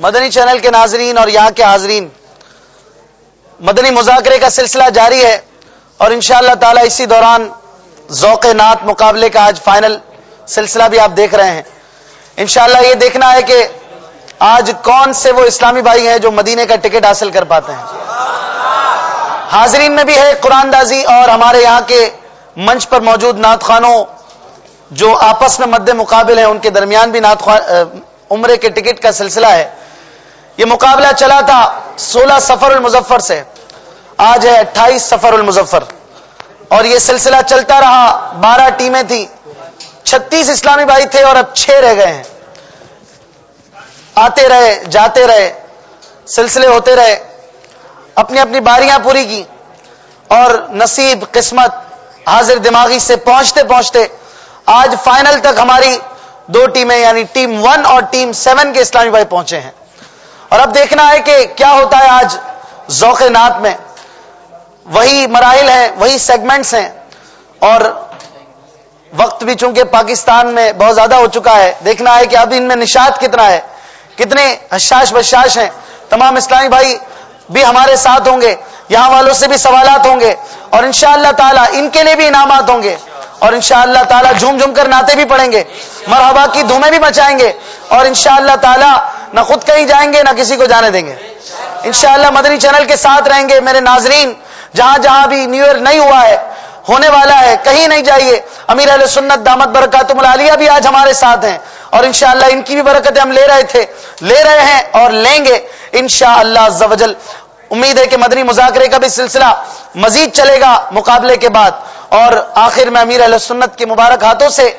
مدنی channel کے ناظرین اور یہاں کے حاضرین، مدنی مذاکرے کا سلسلہ جاری ہے اور انشاءاللہ اللہ تعالی اسی دوران ذوق نات مقابلے کا آج فائنل سلسلہ بھی آپ دیکھ رہے ہیں۔ انشاءاللہ یہ دیکھنا ہے کہ آج کون سے وہ اسلامی بھائی ہیں جو مدینے کا ٹکٹ حاصل کر پاتے ہیں۔ حاضرین میں بھی ہے قرآن دازی اور ہمارے یہاں کے منچ پر موجود نعت خانوں جو آپس میں مد مقابل ہیں، ان کے درمیان بھی نعت عمرے کے ٹکٹ کا سلسلہ ہے۔ یہ مقابلہ چلا تھا سولہ سفر المظفر سے۔ آج ہے اٹھائیس سفر المظفر۔ اور یہ سلسلہ چلتا رہا، بارہ ٹیمیں تھیں۔ چھتیس اسلامی بھائی تھے اور اب چھ رہ گئے ہیں۔ آتے رہے، جاتے رہے، سلسلے ہوتے رہے۔ اپنی اپنی باریاں پوری کی۔ اور نصیب، قسمت، حاضر دماغی سے پہنچتے پہنچتے آج فائنل تک ہماری دو ٹیمیں یعنی ٹیم ون اور ٹیم سیون کے اسلامی بھائی پہنچے ہیں۔ اور اب دیکھنا ہے کہ کیا ہوتا ہے آج ذوق نات میں۔ وہی مراحل ہیں، وہی سیگمنٹس ہیں۔ اور وقت بھی چونکہ پاکستان میں بہت زیادہ ہو چکا ہے، دیکھنا ہے کہ اب ان میں نشاد کتنا ہے۔ کتنے حشاش بشاش ہیں۔ تمام اسلامی بھائی بھی ہمارے ساتھ ہوں گے، یہاں والوں سے بھی سوالات ہوں گے۔ اور انشاءاللہ اللہ ان کے لیے بھی انعامات ہوں گے۔ اور انشاءاللہ اللہ تعالیٰ جھوم جھوم کر ناطے بھی پڑیں گے۔ مرحبا کی دھومیں بھی مچائیں گے۔ اور انشاءاللہ اللہ تعالیٰ نہ خود کہیں جائیں گے، نہ کسی کو جانے دیں گے۔ انشاءاللہ مدنی چینل کے ساتھ رہیں گے میرے ناظرین۔ جہاں جہاں بھی نیو ایئر نہیں ہوا ہے، ہونے والا ہے، کہیں نہیں جائیے۔ امیر علیہ سنت دامت برکات ملالیہ بھی آج ہمارے ساتھ ہیں۔ اور انشاءاللہ ان کی بھی برکتیں ہم لے رہے تھے، لے رہے ہیں اور لیں گے۔ انشاءاللہ اللہ امید ہے کہ مدنی مذاکرے کا بھی سلسلہ مزید چلے گا مقابلے کے بعد۔ اور آخر میں امیر علیہ سنت کے مبارک ہاتھوں سے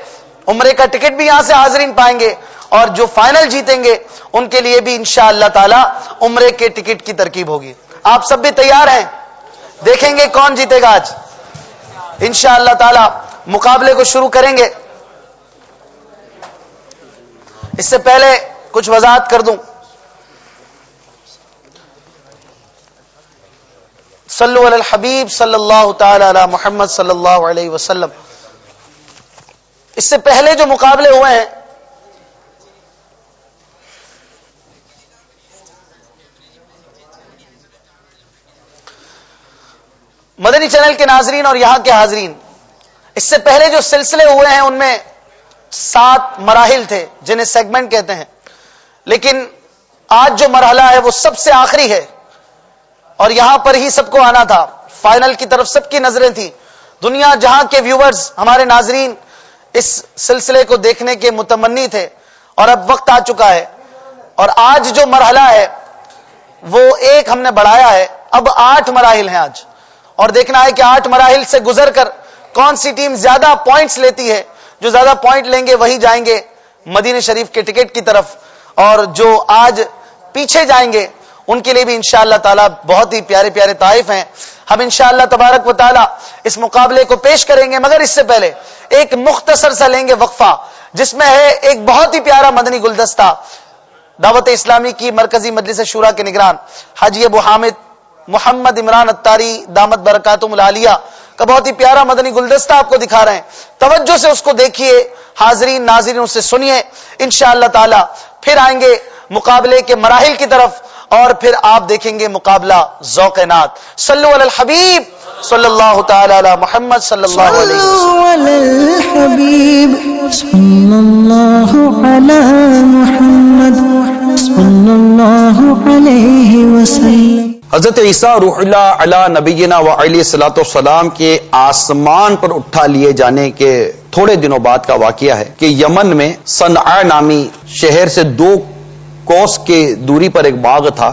عمرے کا ٹکٹ بھی یہاں سے حاضرین پائیں گے اور جو فائنل جیتیں گے، ان کے لیے بھی انشاءاللہ اللہ تعالی عمرے کے ٹکٹ کی ترکیب ہوگی۔ آپ سب بھی تیار ہیں؟ دیکھیں گے کون جیتے گا آج۔ انشاءاللہ اللہ تعالی مقابلے کو شروع کریں گے۔ اس سے پہلے کچھ وضاحت کر دوں۔ صلو علی الحبیب صلی اللہ تعالی علی محمد صلی اللہ علیہ وسلم۔ اس سے پہلے جو مقابلے ہوئے ہیں، مدنی چینل کے ناظرین اور یہاں کے حاضرین، اس سے پہلے جو سلسلے ہوئے ہیں، ان میں سات مراحل تھے، جنہیں سیگمنٹ کہتے ہیں۔ لیکن آج جو مرحلہ ہے، وہ سب سے آخری ہے۔ اور یہاں پر ہی سب کو آنا تھا۔ فائنل کی طرف سب کی نظریں تھیں۔ دنیا جہاں کے ویورز ہمارے ناظرین، اس سلسلے کو دیکھنے کے متمنی تھے۔ اور اب وقت آ چکا ہے۔ اور آج جو مرحلہ ہے، وہ ایک ہم نے بڑھایا ہے۔ اب آٹھ مراحل ہیں آج۔ اور دیکھنا ہے کہ آٹھ مراحل سے گزر کر کون سی ٹیم زیادہ پوائنٹس لیتی ہے۔ جو زیادہ پوائنٹ لیں گے، وہی جائیں گے۔ مدینہ شریف کے ٹکٹ کی طرف۔ اور جو آج پیچھے جائیں گے ان کے لیے بھی انشاءاللہ تعالی بہت ہی پیارے پیارے طائف ہیں۔ ہم انشاءاللہ تبارک و تعالی اس مقابلے کو پیش کریں گے، مگر اس سے پہلے ایک مختصر سا لیں گے وقفہ، جس میں ہے ایک بہت ہی پیارا مدنی گلدستہ، دعوت اسلامی کی مرکزی مجلس شورا کے نگران، حاجی ابو حامد محمد عمران اتاری دامت برکاتم العالیہ، کا بہت ہی پیارا مدنی گلدستہ آپ کو دکھا رہے ہیں۔ توجہ سے اس کو دیکھیے، حاضرین، ناظرین اس سے سنیے۔ انشاءاللہ تعالی پھر آئیں گے مقابلے کے مراحل کی طرف۔ اور پھر آپ دیکھیں گے مقابلہ ذوق نات صلو علی الحبیب صلی اللہ تعالی علی محمد صلی اللہ علیہ وسلم۔ حضرت عیسیٰ روح اللہ علی نبینا و علیہ صلاۃ والسلام کے آسمان پر اٹھا لیے جانے کے تھوڑے دنوں بعد کا واقعہ ہے کہ یمن میں صنع نامی شہر سے دو کوس کے دوری پر ایک باغ تھا،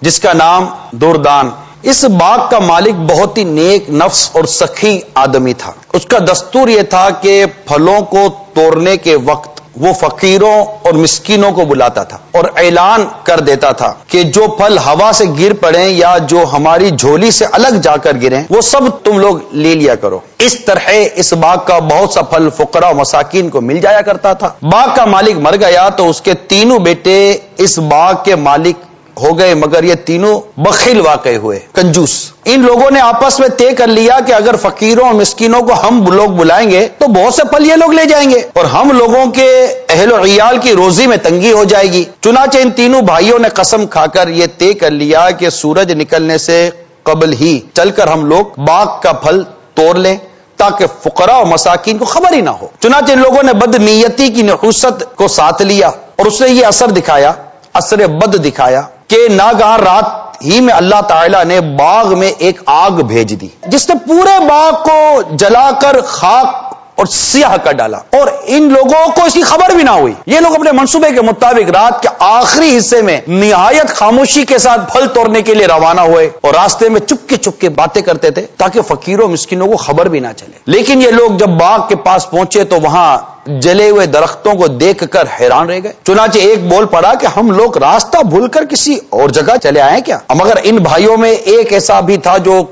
جس کا نام دوردان۔ اس باغ کا مالک بہت ہی نیک نفس اور سخی آدمی تھا۔ اس کا دستور یہ تھا کہ پھلوں کو توڑنے کے وقت وہ فقیروں اور مسکینوں کو بلاتا تھا اور اعلان کر دیتا تھا کہ جو پھل ہوا سے گر پڑے یا جو ہماری جھولی سے الگ جا کر گریں، وہ سب تم لوگ لے لیا کرو۔ اس طرح اس باغ کا بہت سا پھل فقرا مساکین کو مل جایا کرتا تھا۔ باغ کا مالک مر گیا تو اس کے تینوں بیٹے اس باغ کے مالک ہو گئے، مگر یہ تینوں بخیل واقع ہوئے۔ کنجوس۔ ان لوگوں نے آپس میں طے کر لیا کہ اگر فقیروں اور مسکینوں کو ہم لوگ بلائیں گے، تو بہت سے پل یہ لوگ لے جائیں گے۔ اور ہم لوگوں کے اہل و عیال کی روزی میں تنگی ہو جائے گی۔ چنانچہ ان تینوں بھائیوں نے قسم کھا کر یہ طے کر لیا کہ سورج نکلنے سے قبل ہی چل کر ہم لوگ باغ کا پھل توڑ لیں، تاکہ فقراء اور مساکین کو خبر ہی نہ ہو۔ چنانچہ ان لوگوں نے بد نیتی کی نحوست کو ساتھ لیا اور اس نے یہ اثر دکھایا، اثر بد دکھایا۔ کہ ناگاہ رات ہی میں اللہ تعالی نے باغ میں ایک آگ بھیج دی، جس نے پورے باغ کو جلا کر خاک اور سیاہ کر ڈالا اور ان لوگوں کو اس کی خبر بھی نہ ہوئی۔ یہ لوگ اپنے منصوبے کے مطابق رات کے آخری حصے میں نہایت خاموشی کے ساتھ پھل توڑنے کے لیے روانہ ہوئے اور راستے میں چپکے چپکے باتیں کرتے تھے تاکہ فقیروں، مسکینوں کو خبر بھی نہ چلے۔ لیکن یہ لوگ جب باغ کے پاس پہنچے تو وہاں جلے ہوئے درختوں کو دیکھ کر حیران رہ گئے۔ چنانچہ ایک بول پڑا کہ ہم لوگ راستہ بھول کر کسی اور جگہ چلے آئے کیا؟ مگر ان بھائیوں میں ایک ایسا بھی تھا جو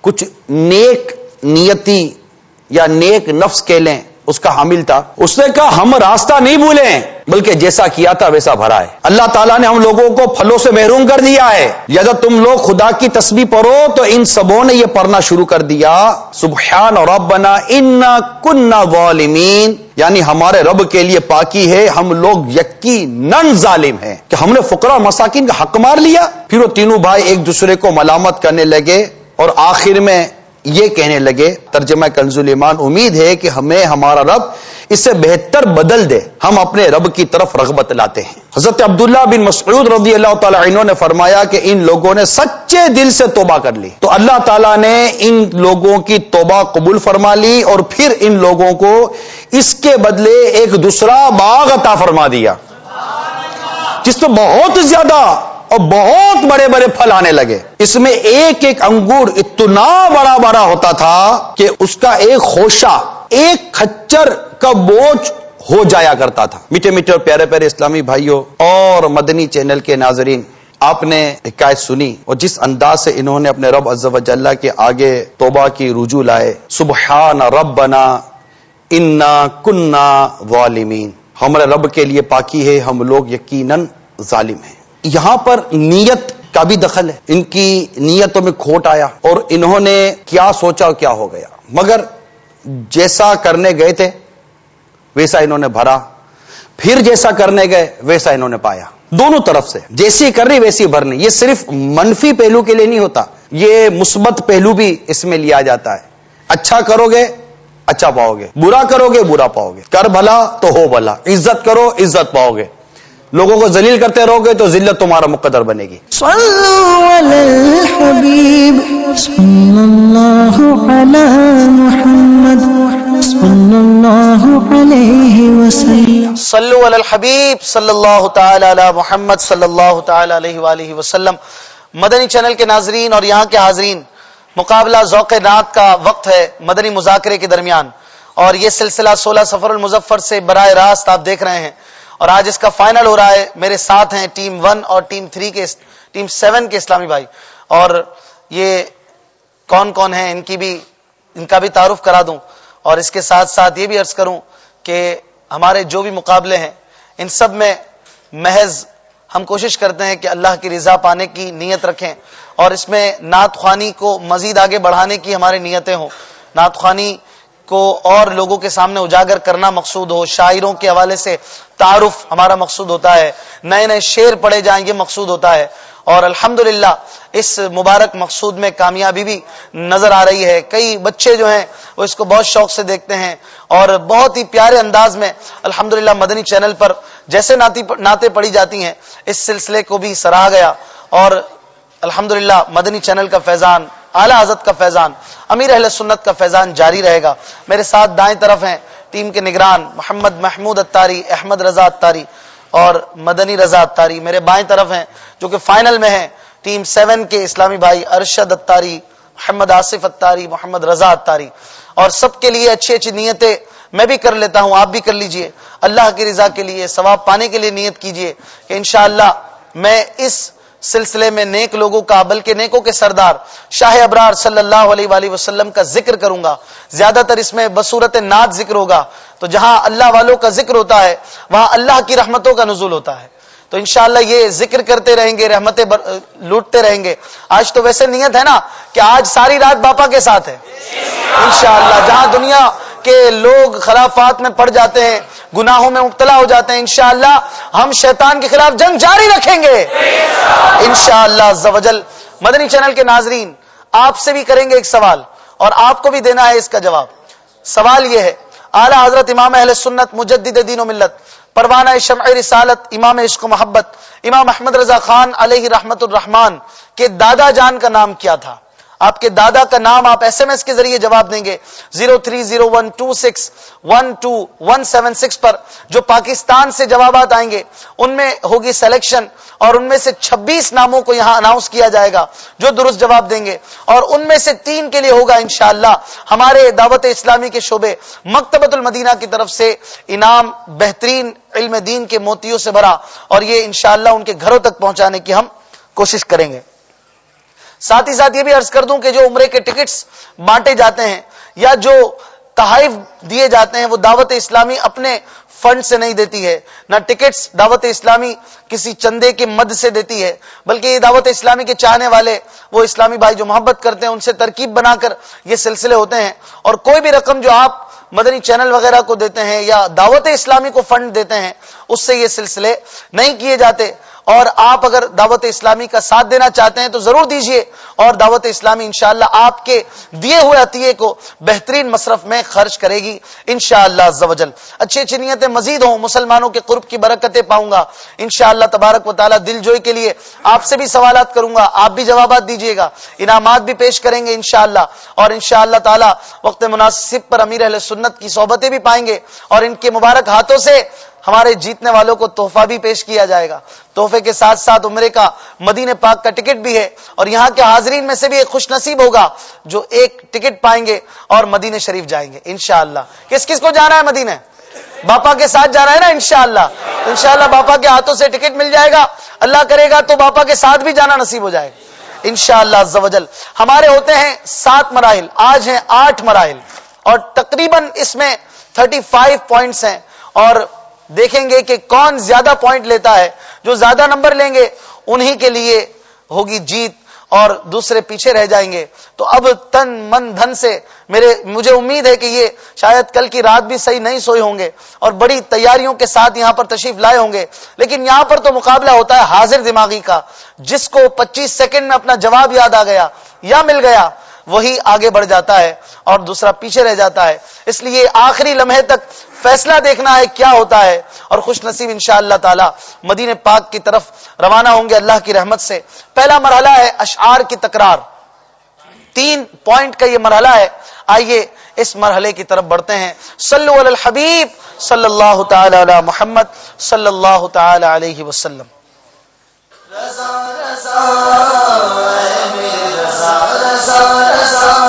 کچھ نیک نیتی یا نیک نفس کے لیں، اس کا حامل تھا۔ اس نے کہا، ہم راستہ نہیں بھولیں بلکہ جیسا کیا تھا ویسا بھرا ہے۔ اللہ تعالیٰ نے ہم لوگوں کو پھلوں سے محروم کر دیا ہے۔ یا تم لوگ خدا کی تسبیح پڑھو، تو ان سبوں نے یہ پڑھنا شروع کر دیا۔ سبحان اور رب بنا ان والمین یعنی ہمارے رب کے لیے پاکی ہے، ہم لوگ یقی نن ظالم ہیں۔ کہ ہم نے فقرا مساکین کا حق مار لیا۔ پھر وہ تینوں بھائی ایک دوسرے کو ملامت کرنے لگے اور آخر میں یہ کہنے لگے، ترجمہ کنزول ایمان، امید ہے کہ ہمیں ہمارا رب اس سے بہتر بدل دے۔ ہم اپنے رب کی طرف رغبت لاتے ہیں۔ حضرت عبداللہ بن مسعود رضی اللہ تعالیٰ عنہ نے فرمایا کہ ان لوگوں نے سچے دل سے توبہ کر لی۔ تو اللہ تعالیٰ نے ان لوگوں کی توبہ قبول فرما لی اور پھر ان لوگوں کو اس کے بدلے ایک دوسرا باغ عطا فرما دیا۔ جس میں بہت زیادہ اور بہت بڑے بڑے پھل آنے لگے۔ اس میں ایک ایک انگور اتنا بڑا بڑا ہوتا تھا کہ اس کا ایک خوشہ، ایک کچر کا بوجھ ہو جایا کرتا تھا۔ میٹھے میٹھے اور پیارے پیارے اسلامی بھائیوں اور مدنی چینل کے ناظرین، آپ نے حکایت سنی اور جس انداز سے انہوں نے اپنے رب عز و جلہ کے آگے توبہ کی رجوع لائے، سبحان ربنا انا کننا والمین ہمارے رب کے لیے پاکی ہے، ہم لوگ یقیناً ظالم ہیں۔ یہاں پر نیت کا بھی دخل ہے۔ ان کی نیتوں میں کھوٹ آیا اور انہوں نے کیا سوچا کیا ہو گیا۔ مگر جیسا کرنے گئے تھے، ویسا انہوں نے بھرا۔ پھر جیسا کرنے گئے، ویسا انہوں نے پایا۔ دونوں طرف سے، جیسی کر رہی ویسی بھرنی۔ یہ صرف منفی پہلو کے لیے نہیں ہوتا، یہ مثبت پہلو بھی اس میں لیا جاتا ہے۔ اچھا کرو گے اچھا پاؤ گے برا کرو گے برا پاؤ گے کر بھلا تو ہو بھلا۔ عزت کرو، عزت پاؤ گے لوگوں کو ذلیل کرتے رہو گے تو ذلت تمہارا مقدر بنے گی۔ صلو علی الحبیب صلی اللہ تعالی علی محمد صلی اللہ تعالی علیہ وآلہ وسلم۔ مدنی چینل کے ناظرین اور یہاں کے حاضرین مقابلہ ذوق نات کا وقت ہے مدنی مذاکرے کے درمیان۔ اور یہ سلسلہ سولہ سفر المظفر سے براہ راست آپ دیکھ رہے ہیں۔ اور آج اس کا فائنل ہو رہا ہے۔ میرے ساتھ ہیں ٹیم ون اور ٹیم تھری کے ٹیم سیون کے اسلامی بھائی۔ اور یہ کون کون ہیں؟ ان کی بھی ان کا بھی تعارف کرا دوں۔ اور اس کے ساتھ ساتھ یہ بھی عرض کروں کہ ہمارے جو بھی مقابلے ہیں، ان سب میں محض ہم کوشش کرتے ہیں کہ اللہ کی رضا پانے کی نیت رکھیں۔ اور اس میں نعت خوانی کو مزید آگے بڑھانے کی ہماری نیتیں ہوں۔ نعت خوانی کو اور لوگوں کے سامنے اجاگر کرنا مقصود ہو، شاعروں کے حوالے سے تعارف ہمارا مقصود ہوتا ہے، نئے نئے شعر پڑھے جائیں یہ مقصود ہوتا ہے۔ اور الحمد اس مبارک مقصود میں کامیابی بھی نظر آ رہی ہے۔ کئی بچے جو ہیں، وہ اس کو بہت شوق سے دیکھتے ہیں۔ اور بہت ہی پیارے انداز میں الحمد مدنی چینل پر جیسے نعتیں پڑھی جاتی ہیں، اس سلسلے کو بھی سراہا گیا۔ اور الحمد مدنی چینل کا فیضان اعلی حضرت کا فیضان، امیر اہل سنت کا فیضان جاری رہے گا۔ میرے ساتھ دائیں طرف ہیں، ٹیم کے نگران، محمد محمود اتاری احمد رضا اتاری اور مدنی رضا اتاری میرے بائیں طرف ہیں، جو کہ فائنل میں ہیں، ٹیم سیون کے اسلامی بھائی ارشد اتاری محمد آصف اتاری محمد رضا اتاری اور سب کے لیے اچھی اچھی نیتیں میں بھی کر لیتا ہوں، آپ بھی کر لیجیے۔ اللہ کی رضا کے لیے، ثواب پانے کے لیے نیت کیجیے کہ انشاءاللہ میں اس سلسلے میں نیک لوگوں کا، بلکہ نیکوں کے سردار شاہ ابرار صلی اللہ علیہ وآلہ وسلم کا ذکر کروں گا۔ زیادہ تر اس میں بصورت نعت ذکر ہوگا۔ تو جہاں اللہ والوں کا ذکر ہوتا ہے، وہاں اللہ کی رحمتوں کا نزول ہوتا ہے۔ تو انشاءاللہ یہ ذکر کرتے رہیں گے رحمتیں بر... لوٹتے رہیں گے۔ آج تو ویسے نیت ہے نا کہ آج ساری رات باپا کے ساتھ ہے۔ انشاءاللہ جہاں دنیا کے لوگ خلافات میں پڑ جاتے ہیں، گناہوں میں مبتلا ہو جاتے ہیں، انشاءاللہ ہم شیطان کے خلاف جنگ جاری رکھیں گے۔ انشاءاللہ زوجل مدنی چینل کے ناظرین، آپ سے بھی کریں گے ایک سوال، اور آپ کو بھی دینا ہے اس کا جواب۔ سوال یہ ہے، اعلی حضرت امام اہل سنت مجدد دین و ملت، پروانہ شمع رسالت امام عشق و محبت، امام احمد رضا خان علیہ رحمت الرحمان کے دادا جان کا نام کیا تھا؟ آپ کے دادا کا نام آپ ایس ایم ایس کے ذریعے جواب دیں گے۔ Zero three zero one two six one two one seven six پر جو پاکستان سے جوابات آئیں گے، ان میں ہوگی سلیکشن اور ان میں سے چھبیس ناموں کو یہاں اناؤنس کیا جائے گا، جو درست جواب دیں گے۔ اور ان میں سے تین کے لیے ہوگا انشاءاللہ ہمارے دعوت اسلامی کے شعبے مکتبت المدینہ کی طرف سے انعام بہترین علم دین کے موتیوں سے بھرا اور یہ انشاءاللہ ان کے گھروں تک پہنچانے کی ہم کوشش کریں گے۔ ساتھ ہی ساتھ یہ بھی عرض کر دوں کہ جو عمرے کے ٹکٹس بانٹے جاتے ہیں یا جو تحائف دیے جاتے ہیں، وہ دعوت اسلامی اپنے فنڈ سے نہیں دیتی ہے۔ نہ ٹکٹس دعوت اسلامی کسی چندے کے مد سے دیتی ہے، بلکہ یہ دعوت اسلامی کے چاہنے والے، وہ اسلامی بھائی جو محبت کرتے ہیں، ان سے ترکیب بنا کر یہ سلسلے ہوتے ہیں۔ اور کوئی بھی رقم جو آپ مدنی چینل وغیرہ کو دیتے ہیں یا دعوت اسلامی کو فنڈ دیتے ہیں، اس سے یہ سلسلے نہیں کیے جاتے۔ اور آپ اگر دعوت اسلامی کا ساتھ دینا چاہتے ہیں تو ضرور دیجیے اور دعوت اسلامی انشاءاللہ شاء آپ کے دیے ہوئے عطیے کو بہترین مصرف میں خرچ کرے گی انشاءاللہ شاء اللہ اچھی اچھی نیتیں مزید ہوں، مسلمانوں کے قرب کی برکتیں پاؤں گا۔ انشاءاللہ تبارک و تعالیٰ دل جوئی کے لیے آپ سے بھی سوالات کروں گا، آپ بھی جوابات دیجیے گا۔ انعامات بھی پیش کریں گے انشاءاللہ۔ اور انشاءاللہ تعالی اللہ تعالیٰ وقت مناسب پر امیر اہل سنت کی صحبتیں بھی پائیں گے۔ اور ان کے مبارک ہاتھوں سے ہمارے جیتنے والوں کو تحفہ بھی پیش کیا جائے گا۔ تحفے کے ساتھ ساتھ عمرے کا مدینہ پاک کا ٹکٹ بھی ہے اور یہاں کے حاضرین میں سے بھی ایک خوش نصیب ہوگا جو ایک ٹکٹ پائیں گے اور مدینہ شریف جائیں گے۔ انشاءاللہ۔ کس کس کو جانا ہے مدینہ؟ باپا کے ساتھ جانا ہے نا انشاءاللہ۔ انشاءاللہ باپا کے ہاتھوں سے ٹکٹ مل جائے گا۔ اللہ کرے گا تو باپا کے ساتھ بھی جانا نصیب ہو جائے۔ گا انشاءاللہ اللہ ہمارے ہوتے ہیں سات مراحل، آج ہیں آٹھ مراحل اور تقریباً اس میں تھرٹی فائیو پوائنٹس ہیں اور دیکھیں گے کہ کون زیادہ پوائنٹ لیتا ہے، جو زیادہ نمبر لیں گے، انہی کے لیے ہوگی جیت اور دوسرے پیچھے رہ جائیں گے۔ تو اب تن من دھن سے میرے، مجھے امید ہے کہ یہ شاید کل کی رات بھی صحیح نہیں سوئے ہوں گے اور بڑی تیاریوں کے ساتھ یہاں پر تشریف لائے ہوں گے۔ لیکن یہاں پر تو مقابلہ ہوتا ہے حاضر دماغی کا، جس کو پچیس سیکنڈ میں اپنا جواب یاد آ گیا یا مل گیا، وہی آگے بڑھ جاتا ہے اور دوسرا پیچھے رہ جاتا ہے۔ اس لیے آخری لمحے تک فیصلہ دیکھنا ہے کیا ہوتا ہے اور خوش نصیب ان شاء اللہ تعالی مدین پاک کی طرف روانہ ہوں گے اللہ کی رحمت سے۔ پہلا مرحلہ ہے اشعار کی تکرار۔ تین پوائنٹ کا یہ مرحلہ ہے۔ آئیے اس مرحلے کی طرف بڑھتے ہیں۔ صلو علی الحبیب صلی اللہ تعالی علی محمد صلی اللہ تعالی علیہ وسلم۔ رضا رضا رضا رضا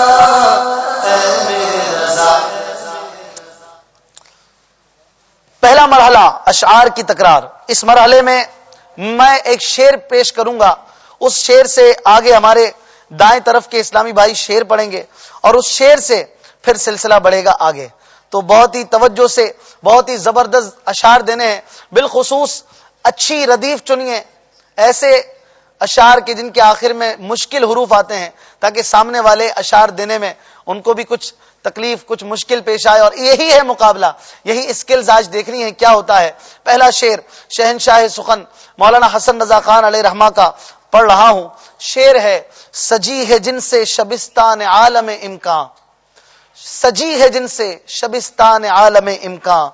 پہلا مرحلہ اشعار کی تکرار۔ اس مرحلے میں میں ایک شیر پیش کروں گا۔ اس شیر سے آگے ہمارے دائیں طرف کے اسلامی بھائی شیر پڑھیں گے اور اس شیر سے پھر سلسلہ بڑھے گا آگے۔ تو بہت ہی توجہ سے، بہت ہی زبردست اشعار دینے ہیں۔ بالخصوص اچھی ردیف چنیے۔ ایسے اشعار کے جن کے آخر میں مشکل حروف آتے ہیں تاکہ سامنے والے اشعار دینے میں ان کو بھی کچھ تکلیف کچھ مشکل پیش آئے اور یہی ہے مقابلہ، یہی اسکلز آج دیکھنی ہے کیا ہوتا ہے؟ پہلا شیر شہنشاہ سخن، مولانا حسن رضا خان علیہ رحما کا پڑھ رہا ہوں۔ شیر ہے، سجی ہے جن سے شبستان عالم امکان۔ سجی ہے جن سے شبستان عالم امکان۔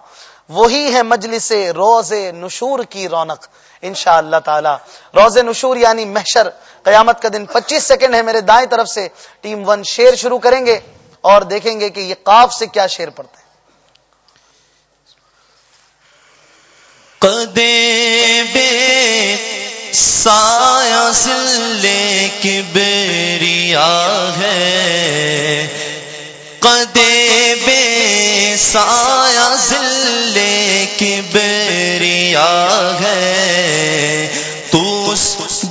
وہی ہے مجلس روز نشور کی رونق۔ ان شاء اللہ تعالی۔ روز نشور یعنی محشر۔ قیامت کا دن پچیس سیکنڈ ہے، میرے دائیں طرف سے ٹیم ون شیر شروع کریں گے۔ اور دیکھیں گے کہ یہ قاف سے کیا شیر پڑتے ہیں قدے بے سایہ سلے کی بریا ہے۔ قدے بے سایہ سلے کی بریا ہے۔ تو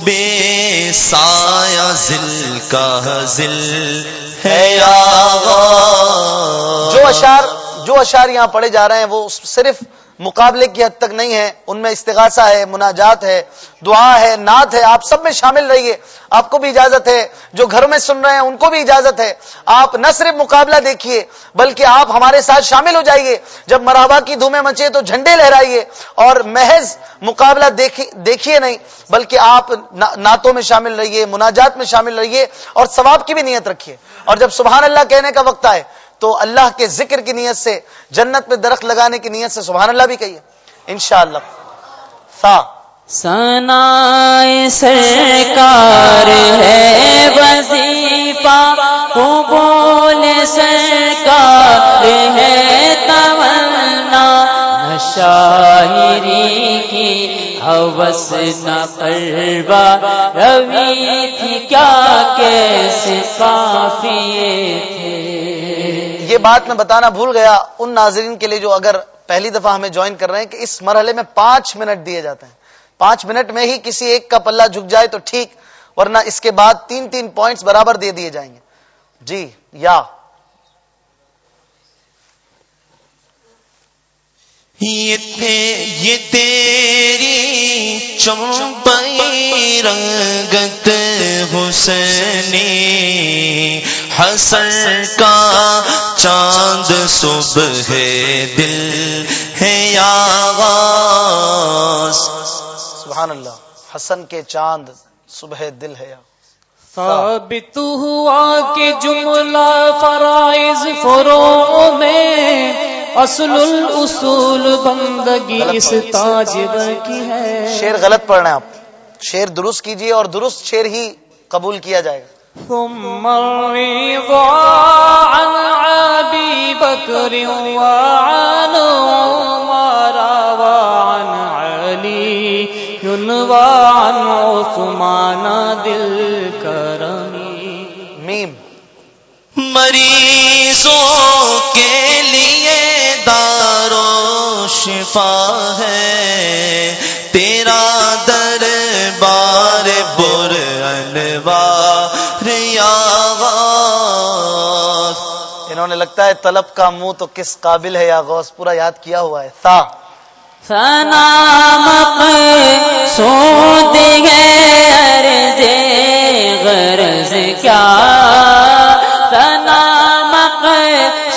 بے سایہ ذل کا ذل ہے جو اشار جو اشار یہاں پڑھے جا رہے ہیں وہ صرف مقابلے کی حد تک نہیں ہے، ان میں استغاثہ ہے، مناجات ہے، دعا ہے، نعت ہے، آپ سب میں شامل رہیے۔ آپ کو بھی اجازت ہے، جو گھر میں سن رہے ہیں، ان کو بھی اجازت ہے۔ آپ نہ صرف مقابلہ دیکھیے، بلکہ آپ ہمارے ساتھ شامل ہو جائیے۔ جب مرحبا کی دھومیں مچے تو جھنڈے لہرائیے۔ اور محض مقابلہ دیکھیے نہیں، بلکہ آپ نعتوں میں شامل رہیے، مناجات میں شامل رہیے اور ثواب کی بھی نیت رکھیے۔ اور جب سبحان اللہ کہنے کا وقت آئے تو اللہ کے ذکر کی نیت سے، جنت میں درخت لگانے کی نیت سے سبحان اللہ بھی کہیے انشاءاللہ۔ شاء سنا سرکار ہے وظیفہ قبول سرکار ہے تمنا۔ شاعری کی حوث نہ پروا، روی تھی کیا کیسے کافی تھے۔ یہ بات میں بتانا بھول گیا ان ناظرین کے لیے جو اگر پہلی دفعہ ہمیں جوائن کر رہے ہیں کہ اس مرحلے میں پانچ منٹ دیے جاتے ہیں۔ پانچ منٹ میں ہی کسی ایک کا پلہ جھک جائے تو ٹھیک، ورنہ اس کے بعد تین تین پوائنٹس برابر دے دیے جائیں گے۔ جی یا۔ یہ تیری چمپئی رنگت حسنی۔ حسن کا چاند صبح ہے دل ہے یا سبحان اللہ حسن کے چاند صبح دل ہے یا ثابت ہوا کہ جملہ فرائض فرو میں اصل الاصول بندگی اس تاجر کی ہے۔ شیر غلط پڑھ رہے ہیں آپ۔ شیر درست کیجیے اور درست شیر ہی قبول کیا جائے گا۔ ثم الرضا عن عبی بکر وعن عمر وعن علی وعن عثمان دل کرمی میم. مریضوں کے لیے دارو شفا ہے تیرا در انہوں نے لگتا ہے طلب کا منہ تو کس قابل ہے یا غوث؟ پورا یاد کیا ہوا ہے۔ تھا سو دے غرض کیا؟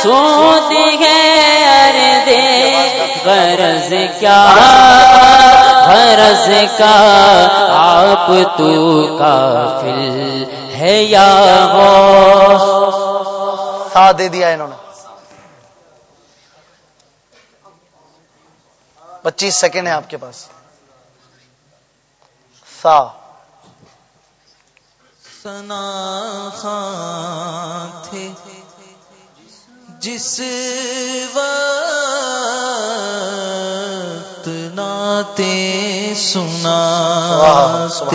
سود ہے دے غرض کیا؟ غرض کا آپ تو کافل ہے یا ساتھ دے دیا انہوں نے۔ پچیس سیکنڈ ہے آپ کے پاس۔ سا۔ سنا خان تھے جس وقت ناتے سنا تو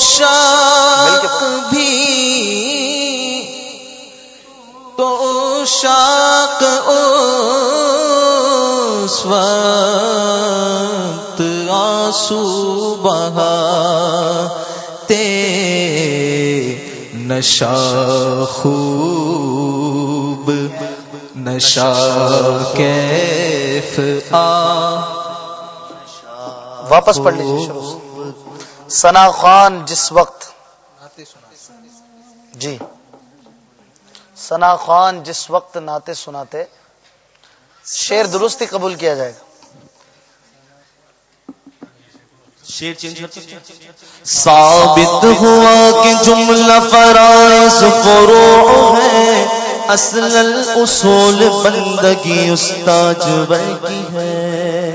شاک بھی تو شاک اس وقت آسو بہا تے نشا خوب نشا کیف آ واپس پڑھ لیجیے سنا خان جس وقت جی۔ سنا خان جس وقت ناتے سناتے شیر درستی قبول کیا جائے گا۔ شیر چینج ثابت ہوا کہ جملہ فرائض فروع ہے۔ اصل الاصول بندگی استاج کی ہے۔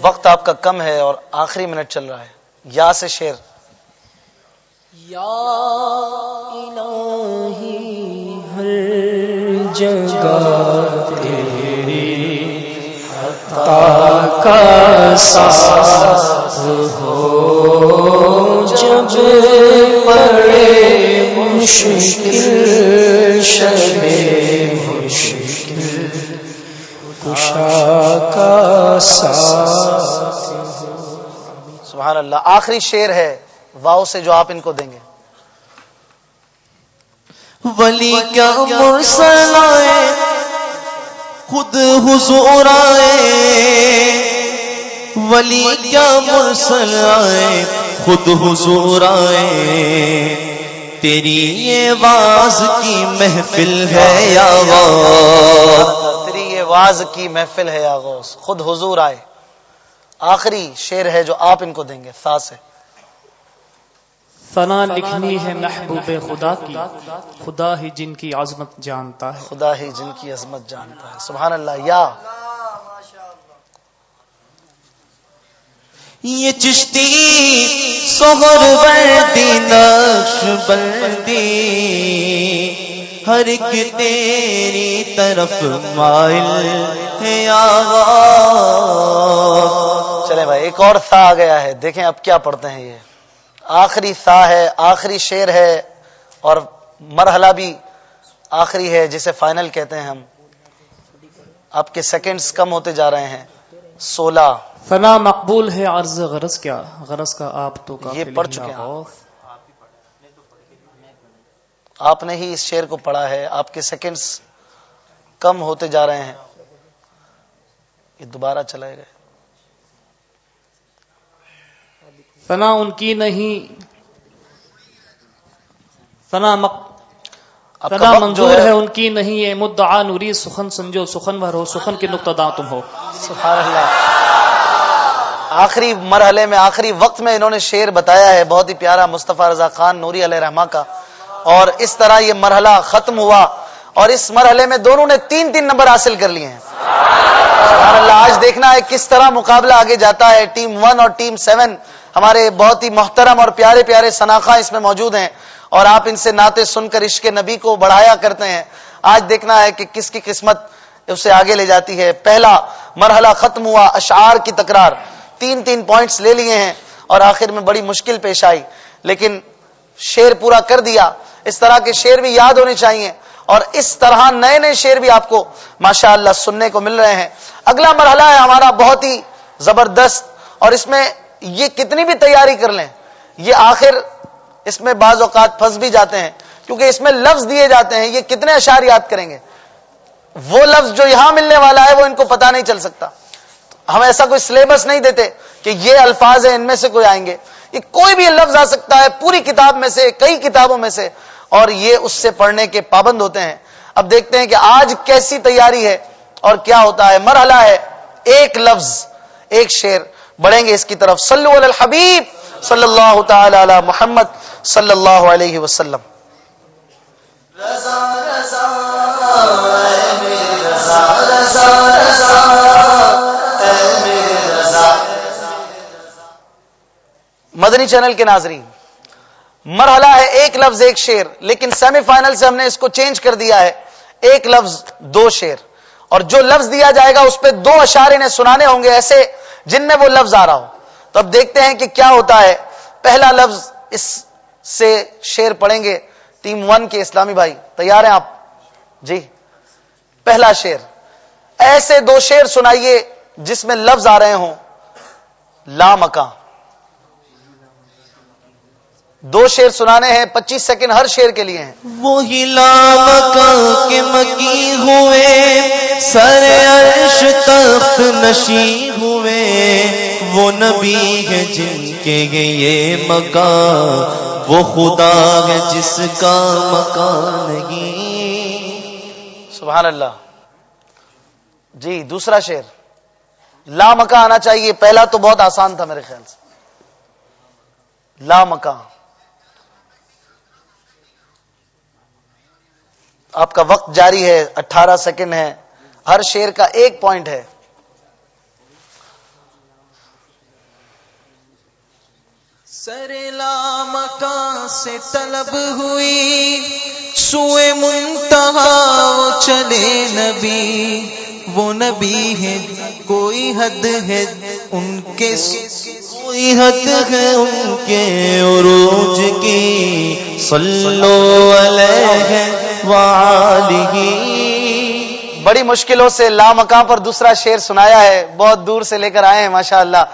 وقت آپ کا کم ہے اور آخری منٹ چل رہا ہے۔ یا سے شیر یا الہی، ہر جگہ تیری کا ساتھ ہو۔ جب پڑے مشکل، شب مشکل کشا کا ساتھ سبحان اللہ آخری شیر ہے واؤ سے جو آپ ان کو دیں گے۔ ولی کیا مرسلائے خود حضور آئے۔ ولی کیا مرسل آئے خود حضور آئے۔ تیری یہ واز کی محفل ہے یا غوث؟ تیری یہ واز کی محفل ہے یا غوث خود حضور آئے۔ آخری شعر ہے جو آپ ان کو دیں گے سا سے۔ فنا لکھنی ہے محبوب خدا کی خدا ہی جن کی عظمت جانتا ہے۔ خدا ہی جن کی عظمت جانتا ہے۔ سبحان اللہ یا۔ یہ چشتی سہر بردی نقش بندی۔ ہر ایک تیری طرف مائل ہے آغاز چلے بھائی ایک اور سا آ گیا ہے دیکھیں اب کیا پڑھتے ہیں یہ۔ آخری سا ہے آخری شیر ہے اور مرحلہ بھی آخری ہے جسے فائنل کہتے ہیں ہم۔ آپ کے سیکنڈز کم ہوتے جا رہے ہیں۔ سولہ۔ فنا مقبول ہے عرض غرض کیا غرض کا آپ تو یہ پڑھ چکے ہیں۔ آپ نے ہی اس شعر کو پڑھا ہے آپ کے سیکنڈز کم ہوتے جا رہے ہیں۔ یہ دوبارہ چلے گئے۔ فنا ان کی نہیں۔ فنا مق... فنا وقت جو منظور ہے ہے ان کی نہیں یہ مدعا نوری سخن سمجھو سخن بھر ہو سخن کے نقطہ داں تم ہو۔ سبحان اللہ آخری مرحلے میں آخری وقت میں انہوں نے شعر بتایا ہے بہت ہی پیارا مصطفیٰ رضا خان نوری علیہ رحمہ کا۔ اور اس طرح یہ مرحلہ ختم ہوا اور اس مرحلے میں دونوں نے تین تین نمبر حاصل کر لیے ہیں۔ سبحان اللہ آج دیکھنا ہے کس طرح مقابلہ آگے جاتا ہے ٹیم ون اور ٹیم سیون۔ ہمارے بہت ہی محترم اور پیارے پیارے شناخہ اس میں موجود ہیں اور آپ ان سے ناطے سن کر عشق نبی کو بڑھایا کرتے ہیں۔ آج دیکھنا ہے کہ کس کی قسمت اسے آگے لے جاتی ہے۔ پہلا مرحلہ ختم ہوا اشعار کی تکرار۔ تین تین پوائنٹس لے لیے ہیں اور آخر میں بڑی مشکل پیش آئی۔ لیکن شیر پورا کر دیا۔ اس طرح کے شیر بھی یاد ہونے چاہیے اور اس طرح نئے نئے شیر بھی آپ کو ماشاء اللہ سننے کو مل رہے ہیں۔ اگلا مرحلہ ہے ہمارا بہت ہی زبردست اور اس میں یہ کتنی بھی تیاری کر لیں، یہ آخر اس میں بعض اوقات پھنس بھی جاتے ہیں، کیونکہ اس میں لفظ دیے جاتے ہیں، یہ کتنے اشعار یاد کریں گے۔ وہ لفظ جو یہاں ملنے والا ہے، وہ ان کو پتا نہیں چل سکتا۔ ہم ایسا کوئی سلیبس نہیں دیتے کہ یہ الفاظ ہیں، ان میں سے کوئی آئیں گے۔ یہ کوئی بھی لفظ آ سکتا ہے، پوری کتاب میں سے، کئی کتابوں میں سے، اور یہ اس سے پڑھنے کے پابند ہوتے ہیں۔ اب دیکھتے ہیں کہ آج کیسی تیاری ہے اور کیا ہوتا ہے۔ مرحلہ ہے، ایک لفظ، ایک شعر۔ بڑھیں گے اس کی طرف. صلو علی الحبیب صلی اللہ تعالی علی محمد صلی اللہ علیہ وسلم. مدنی چینل کے ناظرین، مرحلہ ہے ایک لفظ ایک شیر لیکن سیمی فائنل سے ہم نے اس کو چینج کر دیا ہے. ایک لفظ، دو شیر اور جو لفظ دیا جائے گا، اس پہ دو اشارے نے سنانے ہوں گے، ایسے جن میں وہ لفظ آ رہا ہو۔ تو اب دیکھتے ہیں کہ کیا ہوتا ہے۔ پہلا لفظ اس سے شیر پڑھیں گے۔ ٹیم ون کے اسلامی بھائی، تیار ہیں آپ؟ جی۔ پہلا شیر۔ ایسے دو شیر سنائیے جس میں لفظ آ رہے ہوں۔ لا مکان۔ دو شیر سنانے ہیں پچیس سیکنڈ ہر شیر کے لیے ہیں۔ وہی لام کے مکی ہوئے سر عرش تخت نشی ہوئے۔ وہ نبی ہے جن کے یہ مکان وہ خدا ہے جس کا مکان نہیں۔ سبحان اللہ۔ جی دوسرا شیر لا مکہ آنا چاہیے پہلا تو بہت آسان تھا میرے خیال سے۔ لا آپ کا وقت جاری ہے، اٹھارہ سیکنڈ ہے ہر شیر کا ایک پوائنٹ ہے۔ سر لامکان سے طلب ہوئی، سوئے منتہا وہ چلے نبی۔ وہ نبی ہے، کوئی حد ہے، ان کے کوئی حد ہے ان کے عروج کی۔ صلو علیہ وآلہ۔ بڑی مشکلوں سے لا مکان پر دوسرا شیر سنایا ہے۔ بہت دور سے لے کر آئے ہیں ماشاء اللہ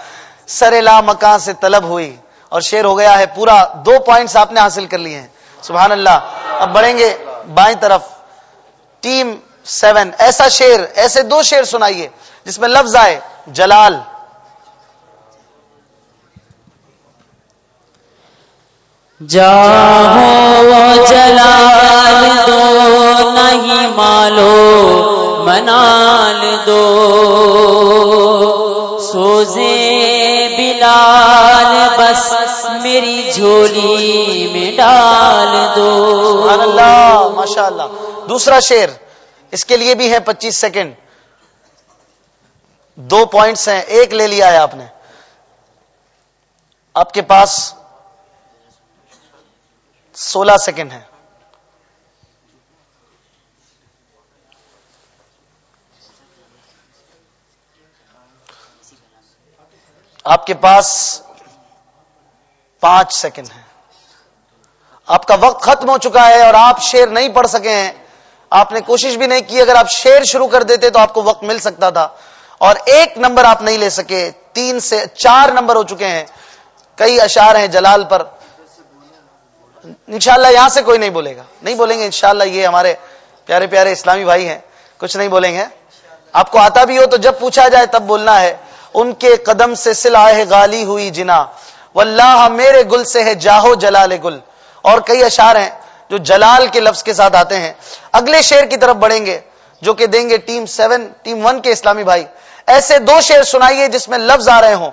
سر لا مکان سے طلب ہوئی۔ اور شیر ہو گیا ہے، پورا دو پوائنٹس آپ نے حاصل کر لیے ہیں۔ سبحان اللہ اب بڑھیں گے بائیں طرف۔ ٹیم سیون ایسا شیر ایسے دو شیر سنائیے جس میں لفظ آئے، جلال۔ جاؤ جلال دو، نہیں مالو، منال دو۔ سوزے بلال، بس میری جھولی میں ڈال دو۔ سبحان اللہ ماشاء اللہ دوسرا شیر اس کے لیے بھی ہے پچیس سیکنڈ۔ دو پوائنٹس ہیں، ایک لے لیا ہے آپ نے۔ آپ کے پاس سولہ سیکنڈ ہے آپ کے پاس پانچ سیکنڈ ہے آپ کا وقت ختم ہو چکا ہے اور آپ شیر نہیں پڑھ سکے ہیں۔ آپ نے کوشش بھی نہیں کی، اگر آپ شیر شروع کر دیتے تو آپ کو وقت مل سکتا تھا۔ اور ایک نمبر آپ نہیں لے سکے، تین سے چار نمبر ہو چکے ہیں۔ کئی اشار ہیں جلال پر۔ انشاءاللہ یہاں سے کوئی نہیں بولے گا۔ نہیں بولیں گے انشاءاللہ یہ ہمارے پیارے پیارے اسلامی بھائی ہیں۔ کچھ نہیں بولیں گے۔ آپ کو آتا بھی ہو تو جب پوچھا جائے تب بولنا ہے۔ ان کے قدم سے سلا ہے غالی ہوئی جنا۔ واللہ میرے گل سے ہے جاہو جلال گل۔ اور کئی اشار ہیں جو جلال کے لفظ کے ساتھ آتے ہیں۔ اگلے شیر کی طرف بڑھیں گے، جو کہ دیں گے ٹیم سیون، ٹیم ون کے اسلامی بھائی۔ ایسے دو شیر سنائیے جس میں لفظ آ رہے ہوں۔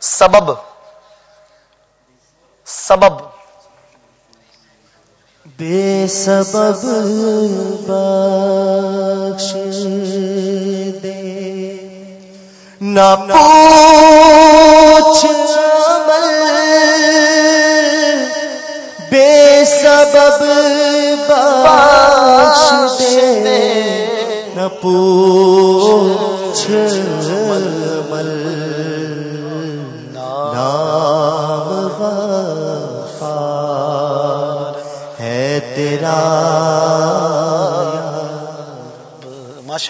سبب۔ سبب۔ بے سبب بخش دے۔ نہ پوچھ عمل بے سبب بخش دے۔ نہ پوچھ عمل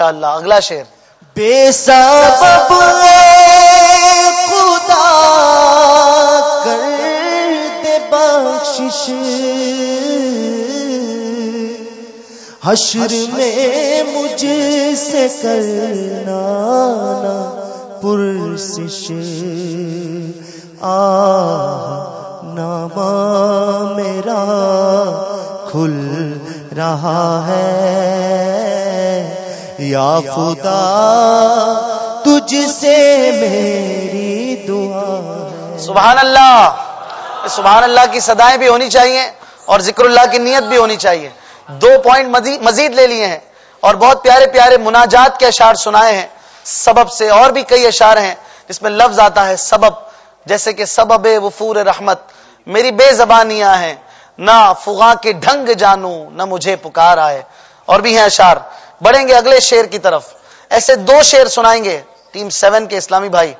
ماشاء اللہ اگلا شیر بے سبب خدا کر دے بخشش۔ حشر میں مجھ سے کرنا نہ پرسش۔ آ نامہ میرا کھل رہا ہے۔ یا خدا، تجھ سے میری دعا سبحان اللہ سبحان اللہ کی صدایں بھی ہونی چاہیے اور ذکر اللہ کی نیت بھی ہونی چاہیے۔ دو پوائنٹ مزید لے لیے ہیں اور بہت پیارے پیارے مناجات کے اشعار سنائے ہیں۔ سبب سے اور بھی کئی اشعار ہیں۔ جس میں لفظ آتا ہے سبب، جیسے کہ سبب وفور رحمت، میری بے زبانیاں ہیں، نہ فغاں کے ڈھنگ جانوں، نہ مجھے پکار آئے۔ اور بھی ہیں اشعار۔ بڑھیں گے اگلے شیر کی طرف۔ ایسے دو شیر سنائیں گے۔ ٹیم سیون کے اسلامی بھائی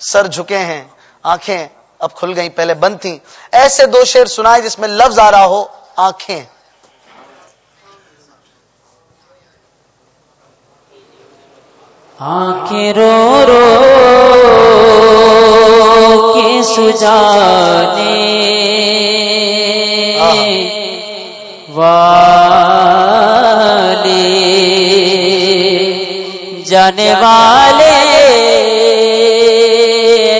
سر جھکے ہیں آنکھیں اب کھل گئیں پہلے بند تھیں۔ ایسے دو شیر سنائے جس میں لفظ آ رہا ہو آنکھیں۔ آنکھیں رو رو کے سجانے۔ والے جانے والے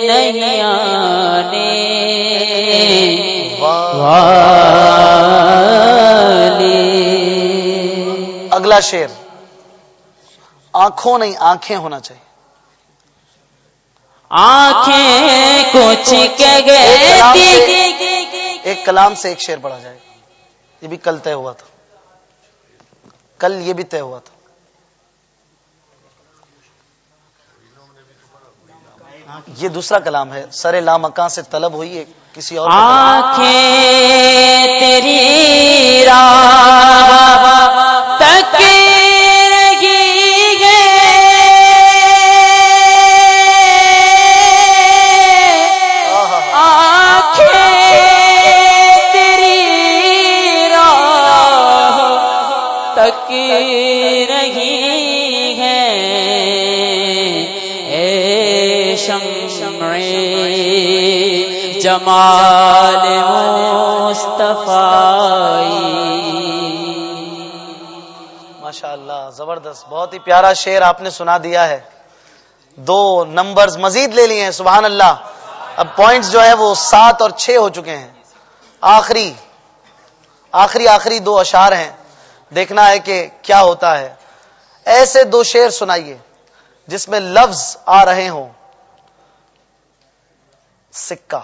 نہیں آنے والے۔ اگلا شیر آنکھوں نہیں آنکھیں ہونا چاہیے۔ آنکھیں کچھ کے گئے ایک کلام سے ایک شیر پڑھا جائے۔ یہ بھی کل طے ہوا تھا۔ کل یہ بھی طے ہوا تھا۔ یہ دوسرا کلام ہے، سر لامکاں سے طلب ہوئی ہے، کسی اور آنکھیں تیری راہ زبردست، بہت ہی پیارا شعر آپ نے سنا دیا ہے۔ دو نمبرز مزید لے لیے ہیں سبحان اللہ اب پوائنٹس جو ہے وہ سات اور چھ ہو چکے ہیں۔ آخری آخری آخری دو اشار ہیں۔ دیکھنا ہے کہ کیا ہوتا ہے۔ ایسے دو شعر سنائیے جس میں لفظ آ رہے ہوں۔ سکہ۔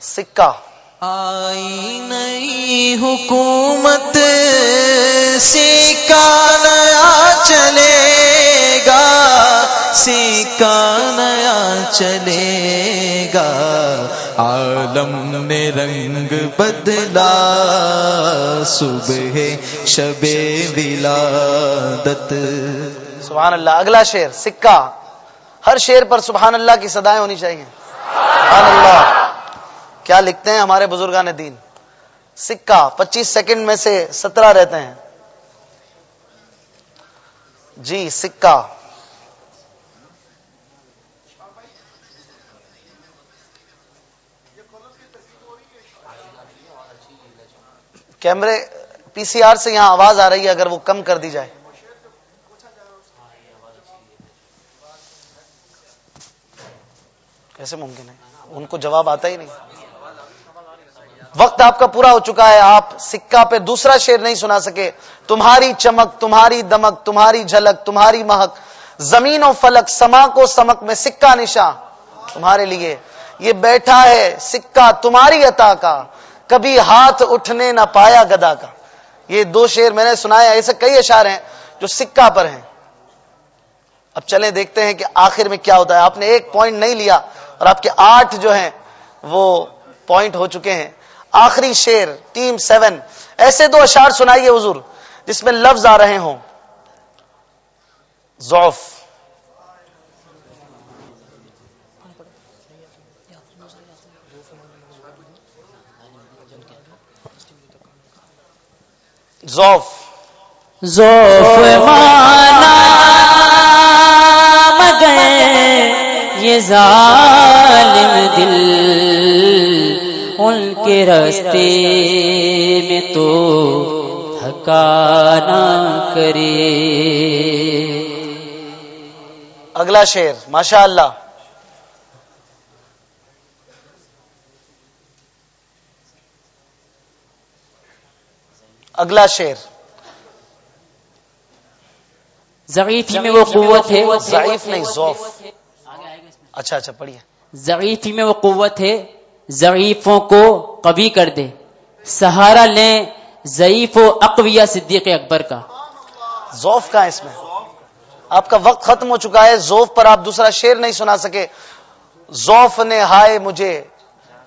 سکہ۔ آئی نئی حکومت سکا نیا چلے گا سکا نیا چلے گا۔ عالم نے رنگ بدلا، صبح شب ولادت۔ سبحان اللہ اگلا شعر، سکہ۔ ہر شعر پر سبحان اللہ کی صدایں ہونی چاہیے۔ سبحان اللہ۔ کیا لکھتے ہیں ہمارے بزرگان دین؟ سکہ، پچیس سیکنڈ میں سے سترہ رہتے ہیں۔ جی سکہ۔ کیمرے، پی سی آر سے یہاں آواز آ رہی ہے، اگر وہ کم کر دی جائے۔ کیسے ممکن ہے۔ ان کو جواب آتا ہی نہیں۔ وقت آپ کا پورا ہو چکا ہے، آپ سکہ پہ دوسرا شعر نہیں سنا سکے۔ تمہاری چمک، تمہاری دمک، تمہاری جھلک، تمہاری مہک، زمین و فلک سما کو سمک میں سکہ نشاں تمہارے لیے یہ بیٹھا ہے سکہ، تمہاری عطا کا۔ کبھی ہاتھ اٹھنے نہ پایا گدا کا۔ یہ دو شعر میں نے سنایا ایسے کئی اشار ہیں جو سکہ پر ہیں۔ اب چلیں دیکھتے ہیں کہ آخر میں کیا ہوتا ہے۔ آپ نے ایک پوائنٹ نہیں لیا اور آپ کے آٹھ جو ہیں وہ پوائنٹ ہو چکے ہیں۔ آخری شیر ٹیم سیون۔ ایسے دو اشار سنائیے حضور، جس میں لفظ آ رہے ہوں۔ ضعف۔ ضعف۔ ذوف مانا مگر یہ ظالم دل۔ ان کے رستے میں تو تھکا نہ کرے۔ اگلا شیر ماشاء اللہ اگلا شیر ضعیفی میں وہ قوت ہے۔ ضعیف نہیں ضعف۔ اچھا اچھا پڑھیے۔ ضعیفی میں وہ قوت ہے۔ ضعیفوں کو قوی کر دے۔ سہارا لیں ضعیف و اقویہ صدیق اکبر کا۔ ذوف کا ہے اس میں۔ آپ کا وقت ختم ہو چکا ہے، ذوف پر آپ دوسرا شیر نہیں سنا سکے۔ ذوف نے ہائے مجھے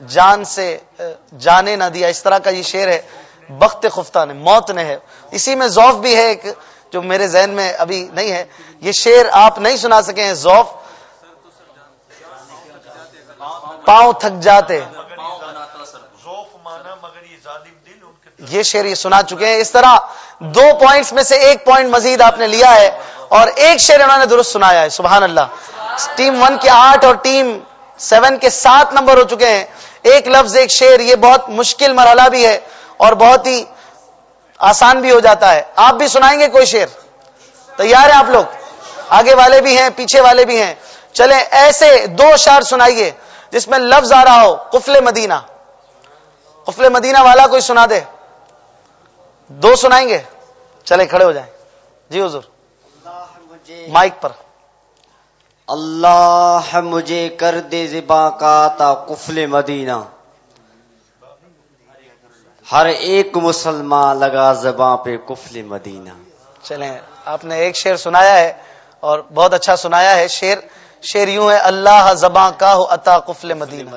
جان سے جانے نہ دیا۔ اس طرح کا یہ شیر ہے۔ بخت خفتہ نے، موت نے ہے۔ اسی میں ذوف بھی ہے ایک جو میرے ذہن میں ابھی نہیں ہے۔ یہ شیر آپ نہیں سنا سکے ہیں، ذوف پاؤں تھک جاتے۔ یہ شعر یہ سنا چکے ہیں۔ اس طرح دو پوائنٹس میں سے ایک پوائنٹ مزید آپ نے لیا ہے اور ایک شعر انہوں نے درست سنایا ہے۔ سبحان اللہ۔ ٹیم ون کے آٹھ اور ٹیم سیون کے سات نمبر ہو چکے ہیں۔ ایک لفظ ایک شعر یہ بہت مشکل مرحلہ بھی ہے اور بہت ہی آسان بھی ہو جاتا ہے۔ آپ بھی سنائیں گے کوئی شعر؟ تیار ہیں آپ لوگ؟ آگے والے بھی ہیں پیچھے والے بھی ہیں۔ چلیں ایسے دو شعر سنائیے۔ جس میں لفظ آ رہا ہو قفل مدینہ۔ قفل مدینہ والا کوئی سنا دے۔ دو سنائیں گے۔ چلے کھڑے ہو جائیں۔ جی حضور۔ مائک پر۔ اللہ مجھے کر دے زبا کا تا کفل مدینہ۔ ہر ایک مسلمان لگا زباں پہ کفل مدینہ۔ چلیں آپ نے ایک شعر سنایا ہے اور بہت اچھا سنایا ہے شعر۔ شعر یوں ہے اللہ زباں کا ہو عطا قفل مدینہ.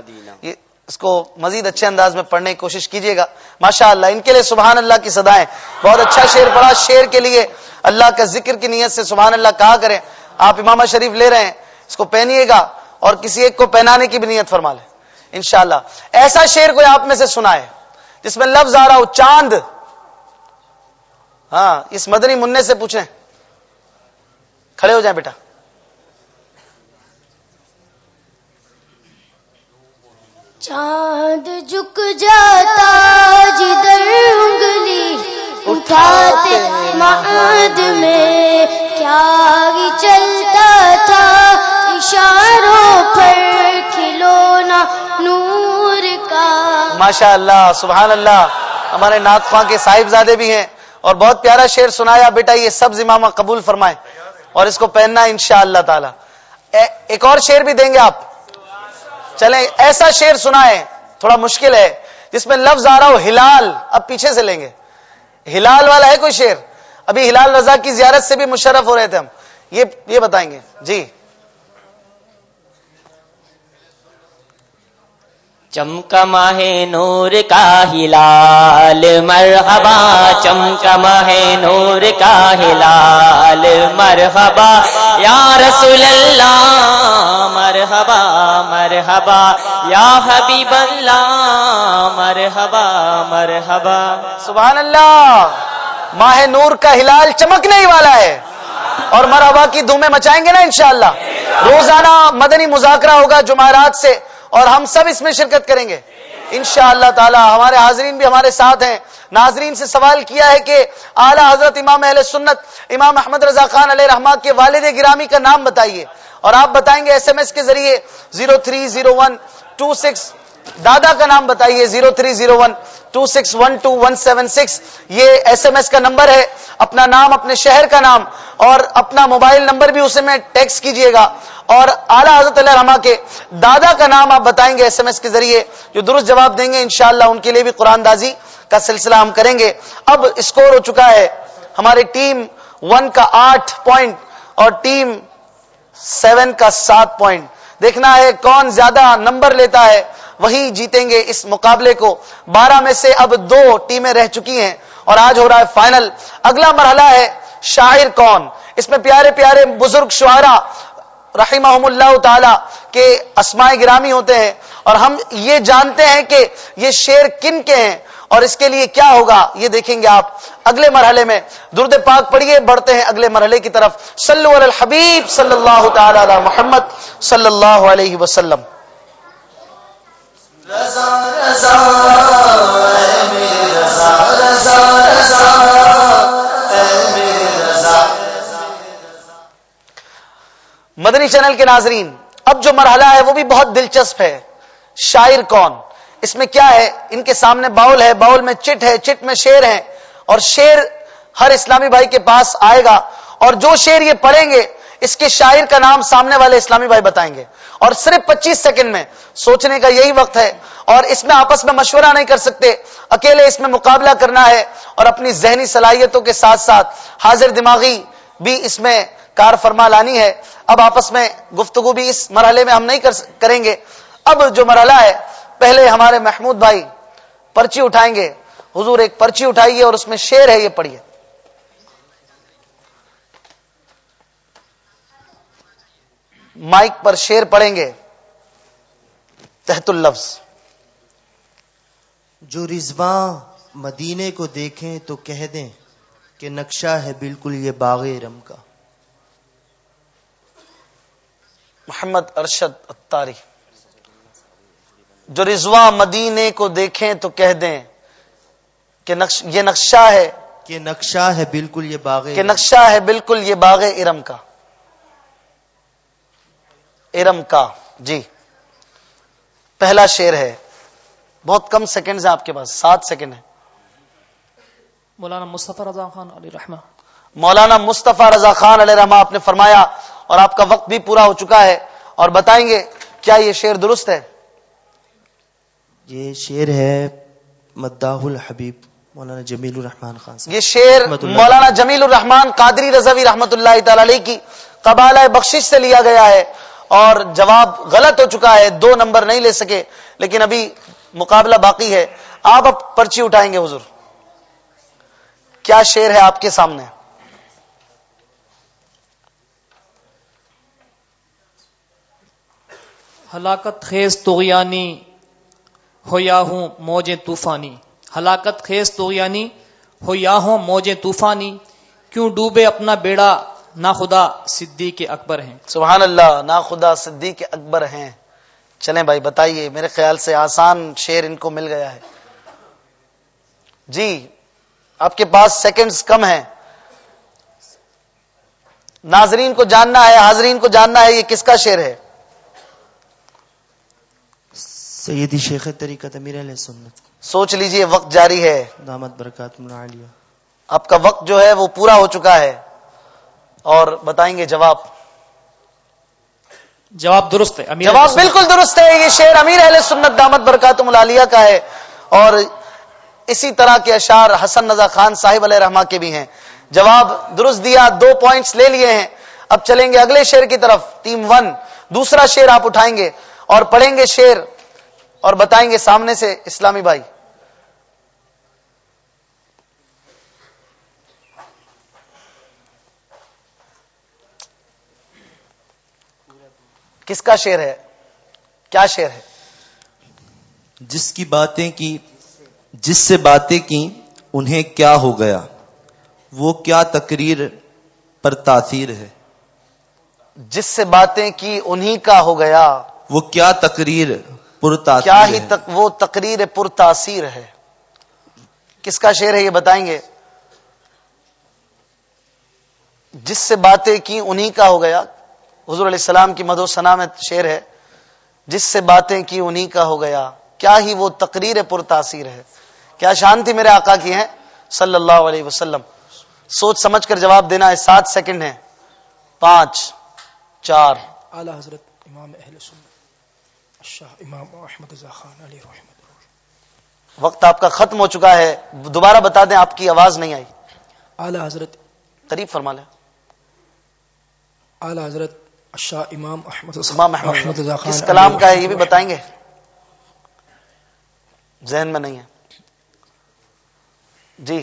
یہ اس کو مزید اچھے انداز میں پڑھنے کی کوشش کیجیے گا۔ ماشاء اللہ ان کے لیے سبحان اللہ کی صدایں۔ بہت اچھا شعر پڑھا۔ شعر کے لیے اللہ کا ذکر کی نیت سے سبحان اللہ کہا کریں۔ آپ امام شریف لے رہے ہیں۔ اس کو پہنیے گا اور کسی ایک کو پہنانے کی بھی نیت فرما لیں۔ انشاءاللہ۔ ایسا شعر کوئی آپ میں سے سنا ہے جس میں لفظ آ رہا ہو چاند۔ ہاں اس مدنی منع سے پوچھیں۔ کھڑے ہو جائیں بیٹا۔ چاند جھک جاتا جدھر انگلی اٹھا رات میں کیا ہی چلتا تھا؟ اشاروں پر کھلونا نور کا۔ ماشاء اللہ سبحان اللہ ہمارے نعت خواں کے صاحب زادے بھی ہیں۔ اور بہت پیارا شعر سنایا، بیٹا، یہ سب امامہ قبول فرمائے۔ اور اس کو پہننا ان شاء اللہ تعالی ایک اور شعر بھی دیں گے آپ؟ چلیں ایسا شعر سنائیں، تھوڑا مشکل ہے، جس میں لفظ آ رہا ہو، ہلال، اب پیچھے سے لیں گے۔ ہلال والا ہے کوئی شعر؟ ابھی ہلال رضا کی زیارت سے بھی مشرف ہو رہے تھے ہم۔ یہ یہ بتائیں گے۔ جی۔ چمکما ہے نور کا ہلال مرحبا چمکما ہے نور کا ہلال مرحبا یا رسول اللہ مرحبا مرحبا یا حبیب اللہ مرحبا مرحبا سبحان اللہ ماہ نور کا ہلال چمکنے ہی والا ہے اور مرحبا کی دھومیں مچائیں گے نا انشاءاللہ روزانہ مدنی مذاکرہ ہوگا جمعرات سے اور ہم سب اس میں شرکت کریں گے۔ ان شاء اللہ تعالی ہمارے حاضرین بھی ہمارے ساتھ ہیں۔ ناظرین سے سوال کیا ہے کہ اعلیٰ حضرت امام اہل سنت، امام احمد رضا خان علیہ رحمان کے والد گرامی کا نام بتائیے۔ اور آپ بتائیں گے ایس ایم ایس کے ذریعے zero three zero one two six, دادا کا نام بتائیے zero three zero one two six one two one seven six یہ ایس ایم ایس کا نمبر ہے، اپنا نام، اپنے شہر کا نام، اور اپنا موبائل نمبر بھی اسے میں ٹیکس کیجیے گا۔ اور اعلیٰ حضرت اللہ رحما کے دادا کا نام آپ بتائیں گے ایس ایم ایس کے ذریعے، جو درست جواب دیں گے، انشاءاللہ ان کے لیے بھی قرآن دازی کا سلسلہ ہم کریں گے۔ اب اسکور ہو چکا ہے ہماری ٹیم ون کا آٹھ پوائنٹ اور ٹیم سیون کا سات پوائنٹ۔ دیکھنا ہے کون زیادہ نمبر لیتا ہے۔ وہی جیتیں گے اس مقابلے کو۔ بارہ میں سے اب دو ٹیمیں رہ چکی ہیں اور آج ہو رہا ہے فائنل۔ اگلا مرحلہ ہے شاعر کون؟ اس میں پیارے پیارے بزرگ شعرا رحمہ اللہ تعالی کے اسماء گرامی ہوتے ہیں اور ہم یہ جانتے ہیں کہ یہ شیر کن کے ہیں اور اس کے لیے کیا ہوگا یہ دیکھیں گے آپ۔ اگلے مرحلے میں درد پاک پڑھیے، بڑھتے ہیں اگلے مرحلے کی طرف۔ صلو علی الحبیب صلی اللہ تعالی علی محمد صلی اللہ علیہ وسلم۔ مدنی چینل کے ناظرین، اب جو مرحلہ ہے وہ بھی بہت دلچسپ ہے۔ شاعر کون؟ اس میں کیا ہے؟ ان کے سامنے باؤل ہے باؤل میں چٹ ہے، چٹ میں شیر ہے۔ اور شیر ہر اسلامی بھائی کے پاس آئے گا۔ اور جو شیر یہ پڑھیں گے اس کے شاعر کا نام سامنے والے اسلامی بھائی بتائیں گے اور صرف پچیس سیکنڈ میں سوچنے کا یہی وقت ہے اور اس میں آپس میں مشورہ نہیں کر سکتے، اکیلے اس میں مقابلہ کرنا ہے اور اپنی ذہنی صلاحیتوں کے ساتھ ساتھ حاضر دماغی بھی اس میں کار فرما لانی ہے۔ اب آپس میں گفتگو بھی اس مرحلے میں ہم نہیں کریں گے۔ اب جو مرحلہ ہے، پہلے ہمارے محمود بھائی پرچی اٹھائیں گے۔ حضور ایک پرچی اٹھائیے اور اس میں شیر ہے، یہ پڑھیے۔ مائک پر شیر پڑھیں گے۔ تحت اللفظ۔ جو رضواں مدینے کو دیکھیں تو کہہ دیں کہ نقشہ ہے بالکل یہ باغ رم کا۔ محمد ارشد اتاری جو رضوا مدینے کو دیکھیں تو کہہ دیں کہ نقش یہ نقشہ ہے کہ نقشہ ہے بالکل یہ باغ کہ نقشہ ہے بالکل یہ باغ ارم کا۔ ارم کا جی۔ پہلا شیر ہے۔ بہت کم سیکنڈ ہیں آپ کے پاس سات سیکنڈ ہے مولانا مصطفیٰ رضا خان علی رحمہ۔ مولانا مصطفیٰ رضا خان علیہ رحمہ آپ نے فرمایا اور آپ کا وقت بھی پورا ہو چکا ہے۔ اور بتائیں گے کیا یہ شیر درست ہے؟ یہ شیر ہے مداح الحبیب مولانا جمیل الرحمان خان یہ شیر مولانا جمیل الرحمان قادری رضوی رحمت اللہ تعالی علیہ کی قبالہ بخشش سے لیا گیا ہے۔ اور جواب غلط ہو چکا ہے، دو نمبر نہیں لے سکے، لیکن ابھی مقابلہ باقی ہے۔ آپ اب پرچی اٹھائیں گے، حضور۔ کیا شیر ہے آپ کے سامنے؟ ہلاکت خیز توغیانی ہو یا ہوں موجیں طوفانی۔ ہلاکت خیز توغیانی ہو یا ہوں موجیں طوفانی۔ کیوں ڈوبے اپنا بیڑا نا خدا صدیق اکبر ہیں۔ سبحان اللہ نا خدا صدیق اکبر ہیں۔ چلیں بھائی بتائیے میرے خیال سے آسان شیر ان کو مل گیا ہے۔ جی آپ کے پاس سیکنڈز کم ہیں۔ ناظرین کو جاننا ہے حاضرین کو جاننا ہے یہ کس کا شعر ہے؟ سیدی شیخ طریقت امیر علیہ سنت۔ سوچ لیجیے وقت جاری ہے۔ دامت برکات عالیہ آپ کا وقت جو ہے وہ پورا ہو چکا ہے۔ اور بتائیں گے جواب. جواب درست ہے امیر جواب بالکل درست ہے یہ شعر امیر اہل سنت دامت برکات ملالیہ کا ہے اور اسی طرح کے اشعار حسن رضا خان صاحب علیہ رحمہ کے بھی ہیں۔ جواب درست دیا دو پوائنٹس لے لیے ہیں۔ اب چلیں گے اگلے شعر کی طرف ٹیم ون دوسرا شعر آپ اٹھائیں گے اور پڑھیں گے شعر اور بتائیں گے سامنے سے اسلامی بھائی۔ کس کا شعر ہے؟ کیا شعر ہے؟ جس کی باتیں کی جس سے باتیں کی انہیں کیا ہو گیا؟ وہ کیا تقریر پر تاثیر ہے؟ جس سے باتیں کی انہی کا ہو گیا۔ وہ کیا تقریر پر تاثیر کیا ہی تک وہ تقریر پر تاثیر ہے۔ کس کا شعر ہے یہ بتائیں گے؟ جس سے باتیں کی انہی کا ہو گیا۔ حضور علیہ السلام کی مدو ثنا میں شعر ہے جس سے باتیں کی انہی کا ہو گیا کیا ہی وہ تقریر پر تاثیر ہے؟ کیا شانتی میرے آقا کی ہیں؟ صلی اللہ علیہ وسلم۔ سوچ سمجھ کر جواب دینا ہے سات سیکنڈ ہے پانچ چار۔ اعلی حضرت امام اہل سنت شاہ امام احمد رضا خان علی رحمت وقت آپ کا ختم ہو چکا ہے دوبارہ بتا دیں آپ کی آواز نہیں آئی۔ اعلی حضرت قریب فرما لیں۔ اعلی حضرت شاہ امام احمد امام احمد. احمد رضا خان کس علی. کلام کا ہے یہ بھی بتائیں گے؟ ذہن میں نہیں ہے. جی.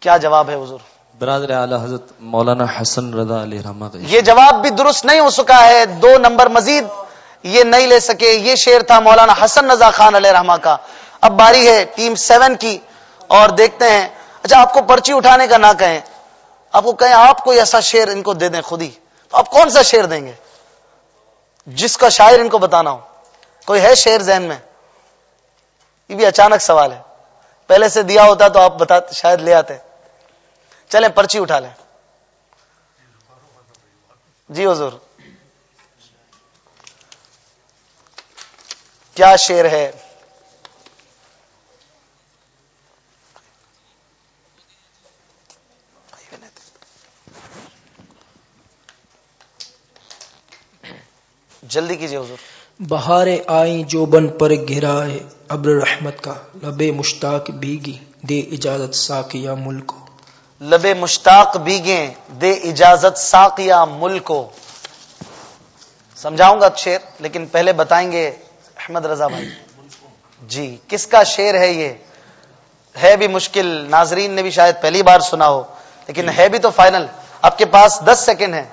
کیا جواب ہے حضور؟ برادر اعلی حضرت مولانا حسن رضا علیہ رحمہ کا یہ جواب بھی درست نہیں ہو سکا ہے. دو نمبر مزید یہ نہیں لے سکے. یہ شعر تھا مولانا حسن رضا خان علیہ رحمہ کا. اب باری ہے ٹیم سیون کی. اور دیکھتے ہیں. اچھا آپ کو پرچی اٹھانے کا نہ کہیں. آپ کو کہیں آپ کوئی ایسا شعر ان کو دے دیں خود ہی؟ تو آپ کون سا شعر دیں گے؟ جس کا شاعر ان کو بتانا ہو۔ کوئی ہے شعر ذہن میں؟ یہ بھی اچانک سوال ہے۔ پہلے سے دیا ہوتا تو آپ بتا، شاید لے آتے۔ چلیں پرچی اٹھا لیں۔ جی حضور۔ کیا شعر ہے؟ جلدی کیجیے حضور۔ بہارے آئیں جو بن پر گھرا ہے ابر رحمت کا لب مشتاق بھیگی دے اجازت ساکیا ملک کو لب مشتاق بیگیں دے اجازت ساقیہ ملک کو سمجھاؤں گا شعر لیکن پہلے بتائیں گے احمد رضا بھائی۔ جی کس کا شعر ہے یہ؟ ہے بھی مشکل ناظرین نے بھی شاید پہلی بار سنا ہو لیکن ہے بھی تو فائنل۔ آپ کے پاس دس سیکنڈ ہیں۔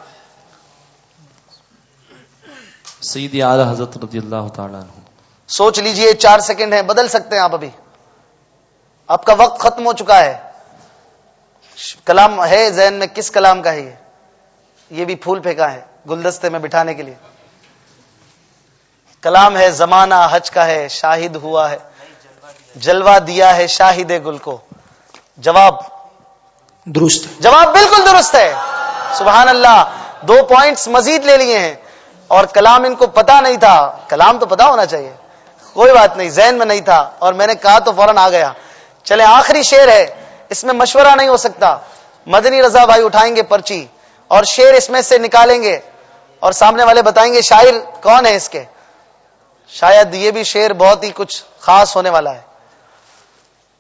سیدی اعلی حضرت رضی اللہ تعالیٰ عنہ۔ سوچ لیجیے چار سیکنڈ ہیں بدل سکتے ہیں آپ ابھی۔ آپ کا وقت ختم ہو چکا ہے۔ کلام ہے ذہن میں کس کلام کا ہے یہ؟ یہ بھی پھول پھینکا ہے گلدستے میں بٹھانے کے لیے۔ کلام ہے زمانہ حج کا ہے شاہد ہوا ہے۔ جلوہ دیا ہے شاہد گل کو۔ جواب؟ درست۔ جواب بالکل درست ہے۔ سبحان اللہ دو پوائنٹس مزید لے لیے ہیں۔ اور کلام ان کو پتا نہیں تھا۔ کلام تو پتا ہونا چاہیے۔ کوئی بات نہیں، ذہن میں نہیں تھا۔ اور میں نے کہا تو فوراً آ گیا۔ چلے آخری شعر ہے۔ اس میں مشورہ نہیں ہو سکتا۔ مدنی رضا بھائی اٹھائیں گے پرچی۔ اور شعر اس میں سے نکالیں گے۔ اور سامنے والے بتائیں گے، شاعر کون ہے اس کے؟ شاید یہ بھی شعر بہت ہی کچھ خاص ہونے والا ہے۔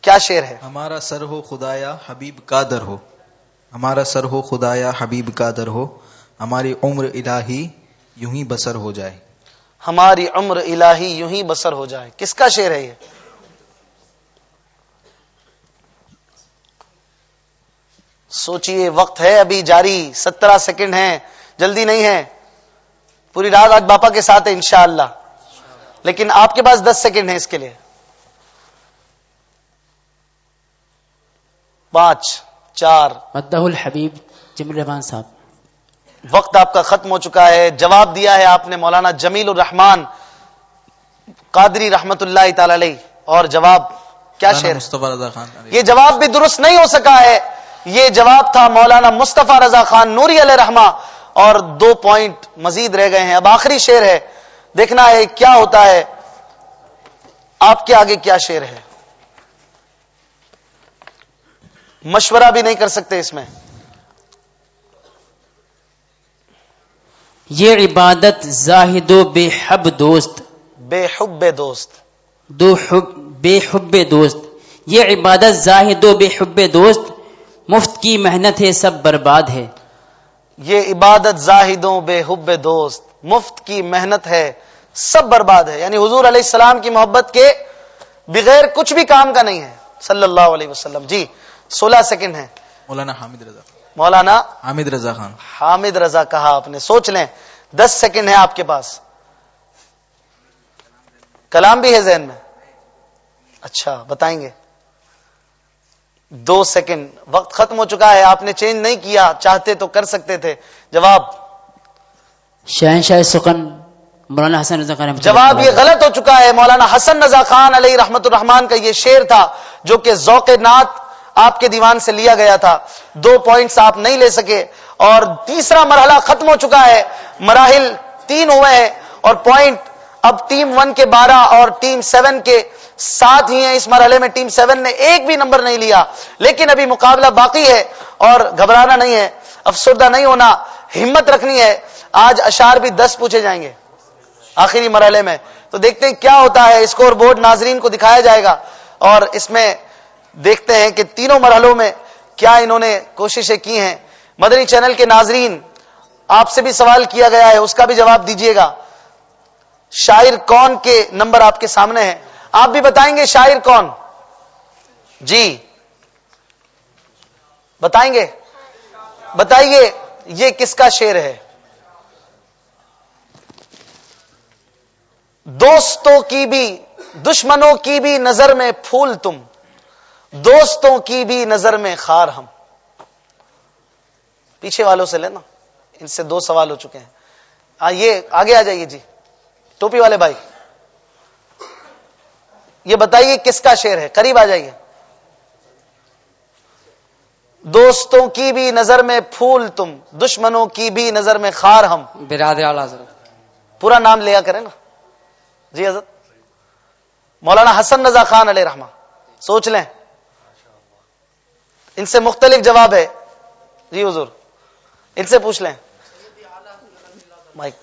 کیا شعر ہے؟ ہمارا سر ہو خدایا، حبیب کا در ہو۔ ہمارا سر ہو خدایا، حبیب کا در ہو۔ ہماری عمر الہی یوں ہی بسر ہو جائے۔ ہماری عمر الہی یوں ہی بسر ہو جائے۔ کس کا شعر ہے یہ؟ سوچئے وقت ہے ابھی جاری سترہ سیکنڈ ہیں جلدی نہیں ہے پوری رات آج باپا کے ساتھ ہے انشاءاللہ۔ لیکن آپ کے پاس دس سیکنڈ ہیں اس کے لیے۔ پانچ چار۔ مدہ الحبیب جمیل رحمان صاحب۔ وقت آپ کا ختم ہو چکا ہے جواب دیا ہے آپ نے مولانا جمیل الرحمان قادری رحمت اللہ تعالی علیہ اور جواب کیا شعر مصطفیٰ رضا خان یہ جواب بھی درست نہیں ہو سکا ہے۔ یہ جواب تھا مولانا مصطفیٰ رضا خان نوری علیہ رحمہ اور دو پوائنٹ مزید رہ گئے ہیں۔ اب آخری شعر ہے۔ دیکھنا ہے کیا ہوتا ہے۔ آپ کے آگے کیا شعر ہے؟ مشورہ بھی نہیں کر سکتے اس میں۔ یہ عبادت زاہد و بے حب دوست بے حب دوست۔ دو حب بے حب دوست۔ یہ عبادت زاہد و بے حب دوست مفت کی محنت ہے سب برباد ہے۔ یہ عبادت زاہدوں بے حب دوست مفت کی محنت ہے سب برباد ہے۔ یعنی حضور علیہ السلام کی محبت کے بغیر کچھ بھی کام کا نہیں ہے۔ صلی اللہ علیہ وسلم۔ جی سولہ سیکنڈ ہے مولانا حامد رضا۔ مولانا حامد رضا خان۔ حامد رضا کہا آپ نے۔ سوچ لیں دس سیکنڈ ہے آپ کے پاس۔ کلام بھی ہے ذہن میں؟ اچھا بتائیں گے۔ دو سیکنڈ وقت ختم ہو چکا ہے آپ نے چینج نہیں کیا چاہتے تو کر سکتے تھے۔ جواب۔ شہنشاہ سخن مولانا حسن رضا خان جواب یہ۔ غلط ہو چکا ہے۔ مولانا حسن رضا خان علیہ رحمت الرحمان کا یہ شعر تھا جو کہ ذوق نات آپ کے دیوان سے لیا گیا تھا۔ دو پوائنٹس آپ نہیں لے سکے۔ اور تیسرا مرحلہ ختم ہو چکا ہے۔ مراحل تین ہوئے ہیں۔ اور پوائنٹ اب ٹیم ون کے بارہ اور ٹیم سیون کے ساتھ ہی ہیں۔ اس مرحلے میں ٹیم سیون نے ایک بھی نمبر نہیں لیا۔ لیکن ابھی مقابلہ باقی ہے۔ اور گھبرانا نہیں ہے۔ افسردہ نہیں ہونا۔ ہمت رکھنی ہے۔ آج اشار بھی دس پوچھے جائیں گے۔ آخری مرحلے میں۔ تو دیکھتے ہیں کیا ہوتا ہے۔ اسکور بورڈ ناظرین کو دکھایا جائے گا۔ اور اس میں دیکھتے ہیں کہ تینوں مرحلوں میں کیا انہوں نے کوششیں کی ہیں۔ مدنی چینل کے ناظرین، آپ سے بھی سوال کیا گیا ہے، اس کا بھی جواب دیجیے گا۔ شاعر کون کے نمبر آپ کے سامنے ہیں؟ آپ بھی بتائیں گے شاعر کون؟ جی۔ بتائیں گے؟ بتائیے، یہ کس کا شعر ہے؟ دوستوں کی بھی، دشمنوں کی بھی نظر میں پھول تم۔ دوستوں کی بھی نظر میں خار ہم۔ پیچھے والوں سے لینا۔ ان سے دو سوال ہو چکے ہیں۔ آئیے آگے آ جائیے جی۔ ٹوپی والے بھائی۔ یہ بتائیے کس کا شعر ہے؟ قریب آ جائیے۔ دوستوں کی بھی نظر میں پھول تم دشمنوں کی بھی نظر میں خار ہم۔ برادر حضرت۔ پورا نام لیا کریں نا۔ جی حضرت۔ مولانا حسن رضا خان علیہ رحمہ سوچ لیں۔ ان سے مختلف جواب ہے۔ جی حضور ان سے پوچھ لیں۔ مائک۔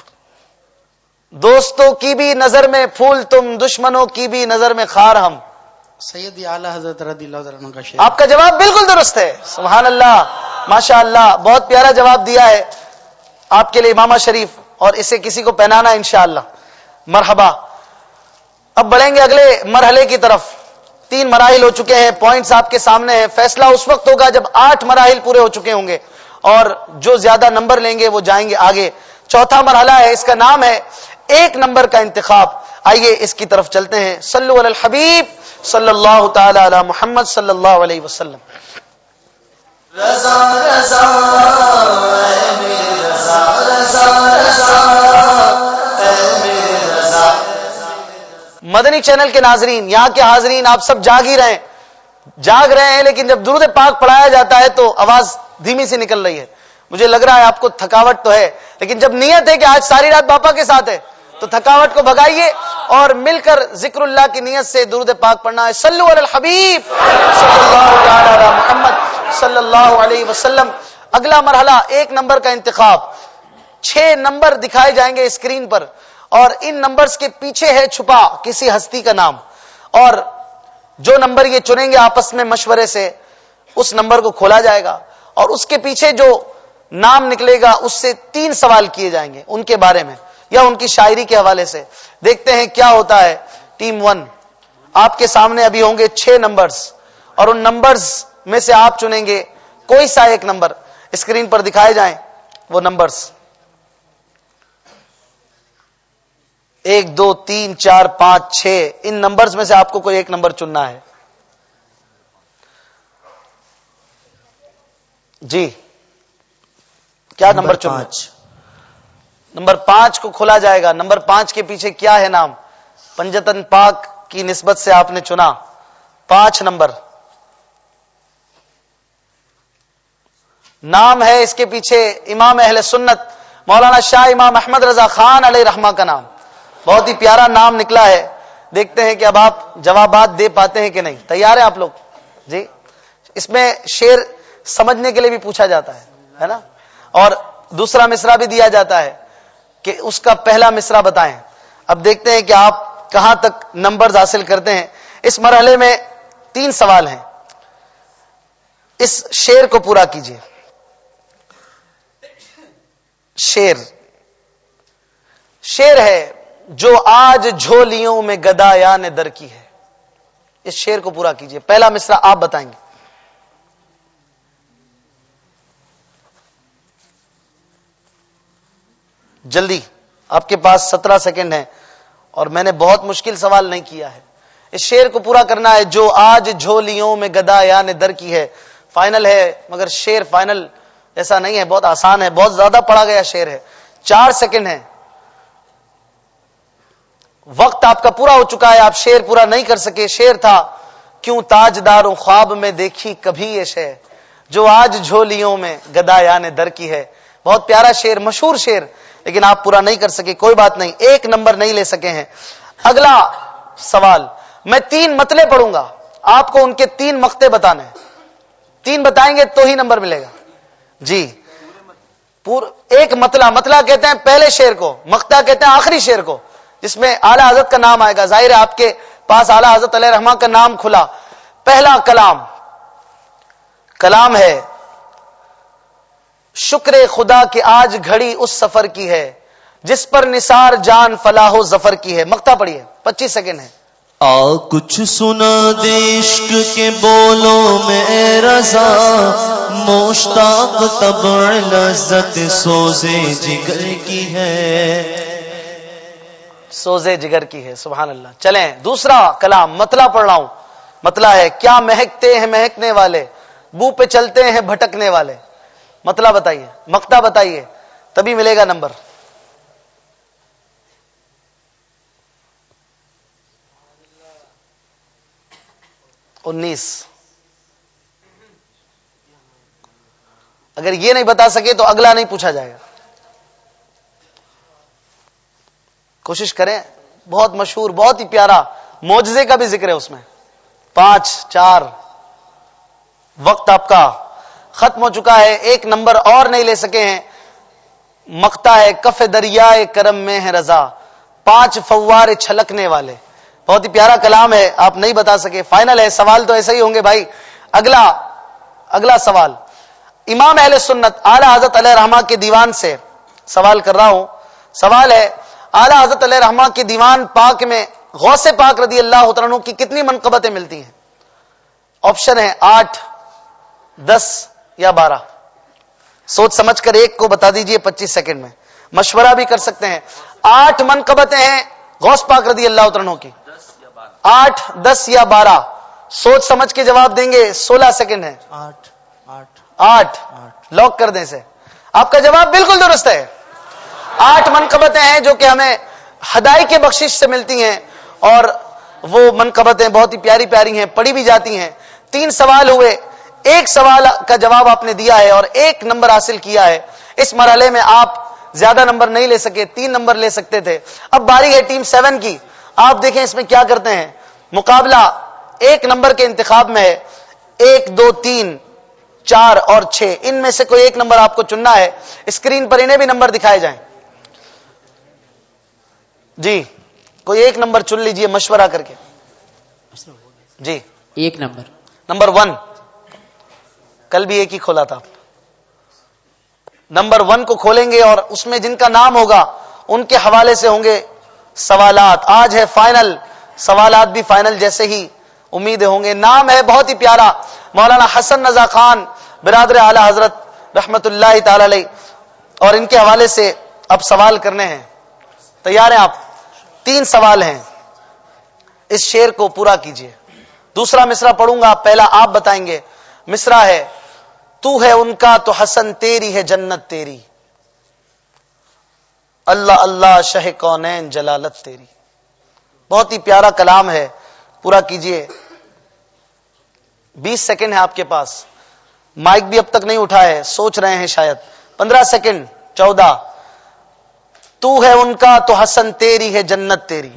دوستوں کی بھی نظر میں پھول تم دشمنوں کی بھی نظر میں خار ہم۔ سید اعلیٰ حضرت رضی اللہ عنہ کا شعر۔ آپ کا جواب بالکل درست ہے۔ سبحان اللہ ماشاء اللہ بہت پیارا جواب دیا ہے۔ آپ کے لیے امامہ شریف اور اسے کسی کو پہنانا انشاءاللہ۔ مرحبا۔ اب بڑھیں گے اگلے مرحلے کی طرف۔ تین مراحل ہو چکے ہیں پوائنٹس آپ کے سامنے ہیں۔ فیصلہ اس وقت ہوگا جب آٹھ مراحل پورے ہو چکے ہوں گے۔ اور جو زیادہ نمبر لیں گے وہ جائیں گے آگے۔ چوتھا مرحلہ ہے، اس کا نام ہے ایک نمبر کا انتخاب۔ آئیے اس کی طرف چلتے ہیں۔ صلو علی الحبیب صلی اللہ تعالی علی محمد صلی اللہ علیہ وسلم۔ رضا رضا، اے میرے رضا رضا۔ مدنی چینل کے ناظرین، یہاں کے حاضرین، آپ سب جاگ ہی رہے ہیں۔ جاگ رہے ہیں لیکن جب درود پاک پڑھایا جاتا ہے تو آواز دھیمی سی نکل رہی ہے۔ مجھے لگ رہا ہے آپ کو تھکاوٹ تو ہے، لیکن جب نیت ہے کہ آج ساری رات باپا کے ساتھ ہے، تو تھکاوٹ کو بھگائیے اور مل کر ذکر اللہ کی نیت سے درود پاک پڑھنا ہے۔ صلو علی الحبیب۔ صلی اللہ علی محمد صلی اللہ علیہ وسلم۔ اگلا مرحلہ، ایک نمبر کا انتخاب۔ چھ نمبر دکھائے جائیں گے اسکرین پر۔ اور ان نمبرز کے پیچھے ہے چھپا کسی ہستی کا نام اور جو نمبر یہ چنیں گے آپس میں مشورے سے، اس نمبر کو کھولا جائے گا اور اس کے پیچھے جو نام نکلے گا، اس سے تین سوال کیے جائیں گے ان کے بارے میں یا ان کی شاعری کے حوالے سے۔ دیکھتے ہیں کیا ہوتا ہے۔ ٹیم ون، آپ کے سامنے ابھی ہوں گے چھ نمبرز اور ان نمبرز میں سے آپ چنیں گے کوئی سا ایک نمبر۔ اسکرین پر دکھائے جائیں وہ نمبرز۔ ایک دو تین چار پانچ چھ ان نمبرز میں سے آپ کو کوئی ایک نمبر چننا ہے۔ جی کیا نمبر چننا پانچ۔ نمبر پانچ کو کھولا جائے گا۔ نمبر پانچ کے پیچھے کیا ہے نام؟ پنجتن پاک کی نسبت سے آپ نے چنا۔ پانچ نمبر۔ نام ہے اس کے پیچھے امام اہل سنت۔ مولانا شاہ امام احمد رضا خان علیہ رحمہ کا نام۔ بہت ہی پیارا نام نکلا ہے۔ دیکھتے ہیں کہ اب آپ جوابات دے پاتے ہیں کہ نہیں۔ تیار ہیں آپ لوگ؟ جی۔ اس میں شیر سمجھنے کے لیے بھی پوچھا جاتا ہے ہے نا؟ اور دوسرا مصرا بھی دیا جاتا ہے کہ اس کا پہلا مصرا بتائیں۔ اب دیکھتے ہیں کہ آپ کہاں تک نمبرز حاصل کرتے ہیں۔ اس مرحلے میں تین سوال ہیں۔ اس شیر کو پورا کیجیے شیر شیر ہے جو آج جھولیوں میں گدا یا نے در کی ہے۔ اس شیر کو پورا کیجیے پہلا مصرا آپ بتائیں گے۔ جلدی، آپ کے پاس سترہ سیکنڈ ہیں اور میں نے بہت مشکل سوال نہیں کیا ہے۔ اس شیر کو پورا کرنا ہے، جو آج جھولیوں میں گدا یا نے در کی ہے۔ فائنل ہے، مگر شیر فائنل ایسا نہیں ہے۔ بہت آسان ہے، بہت زیادہ پڑا گیا شیر ہے۔ چار سیکنڈ ہے وقت آپ کا پورا ہو چکا ہے، آپ شیر پورا نہیں کر سکے۔ شیر تھا، کیوں تاج داروں خواب میں دیکھی کبھی یہ شیر جو آج جھولیوں میں گدایا نے در کی ہے۔ بہت پیارا شیر مشہور شیر لیکن آپ پورا نہیں کر سکے، کوئی بات نہیں۔ ایک نمبر نہیں لے سکے ہیں۔ اگلا سوال، میں تین متلے پڑھوں گا۔ آپ کو ان کے تین مقتے بتانے تین بتائیں گے تو ہی نمبر ملے گا۔ جی۔ پور، ایک متلا متلا کہتے ہیں پہلے شیر کو مکتا کہتے ہیں آخری شیر کو۔ جس میں اعلی حضرت کا نام آئے گا۔ ظاہر ہے آپ کے پاس اعلی حضرت علیہ رحمان کا نام کھلا۔ پہلا کلام کلام ہے، شکر خدا کہ آج گھڑی اس سفر کی ہے، جس پر نثار جان فلاح و ظفر کی ہے۔ مکتا پڑھیے، پچیس سیکنڈ ہے آ، کچھ سنا دیشک کے بولوں میں رضا، مشتاق تب لذت سوزے جگر کی ہے۔ سوزے جگر کی ہے، سبحان اللہ۔ چلیں، دوسرا کلام، متلا پڑھ رہا ہوں۔ متلا ہے، کیا مہکتے ہیں مہکنے والے؟ بو پہ چلتے ہیں بھٹکنے والے۔ مطلب بتائیے مکتا بتائیے، تبھی ملے گا نمبر۔ انیس۔ اگر یہ نہیں بتا سکے تو اگلا نہیں پوچھا جائے گا۔ کوشش کریں۔ بہت مشہور، بہت ہی پیارا موجزے کا بھی ذکر ہے اس میں۔ پانچ، چار، وقت آپ کا ختم ہو چکا ہے۔ ایک نمبر اور نہیں لے سکے ہیں۔ مکتا ہے، کف دریا کرم میں ہے رضا۔ پانچ فوار چھلکنے والے۔ بہت ہی پیارا کلام ہے، آپ نہیں بتا سکے۔ فائنل ہے، سوال تو ایسے ہی ہوں گے بھائی۔ اگلا اگلا سوال۔ امام اہل سنت اعلی حضرت علیہ رحمہ کے دیوان سے سوال کر رہا ہوں۔ سوال ہے اعلی حضرت علیہ رحمہ کے دیوان پاک میں غوث پاک رضی اللہ عنہ کی کتنی منقبتیں ملتی ہیں؟ آپشن ہے آٹھ دس یا بارہ۔ سوچ سمجھ کر ایک کو بتا دیجیے پچیس سیکنڈ میں۔ مشورہ بھی کر سکتے ہیں۔ آٹھ منقبتیں ہیں غوث پاک رضی اللہ عنہ کی۔ آٹھ دس یا بارہ۔ سوچ سمجھ کے جواب دیں گے سولہ سیکنڈ ہے آٹھ آٹھ۔ آٹھ۔ لاک کر دیں سے آپ کا جواب بالکل درست ہے۔ آٹھ منقبتیں ہیں جو کہ ہمیں ہدائی کے بخشش سے ملتی ہیں اور وہ منقبتیں بہت ہی پیاری پیاری ہیں، پڑھی بھی جاتی ہیں۔ تین سوال ہوئے۔ ایک سوال کا جواب آپ نے دیا ہے اور ایک نمبر حاصل کیا ہے۔ اس مرحلے میں آپ زیادہ نمبر نہیں لے سکے، تین نمبر لے سکتے تھے۔ اب باری ہے ٹیم سیون کی۔ آپ دیکھیں اس میں کیا کرتے ہیں۔ مقابلہ ایک نمبر کے انتخاب میں ہے۔ ایک، دو، تین، چار اور چھ۔ ان میں سے کوئی ایک نمبر آپ کو چننا ہے۔ اسکرین پر انہیں بھی نمبر دکھائے جائیں۔ جی کوئی ایک نمبر چن لیجیے مشورہ کر کے۔ جی۔ ایک نمبر۔ Number one. کل بھی ایک ہی کھولا تھا۔ نمبر ون کو کھولیں گے اور اس میں جن کا نام ہوگا ان کے حوالے سے ہوں گے سوالات۔ آج ہے فائنل۔ سوالات بھی فائنل جیسے ہی امید ہوں گے۔ نام ہے بہت ہی پیارا۔ مولانا حسن رضا خان برادر اعلی حضرت رحمت اللہ تعالی علیہ۔ اور ان کے حوالے سے اب سوال کرنے ہیں۔ تیار ہیں آپ؟ تین سوال ہیں۔ اس شیر کو پورا کیجیے۔ دوسرا مصرا پڑھوں گا پہلا آپ بتائیں گے۔ مصرا ہے، تو ہے ان کا، تو حسن تیری ہے، جنت تیری۔ اللہ اللہ، شہ کونین، جلالت تیری۔ بہت ہی پیارا کلام ہے۔ پورا کیجیے۔ بیس سیکنڈ ہے آپ کے پاس۔ مائک بھی اب تک نہیں اٹھا ہے، سوچ رہے ہیں شاید۔ پندرہ سیکنڈ، چودہ۔ تو ہے ان کا تو حسن تیری ہے جنت تیری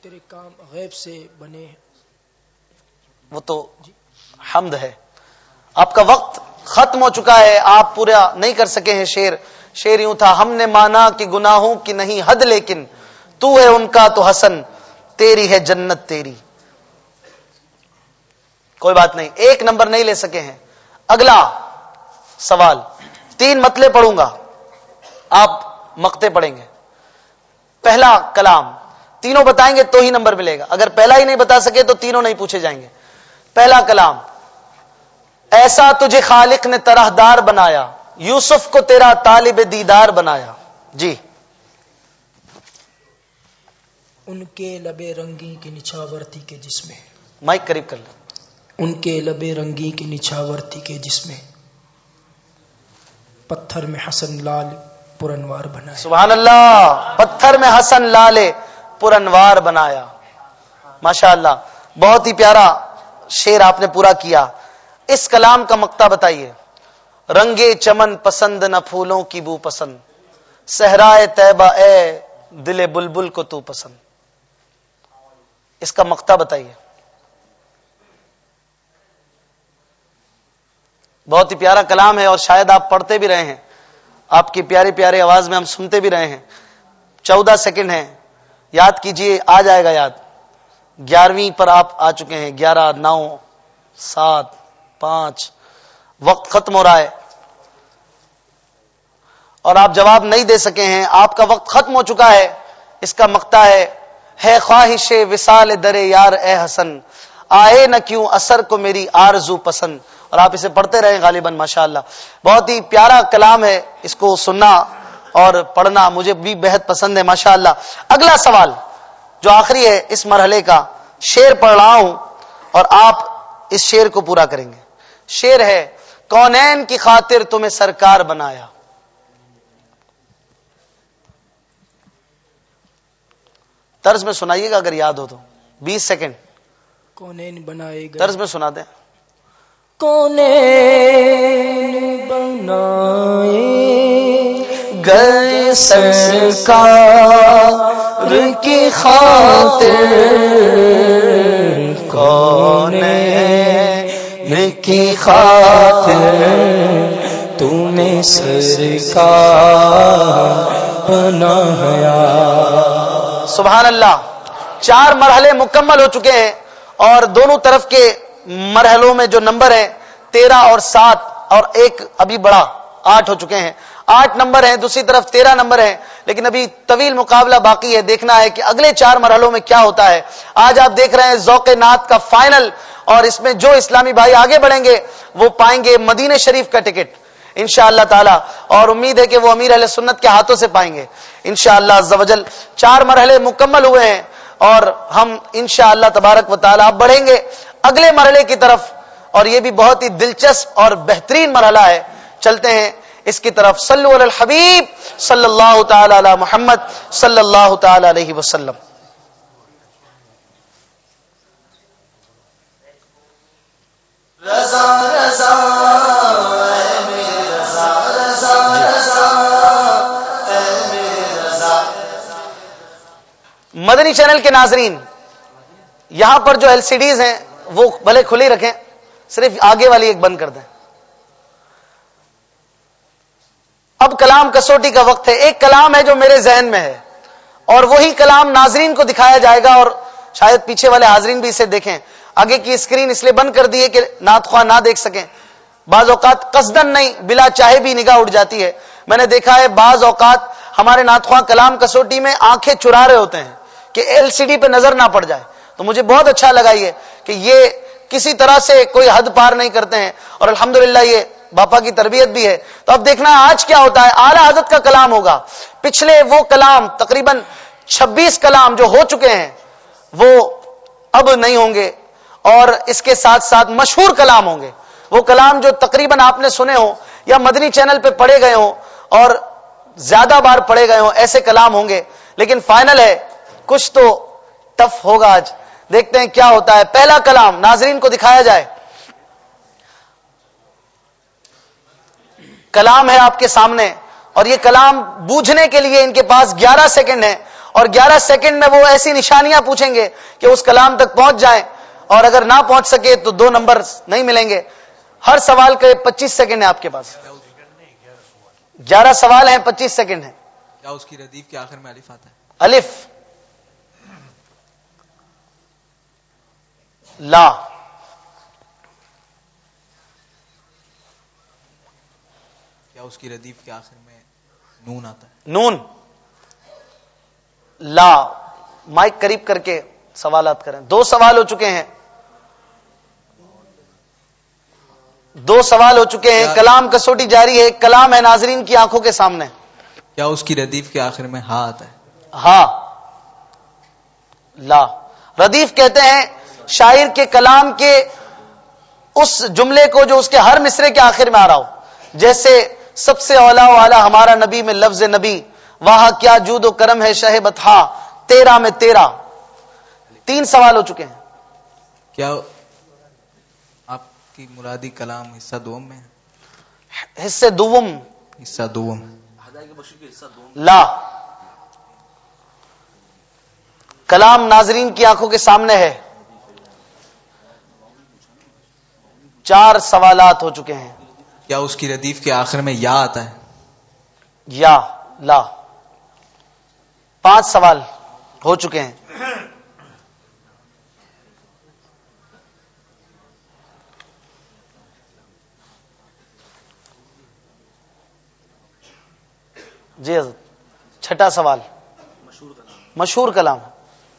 تیرے کام غیب سے بنے وہ تو حمد ہے۔ آپ کا وقت ختم ہو چکا ہے آپ پورا نہیں کر سکے ہیں شیر۔ شیر یوں تھا ہم نے مانا کہ گناہوں کی نہیں حد لیکن تو ہے ان کا تو حسن تیری ہے جنت تیری۔ کوئی بات نہیں ایک نمبر نہیں لے سکے ہیں۔ اگلا سوال تین متلے پڑھوں گا۔ آپ مکتے پڑھیں گے۔ پہلا کلام تینوں بتائیں گے تو ہی نمبر ملے گا۔ اگر پہلا ہی نہیں بتا سکے تو تینوں نہیں پوچھے جائیں گے۔ پہلا کلام ایسا تجھے خالق نے طرح دار بنایا یوسف کو تیرا طالب دیدار بنایا۔ جی۔ ان کے لبے رنگی کی نچھاورتی کے جس میں۔ مائک قریب کر لیں ان کے لبے رنگی کی نچھاورتی کے جس میں۔ پتھر میں حسن لال پرنوار بنایا۔ سبحان اللہ، پتھر میں حسن لال پرنوار بنایا۔ ماشاء اللہ بہت ہی پیارا شیر آپ نے پورا کیا۔ اس کلام کا مکتا بتائیے۔ رنگے چمن پسند نہ پھولوں کی بو پسند۔ صحرائے طیبہ، اے دل بلبل کو تو پسند۔ اس کا مکتا بتائیے۔ بہت ہی پیارا کلام ہے اور شاید آپ پڑھتے بھی رہے ہیں۔ آپ کی پیاری پیاری آواز میں ہم سنتے بھی رہے ہیں۔ چودہ سیکنڈ ہیں۔ یاد کیجیے، آ جائے گا یاد۔ گیارہویں پر آپ آ چکے ہیں۔ گیارہ، نو، سات، پانچ۔ وقت ختم ہو رہا ہے۔ اور آپ جواب نہیں دے سکے ہیں۔ آپ کا وقت ختم ہو چکا ہے۔ اس کا مکتا ہے۔ ہے خواہش وسال درے یار، اے حسن۔ آئے نہ کیوں اثر کو میری آرزو پسند۔ اور آپ اسے پڑھتے رہے غالباً ماشاء اللہ بہت ہی پیارا کلام ہے اس کو سننا اور پڑھنا مجھے بھی بہت پسند ہے ماشاء اللہ اگلا سوال جو آخری ہے اس مرحلے کا شیر پڑھ رہا ہوں اور آپ اس شیر کو پورا کریں گے۔ شیر ہے کونین کی خاطر تمہیں سرکار بنایا۔ طرز میں سنائیے گا اگر یاد ہو تو۔ بیس سیکنڈ۔ کونین بنائے گئے۔ طرز میں سنا دیں۔ کونین بنائے؟ گئے سرکار کی خاطر کون کی خاطر تمہیں سرکار بنایا۔ سبحان اللہ، چار مرحلے مکمل ہو چکے ہیں اور دونوں طرف کے مرحلوں میں جو نمبر ہیں، تیرہ اور سات اور ایک ابھی بڑا، آٹھ ہو چکے ہیں۔ آٹھ نمبر ہیں، دوسری طرف تیرہ نمبر ہیں۔ لیکن ابھی طویل مقابلہ باقی ہے، دیکھنا ہے کہ اگلے چار مرحلوں میں کیا ہوتا ہے۔ آج آپ دیکھ رہے ہیں ذوق نات کا فائنل، اور اس میں جو اسلامی بھائی آگے بڑھیں گے، وہ پائیں گے مدینہ شریف کا ٹکٹ۔ ان شاء اللہ تعالیٰ، اور امید ہے کہ وہ امیر علیہ سنت کے ہاتھوں سے پائیں گے۔ ان شاء اللہ چار مرحلے مکمل ہوئے ہیں، اور ہم ان شاء اللہ تبارک و تعالیٰ بڑھیں گے۔ اگلے مرحلے کی طرف اور یہ بھی بہت ہی دلچسپ اور بہترین مرحلہ ہے۔ چلتے ہیں اس کی طرف۔ صلو علی الحبیب صلی اللہ تعالی علی محمد صلی اللہ تعالی علیہ وسلم۔ رضا رضا مدنی چینل کے ناظرین یہاں پر جو ایل سی ڈیز ہیں وہ بھلے کھلی رکھیں، صرف آگے والی ایک بند کر دیں۔ اب کلام کسوٹی کا وقت ہے، ایک کلام ہے جو میرے ذہن میں ہے، اور وہی کلام ناظرین کو دکھایا جائے گا، اور شاید پیچھے والے حاضرین بھی اسے دیکھیں۔ آگے کی اسکرین اس لیے بند کر دی ہے کہ نات خواہ نہ دیکھ سکیں۔ بعض اوقات قصدن نہیں، بلا چاہے بھی نگاہ اٹھ جاتی ہے۔ میں نے دیکھا ہے بعض اوقات ہمارے نات خواہ کلام کسوٹی میں آنکھیں چرا رہے ہوتے ہیں کہ ایل سی ڈی پہ نظر نہ پڑ جائے۔ تو مجھے بہت اچھا لگا یہ کہ یہ کسی طرح سے کوئی حد پار نہیں کرتے ہیں اور الحمدللہ یہ باپا کی تربیت بھی ہے تو اب دیکھنا آج کیا ہوتا ہے، اعلی حضرت کا کلام ہوگا۔ پچھلے وہ کلام، تقریباً چھبیس کلام جو ہو چکے ہیں، وہ اب نہیں ہوں گے اور اس کے ساتھ ساتھ مشہور کلام ہوں گے۔ وہ کلام جو تقریباً آپ نے سنے ہوں یا مدنی چینل پہ پڑھے گئے ہوں اور زیادہ بار پڑھے گئے ہوں، ایسے کلام ہوں گے۔ لیکن فائنل ہے، کچھ تو ٹف ہوگا آج۔ دیکھتے ہیں کیا ہوتا ہے۔ پہلا کلام ناظرین کو دکھایا جائے۔ کلام ہے آپ کے سامنے اور یہ کلام بوجھنے کے لیے ان کے پاس گیارہ سیکنڈ ہے اور گیارہ سیکنڈ میں وہ ایسی نشانیاں پوچھیں گے کہ اس کلام تک پہنچ جائیں اور اگر نہ پہنچ سکے تو دو نمبر نہیں ملیں گے۔ ہر سوال کے پچیس سیکنڈ ہے آپ کے پاس۔ گیارہ سوال ہیں پچیس سیکنڈ ہیں۔ کیا اس کی ردیف کے آخر میں الف آتا ہے؟ الف۔ لا کیا اس کی ردیف کے آخر میں نون آتا ہے؟ نون۔ لا۔ مائک قریب کر کے سوالات کریں۔ دو سوال ہو چکے ہیں۔ دو سوال ہو چکے ہیں۔ کلام کسوٹی جاری ہے۔ کلام ہے ناظرین کی آنکھوں کے سامنے۔ کیا اس کی ردیف کے آخر میں ہا آتا ہے؟ ہاں لا۔ ردیف کہتے ہیں شاعر کے کلام کے اس جملے کو جو اس کے ہر مصرے کے آخر میں آ رہا ہو۔ جیسے سب سے اولا والا ہمارا نبی میں لفظ نبی وہاں کیا جود و کرم ہے شہ بتہا تیرا میں تیرا تین سوال ہو چکے ہیں۔ کیا آپ کی مرادی کلام حصہ دوم میں حصے دوم حصہ دوم لا۔ کلام ناظرین کی آنکھوں کے سامنے ہے۔ چار سوالات ہو چکے ہیں۔ کیا اس کی ردیف کے آخر میں یا آتا ہے؟ یا لا۔ پانچ سوال ہو چکے ہیں۔ جی حضرت چھٹا سوال۔ مشہور کلام۔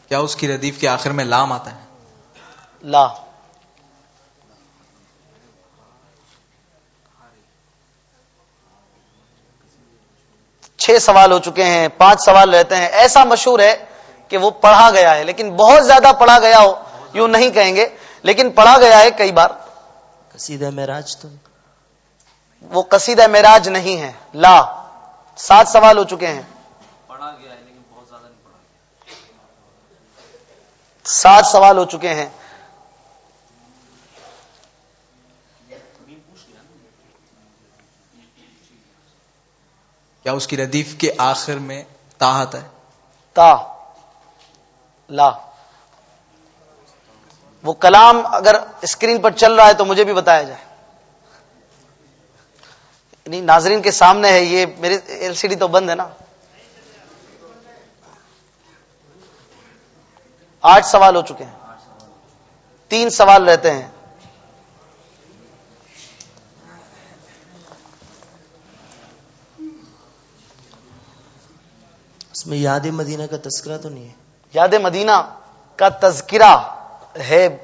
کیا اس کی ردیف کے آخر میں لام آتا ہے؟ لا۔ چھ سوال ہو چکے ہیں پانچ سوال رہتے ہیں۔ ایسا مشہور ہے کہ وہ پڑھا گیا ہے لیکن بہت زیادہ پڑھا گیا ہو یوں نہیں کہیں گے۔ لیکن پڑھا گیا ہے کئی بار۔ قصیدہ معراج تو۔ وہ قصیدہ معراج نہیں ہے۔ لا سات سوال ہو چکے ہیں۔ سات سوال ہو چکے ہیں۔ کیا اس کی ردیف کے آخر میں تا آتا ہے؟ تا، لا۔ وہ کلام اگر اسکرین پر چل رہا ہے تو مجھے بھی بتایا جائے۔ نہیں ناظرین کے سامنے ہے، یہ میری ایل سی ڈی تو بند ہے نا۔ آٹھ سوال ہو چکے ہیں۔ تین سوال رہتے ہیں۔ اس میں یاد مدینہ کا تذکرہ تو نہیں ہے؟ یاد مدینہ کا تذکرہ ہے،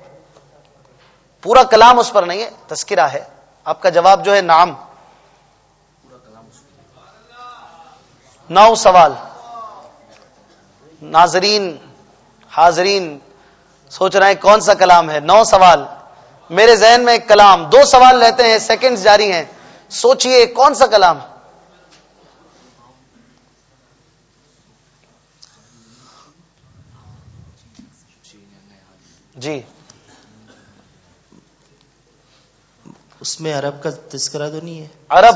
پورا کلام اس پر نہیں ہے، تذکرہ ہے۔ آپ کا جواب جو ہے نام نو سوال۔ ناظرین، حاضرین، سوچ رہے ہیں کون سا کلام ہے؟ نو سوال۔ میرے ذہن میں ایک کلام، دو سوال رہتے ہیں سیکنڈز جاری ہیں۔ سوچئے کون سا کلام؟ جی۔ اس میں عرب کا تذکرہ تو نہیں ہے۔ عرب۔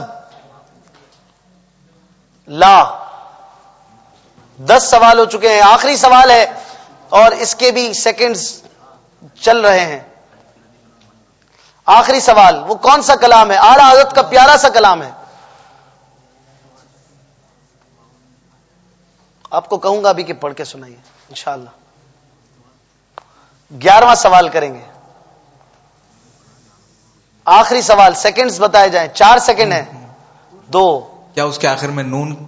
لا۔ دس سوال ہو چکے ہیں۔ آخری سوال ہے اور اس کے بھی سیکنڈز چل رہے ہیں۔ آخری سوال وہ کون سا کلام ہے؟ اعلی حضرت کا پیارا سا کلام ہے۔ آپ کو کہوں گا ابھی کہ پڑھ کے سنائیے انشاءاللہ۔ گیارہواں سوال کریں گے۔ آخری سوال سیکنڈز بتائے جائیں۔ چار سیکنڈ ہیں۔ دو۔ کیا اس کے آخر میں نون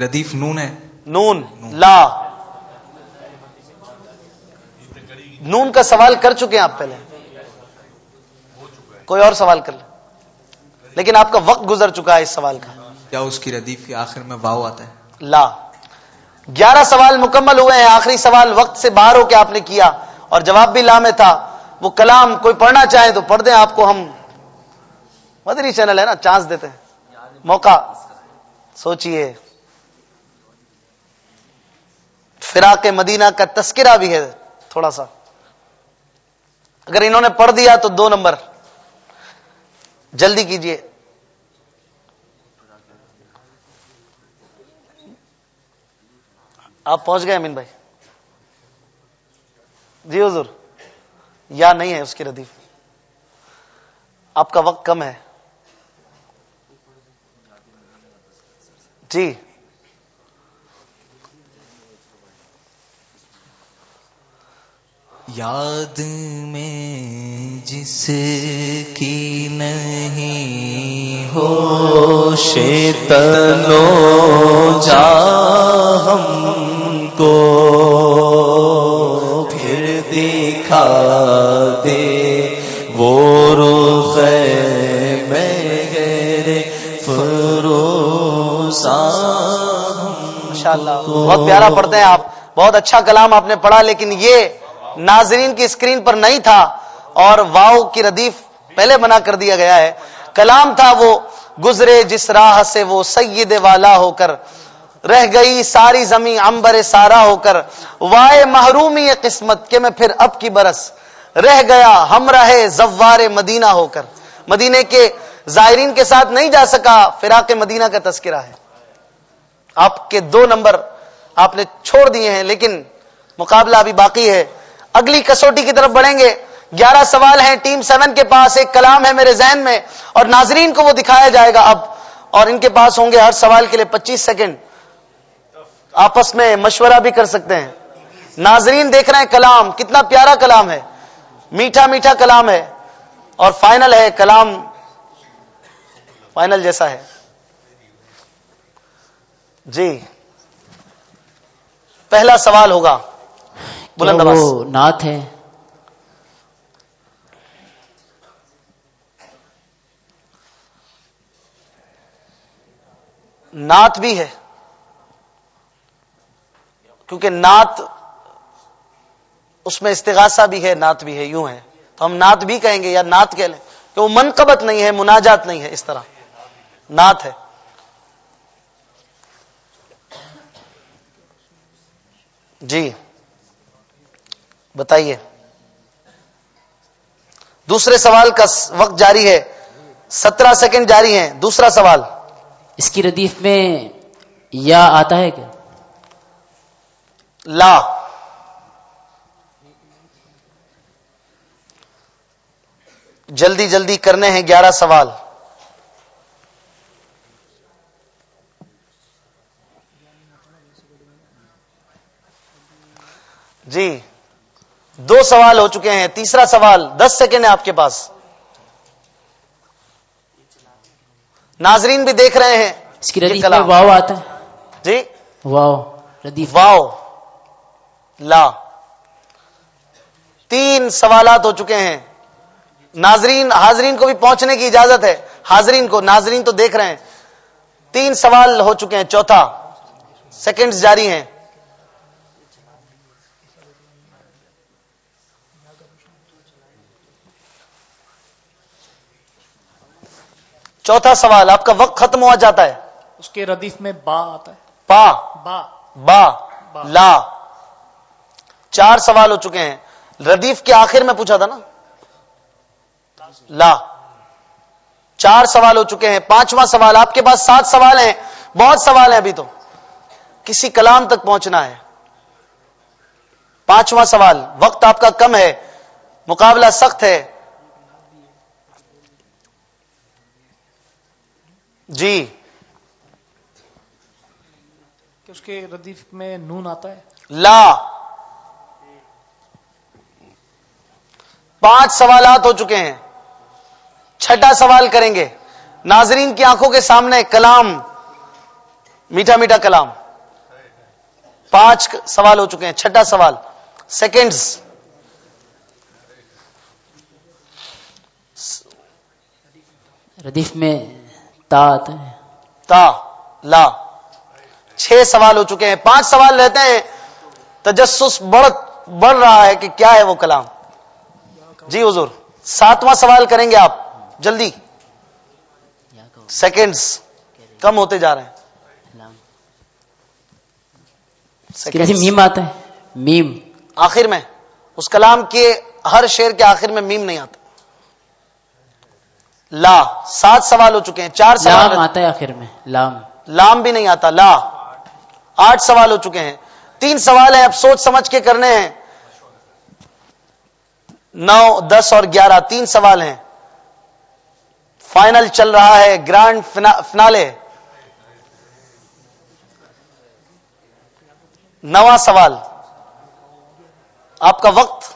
ردیف نون ہے؟ نون۔ لا۔ نون کا سوال کر چکے ہیں آپ پہلے۔ کوئی اور سوال کر لیں۔ لیکن آپ کا وقت گزر چکا ہے اس سوال کا۔ کیا اس کی ردیف کے آخر میں واؤ آتا ہے؟ لا۔ گیارہ سوال مکمل ہوئے ہیں۔ آخری سوال وقت سے باہر ہو کے آپ نے کیا۔ اور جواب بھی لا میں تھا، وہ کلام کوئی پڑھنا چاہے تو پڑھ دیں، آپ کو ہم مدری چینل ہے نا، چانس دیتے ہیں۔ موقع۔ سوچئے۔ فراق مدینہ کا تذکرہ بھی ہے، تھوڑا سا۔ اگر انہوں نے پڑھ دیا تو دو نمبر۔ جلدی کیجیے۔ آپ پہنچ گئے امین بھائی۔ جی حضور، یا نہیں ہے اس کی ردیف؟ آپ کا وقت کم ہے۔ جی۔ یاد میں جس کی نہیں ہو شیتنو جا ہم کو۔ دکھا دے وہ رخ میں فروسا ماشاءاللہ بہت پیارا پڑھتے ہیں آپ۔ بہت اچھا کلام آپ نے پڑھا لیکن یہ ناظرین کی اسکرین پر نہیں تھا اور واؤ کی ردیف پہلے بنا کر دیا گیا ہے۔ کلام تھا وہ گزرے جس راہ سے وہ سید والا ہو کر رہ گئی ساری زمین امبر سارا ہو کر۔ وائے محرومی قسمت کے میں پھر اب کی برس۔ رہ گیا ہم رہے زوار مدینہ ہو کر۔ مدینے کے زائرین کے ساتھ نہیں جا سکا، فراق مدینہ کا تذکرہ ہے۔ آپ کے دو نمبر آپ نے چھوڑ دیے ہیں، لیکن مقابلہ ابھی باقی ہے۔ اگلی کسوٹی کی طرف بڑھیں گے۔ گیارہ سوال ہیں، ٹیم سیون کے پاس ایک کلام ہے میرے ذہن میں اور ناظرین کو وہ دکھایا جائے گا اب۔ اور ان کے پاس ہوں گے ہر سوال کے لیے پچیس سیکنڈ۔ آپس میں مشورہ بھی کر سکتے ہیں۔ ناظرین دیکھ رہے ہیں کلام کتنا پیارا کلام ہے۔ میٹھا میٹھا کلام ہے۔ اور فائنل ہے کلام فائنل جیسا ہے۔ جی۔ پہلا سوال ہوگا۔ بلند وہ نعت ہے؟ نعت بھی ہے۔ کیونکہ نعت اس میں استغاثہ بھی ہے، نعت بھی ہے، یوں ہے۔ تو ہم نعت بھی کہیں گے یا نعت کہہ لیں کہ وہ منقبت نہیں ہے، مناجات نہیں ہے، اس طرح۔ نعت ہے۔ جی۔ بتائیے۔ دوسرے سوال کا وقت جاری ہے۔ سترہ سیکنڈ جاری ہیں۔ دوسرا سوال۔ اس کی ردیف میں یا آتا ہے کیا؟ لا. جلدی جلدی کرنے ہیں گیارہ سوال. جی دو سوال ہو چکے ہیں تیسرا سوال دس سیکنڈ ہے آپ کے پاس. ناظرین بھی دیکھ رہے ہیں اس کی ردیف واؤ آتا ہے۔ جی؟ واؤ ردیف۔ واؤ لا تین سوالات ہو چکے ہیں۔ ناظرین حاضرین کو بھی پہنچنے کی اجازت ہے۔ حاضرین کو ناظرین تو دیکھ رہے ہیں۔ تین سوال ہو چکے ہیں۔ چوتھا سیکنڈز جاری ہیں۔ چوتھا سوال آپ کا وقت ختم ہوا جاتا ہے۔ اس کے ردیف میں با آتا ہے۔ پا با۔ با۔ لا۔ چار سوال ہو چکے ہیں۔ ردیف کے آخر میں پوچھا تھا نا۔ لا۔ چار سوال ہو چکے ہیں۔ پانچواں سوال آپ کے پاس سات سوال ہیں۔ بہت سوال ہیں ابھی تو۔ کسی کلام تک پہنچنا ہے۔ پانچواں سوال وقت آپ کا کم ہے۔ مقابلہ سخت ہے۔ جی۔ کہ اس کے ردیف میں نون آتا ہے۔ لا۔ پانچ سوالات ہو چکے ہیں۔ چھٹا سوال کریں گے۔ ناظرین کی آنکھوں کے سامنے کلام میٹھا میٹھا کلام۔ پانچ سوال ہو چکے ہیں چھٹا سوال۔ سیکنڈز ردیف میں تا تا لا۔ چھ سوال ہو چکے ہیں۔ پانچ سوال رہتے ہیں۔ تجسس بڑھ بڑھ رہا ہے کہ کیا ہے وہ کلام۔ جی حضور ساتواں سوال کریں گے آپ جلدی۔ سیکنڈز کم ہوتے جا رہے ہیں۔ میم آتا ہے میم۔ آخر میں اس کلام کے ہر شیر کے آخر میں میم نہیں آتا۔ لا سات سوال ہو چکے ہیں چار لام سوال آتا ہے آخر میں لام۔ لام بھی نہیں آتا لا۔ آٹھ سوال ہو چکے ہیں۔ تین سوال ہیں اب سوچ سمجھ کے کرنے ہیں۔ نو دس اور گیارہ تین سوال ہیں۔ فائنل چل رہا ہے گرانڈ فنا- فنالے۔ نواں سوال۔ آپ کا وقت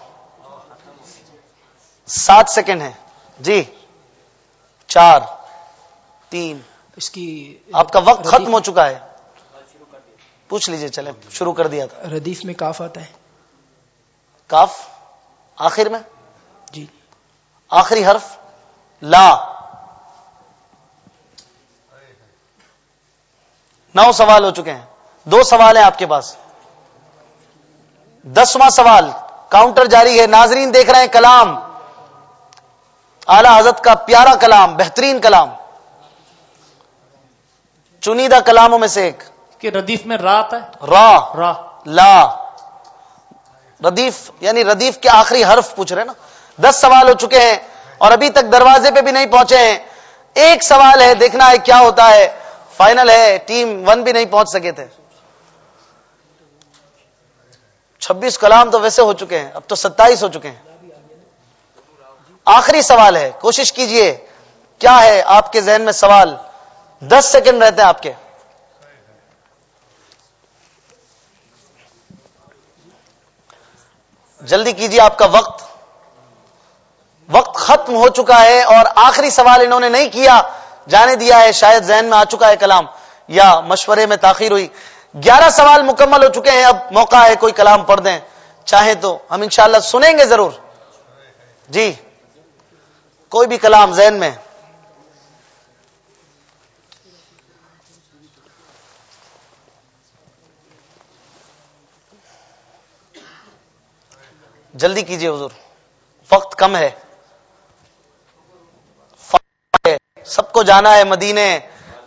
سات سیکنڈ ہے۔ جی۔ چار تین۔ اس کی آپ کا وقت ختم ہو چکا ہے۔ پوچھ لیجیے چلے شروع کر دیا تھا۔ ردیف میں کاف آتا ہے۔ کاف؟ آخر میں؟ جی۔ آخری حرف لا۔ نو سوال ہو چکے ہیں۔ دو سوال ہیں آپ کے پاس۔ دسواں سوال کاؤنٹر جاری ہے ناظرین دیکھ رہے ہیں کلام۔ اعلی حضرت کا پیارا کلام بہترین کلام۔ چنیدہ کلاموں میں سے ایک۔ کہ ردیف میں رات ہے؟ را۔ را۔ لا۔ ردیف یعنی ردیف کے آخری حرف پوچھ رہے نا۔ دس سوال ہو چکے ہیں اور ابھی تک دروازے پہ بھی نہیں پہنچے ہیں۔ ایک سوال ہے، دیکھنا ہے کیا ہوتا ہے۔ فائنل ہے، ٹیم ون بھی نہیں پہنچ سکے تھے۔ چھبیس کلام تو ویسے ہو چکے ہیں، اب تو ستائیس ہو چکے ہیں۔ آخری سوال ہے، کوشش کیجیے، کیا ہے آپ کے ذہن میں سوال؟ دس سیکنڈ رہتے ہیں آپ کے۔ جلدی کیجیے آپ کا وقت۔ وقت ختم ہو چکا ہے اور آخری سوال انہوں نے نہیں کیا، جانے دیا ہے، شاید ذہن میں آ چکا ہے کلام، یا مشورے میں تاخیر ہوئی۔ گیارہ سوال مکمل ہو چکے ہیں، اب موقع ہے کوئی کلام پڑھ دیں۔ چاہے تو ہم انشاءاللہ سنیں گے ضرور۔ جی۔ کوئی بھی کلام ذہن میں۔ جلدی کیجیے حضور۔ وقت کم ہے۔ ہے۔ سب کو جانا ہے مدینے۔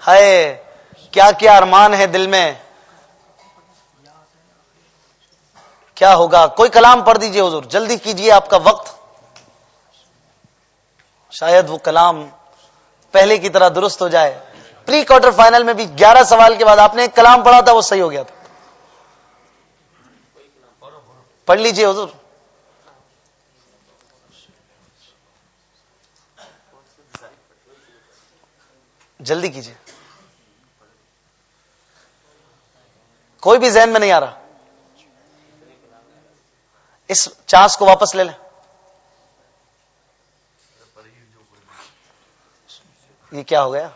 ہے کیا کیا ارمان ہے دل میں۔ کیا ہوگا؟ کوئی کلام پڑھ دیجیے حضور۔ جلدی کیجیے آپ کا وقت۔ شاید وہ کلام پہلے کی طرح درست ہو جائے۔ پری کوارٹر فائنل میں بھی گیارہ سوال کے بعد آپ نے ایک کلام پڑھا تھا، وہ صحیح ہو گیا۔ تھا پڑھ لیجیے حضور۔ جلدی کیجیے کوئی بھی ذہن میں نہیں آ رہا۔ اس چانس کو واپس لے لیں۔ یہ کیا ہو گیا؟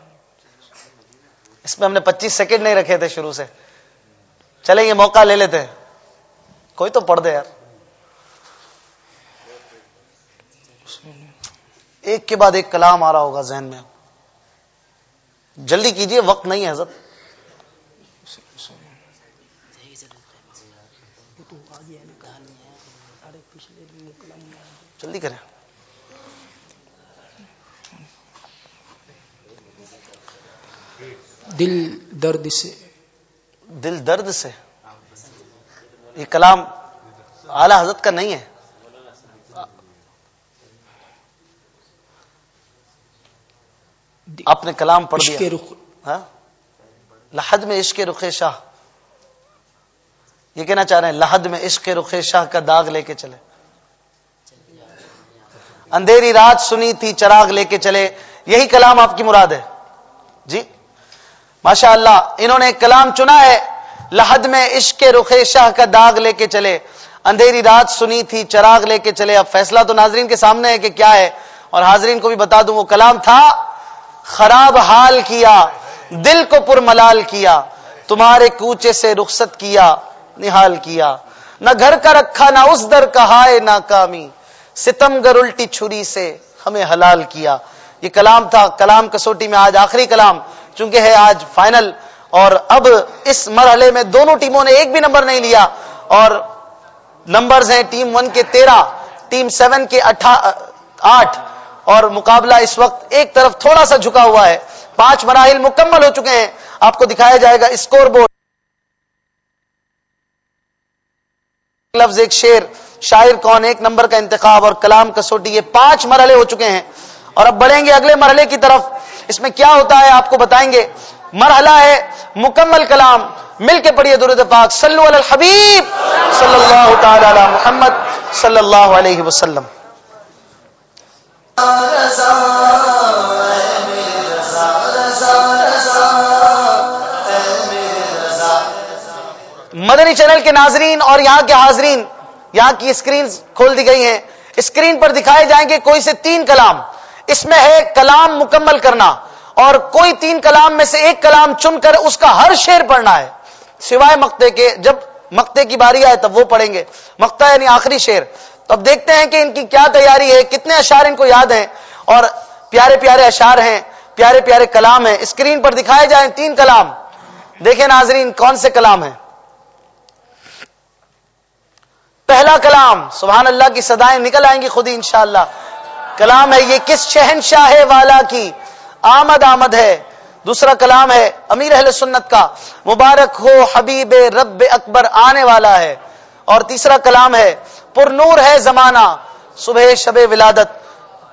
اس میں ہم نے پچیس سیکنڈ نہیں رکھے تھے شروع سے۔ چلیں، یہ موقع لے لیتے ہیں۔ کوئی تو پڑھ دے یار۔ ایک کے بعد ایک کلام آ رہا ہوگا ذہن میں۔ جلدی کیجیے وقت نہیں ہے حضرت۔ جلدی کریں۔ دل درد سے۔ دل درد سے۔ یہ کلام اعلی حضرت کا نہیں ہے۔ آپ نے کلام پڑھ دیا رخ ہاں؟ لحد میں عشق رخ شاہ۔ یہ کہنا چاہ رہے ہیں لحد میں عشق رخ شاہ کا داغ لے کے چلے۔ اندھیری رات سنی تھی چراغ لے کے چلے۔ یہی کلام آپ کی مراد ہے۔ جی؟ ماشاء اللہ انہوں نے کلام چنا ہے لحد میں عشق رخ شاہ کا داغ لے کے چلے۔ اندھیری رات سنی تھی چراغ لے کے چلے۔ اب فیصلہ تو ناظرین کے سامنے ہے کہ کیا ہے اور حاضرین کو بھی بتا دوں وہ کلام تھا۔ خراب حال کیا، دل کو پر ملال کیا، تمہارے کوچے سے رخصت کیا، نہال کیا۔ نہ گھر کا رکھا، نہ اس در کا ہائے ناکامی۔ ستم گر الٹی چھری سے ہمیں حلال کیا۔ یہ کلام تھا، کلام کسوٹی میں آج آخری کلام، چونکہ ہے آج فائنل۔ اور اب اس مرحلے میں دونوں ٹیموں نے ایک بھی نمبر نہیں لیا۔ اور نمبرز ہیں ٹیم ون کے تیرہ، ٹیم سیون کے اٹھا، آٹھ۔ اور مقابلہ اس وقت ایک طرف تھوڑا سا جھکا ہوا ہے۔ پانچ مراحل مکمل ہو چکے ہیں۔ آپ کو دکھایا جائے گا اسکور بورڈ۔ لفظ ایک شیر شاعر کون، ایک نمبر کا انتخاب اور کلام کسوٹی، یہ پانچ مرحلے ہو چکے ہیں۔ اور اب بڑھیں گے اگلے مرحلے کی طرف۔ اس میں کیا ہوتا ہے آپ کو بتائیں گے۔ مرحلہ ہے مکمل کلام۔ مل کے پڑھیے درود پاک۔ صلو علی الحبیب صلی اللہ تعالی علی محمد صلی اللہ علیہ وسلم۔ مدنی چینل کے ناظرین اور یہاں کے حاضرین، یہاں کی اسکرین کھول دی گئی ہیں۔ اسکرین پر دکھائے جائیں گے کوئی سے تین کلام۔ اس میں ہے کلام مکمل کرنا اور کوئی تین کلام میں سے ایک کلام چن کر اس کا ہر شعر پڑھنا ہے۔ سوائے مقتے کے، جب مقتے کی باری آئے تب وہ پڑھیں گے۔ مقتا یعنی آخری شعر۔ تو اب دیکھتے ہیں کہ ان کی کیا تیاری ہے، کتنے اشار ان کو یاد ہیں اور پیارے پیارے اشار ہیں، پیارے پیارے کلام ہیں۔ اسکرین پر دکھائے جائیں تین کلام۔ دیکھیں ناظرین، کون سے کلام ہیں؟ پہلا کلام، سبحان اللہ کی صدایں نکل آئیں گی خود ہی انشاءاللہ۔ کلام ہے، یہ کس شہنشاہ والا کی آمد آمد ہے؟ دوسرا کلام ہے، امیر اہل سنت کا۔ مبارک ہو حبیب رب اکبر آنے والا ہے۔ اور تیسرا کلام ہے پر نور ہے زمانہ صبح شب ولادت۔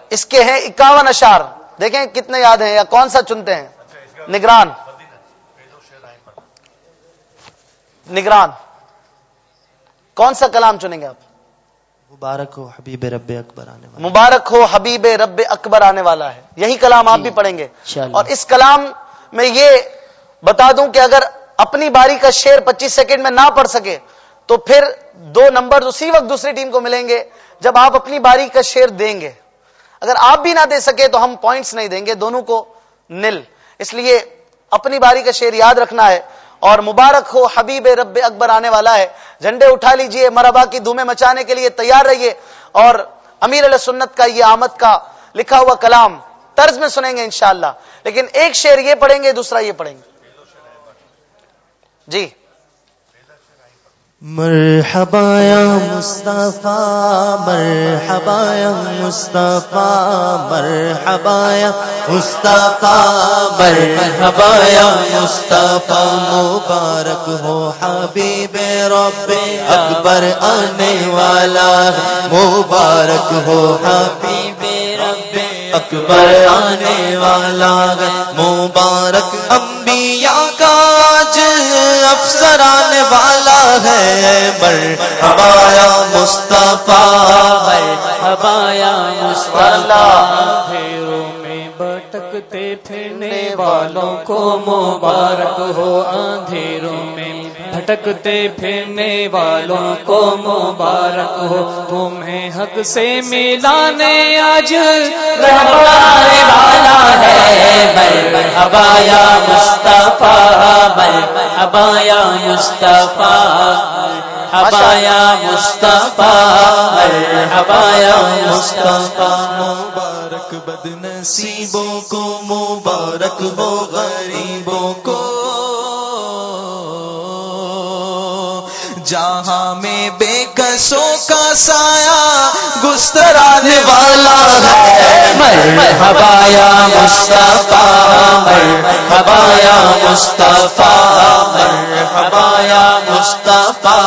اس کے ہیں اکاون اشار دیکھیں کتنے یاد ہیں یا کون سا چنتے ہیں؟ نگران۔ نگران۔ کون سا کلام چنیں گے آپ؟ مبارک ہو حبیب رب اکبر آنے والا۔ مبارک ہو حبیب رب اکبر آنے والا ہے۔ یہی کلام آپ بھی پڑھیں گے۔ اور اس کلام میں یہ بتا دوں کہ اگر اپنی باری کا شیر پچیس سیکنڈ میں نہ پڑھ سکے تو پھر دو نمبر اسی وقت دوسری ٹیم کو ملیں گے جب آپ اپنی باری کا شیر دیں گے۔ اگر آپ بھی نہ دے سکے تو ہم پوائنٹس نہیں دیں گے، دونوں کو نل۔ اس لیے اپنی باری کا شیر یاد رکھنا ہے اور مبارک ہو حبیب رب اکبر آنے والا ہے۔ جھنڈے اٹھا لیجیے مربا کی دھومیں مچانے کے لیے تیار رہیے۔ اور امیر علیہ سنت کا یہ آمد کا لکھا ہوا کلام طرز میں سنیں گے انشاءاللہ۔ لیکن ایک شعر یہ پڑھیں گے، دوسرا یہ پڑھیں گے۔ جی۔ مرحبا یا مصطفیٰ، مرحبا یا مصطفیٰ، مرحبا یا مصطفیٰ، مرحبا یا مصطفیٰ، مبارک ہو حبیب رب اکبر آنے والا مبارک ہو حبیب رب اکبر آنے والا مبارک انبیاء کا آج افسر آنے والا مر ہمایا مصطفیٰ ہبایا پھیروں میں بھٹکتے پھرنے والوں کو مبارک ہو، اندھیروں میں بھٹکتے پھرنے والوں کو مبارک ہو۔ تمہیں حق سے ملانے آج رہبرانے والا ہے۔ ہبایا مصطفیٰ ہبایا مصطفیٰ ہبایا مصطفیٰ ہبایا مصطفیٰ۔ مبارک بد نصیبوں کو مبارک ہو، غریبوں کو جہاں میں بے کسوں کا سایہ گسترانے والا ہے۔ مرحبایا مصطفیٰ مرحبایا مصطفیٰ مرحبایا مصطفیٰ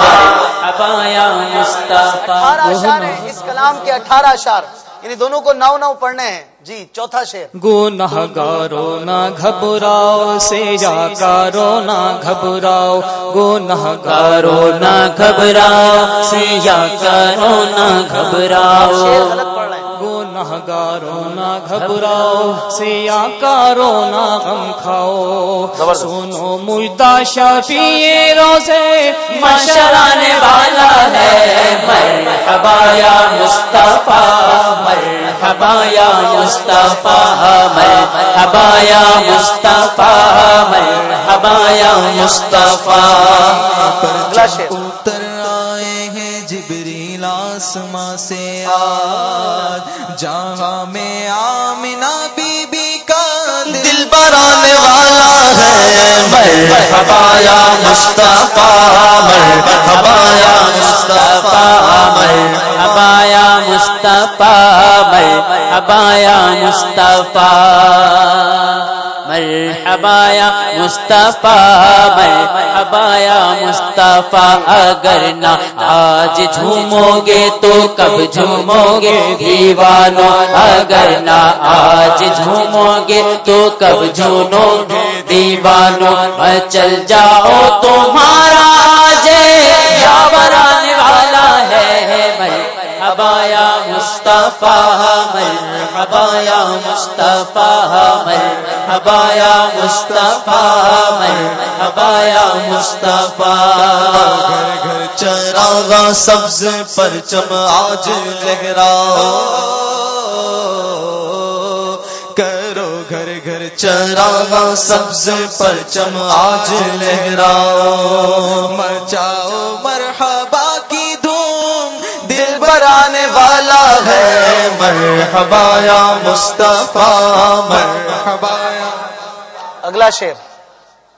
مرحبایا مصطفیٰ۔ اٹھارہ اشار ہیں اس کلام کے اٹھارہ اشار یعنی دونوں کو نو نو پڑھنے ہیں۔ جی چوتھا شعر۔ گناہ گارو نہ گھبراؤ سے یا کارو نہ گھبراؤ۔ گناہ کرو نہ گھبراؤ سے یا کرو نہ گھبراؤ۔ غلط پڑھ رہے ہیں۔ گارو نہ گھبراؤ سیا کارو نہ غم کھاؤ۔ سنو مجدہ شفیع روزے مشر آنے والا ہے۔ مرحبا یا مصطفیٰ مرحبا یا مصطفیٰ مرحبا یا مصطفیٰ مرحبا یا مصطفیٰ۔ اتر آئے ہیں جبریل آسماں سے آج جہاں میں آمنا بی بی کا دل برانے والا ہے۔ مرحبا یا مصطفیٰ، مرحبا یا مصطفیٰ، مرحبا یا مصطفیٰ، مرحبا یا مصطفیٰ۔ مرحبا یا مصطفیٰ مرحبا یا مصطفیٰ، اگر نہ آج جھومو گے تو کب جھومو گے دیوانو اگر نہ آج جھومو گے تو کب جھومو گے دیوانو چل جاؤ تمہارا مصطفیٰ، مرحبا یا مصطفیٰ، مرحبا یا مصطفیٰ، مرحبا یا مصطفیٰ. گھر گھر چراغا سبز پرچم آج لہرا. کرو گھر گھر چراغا سبز پرچم آج لہرا. مچاؤ مرحبا مرحبا یا مصطفیٰ مرحبا یا اگلا شیر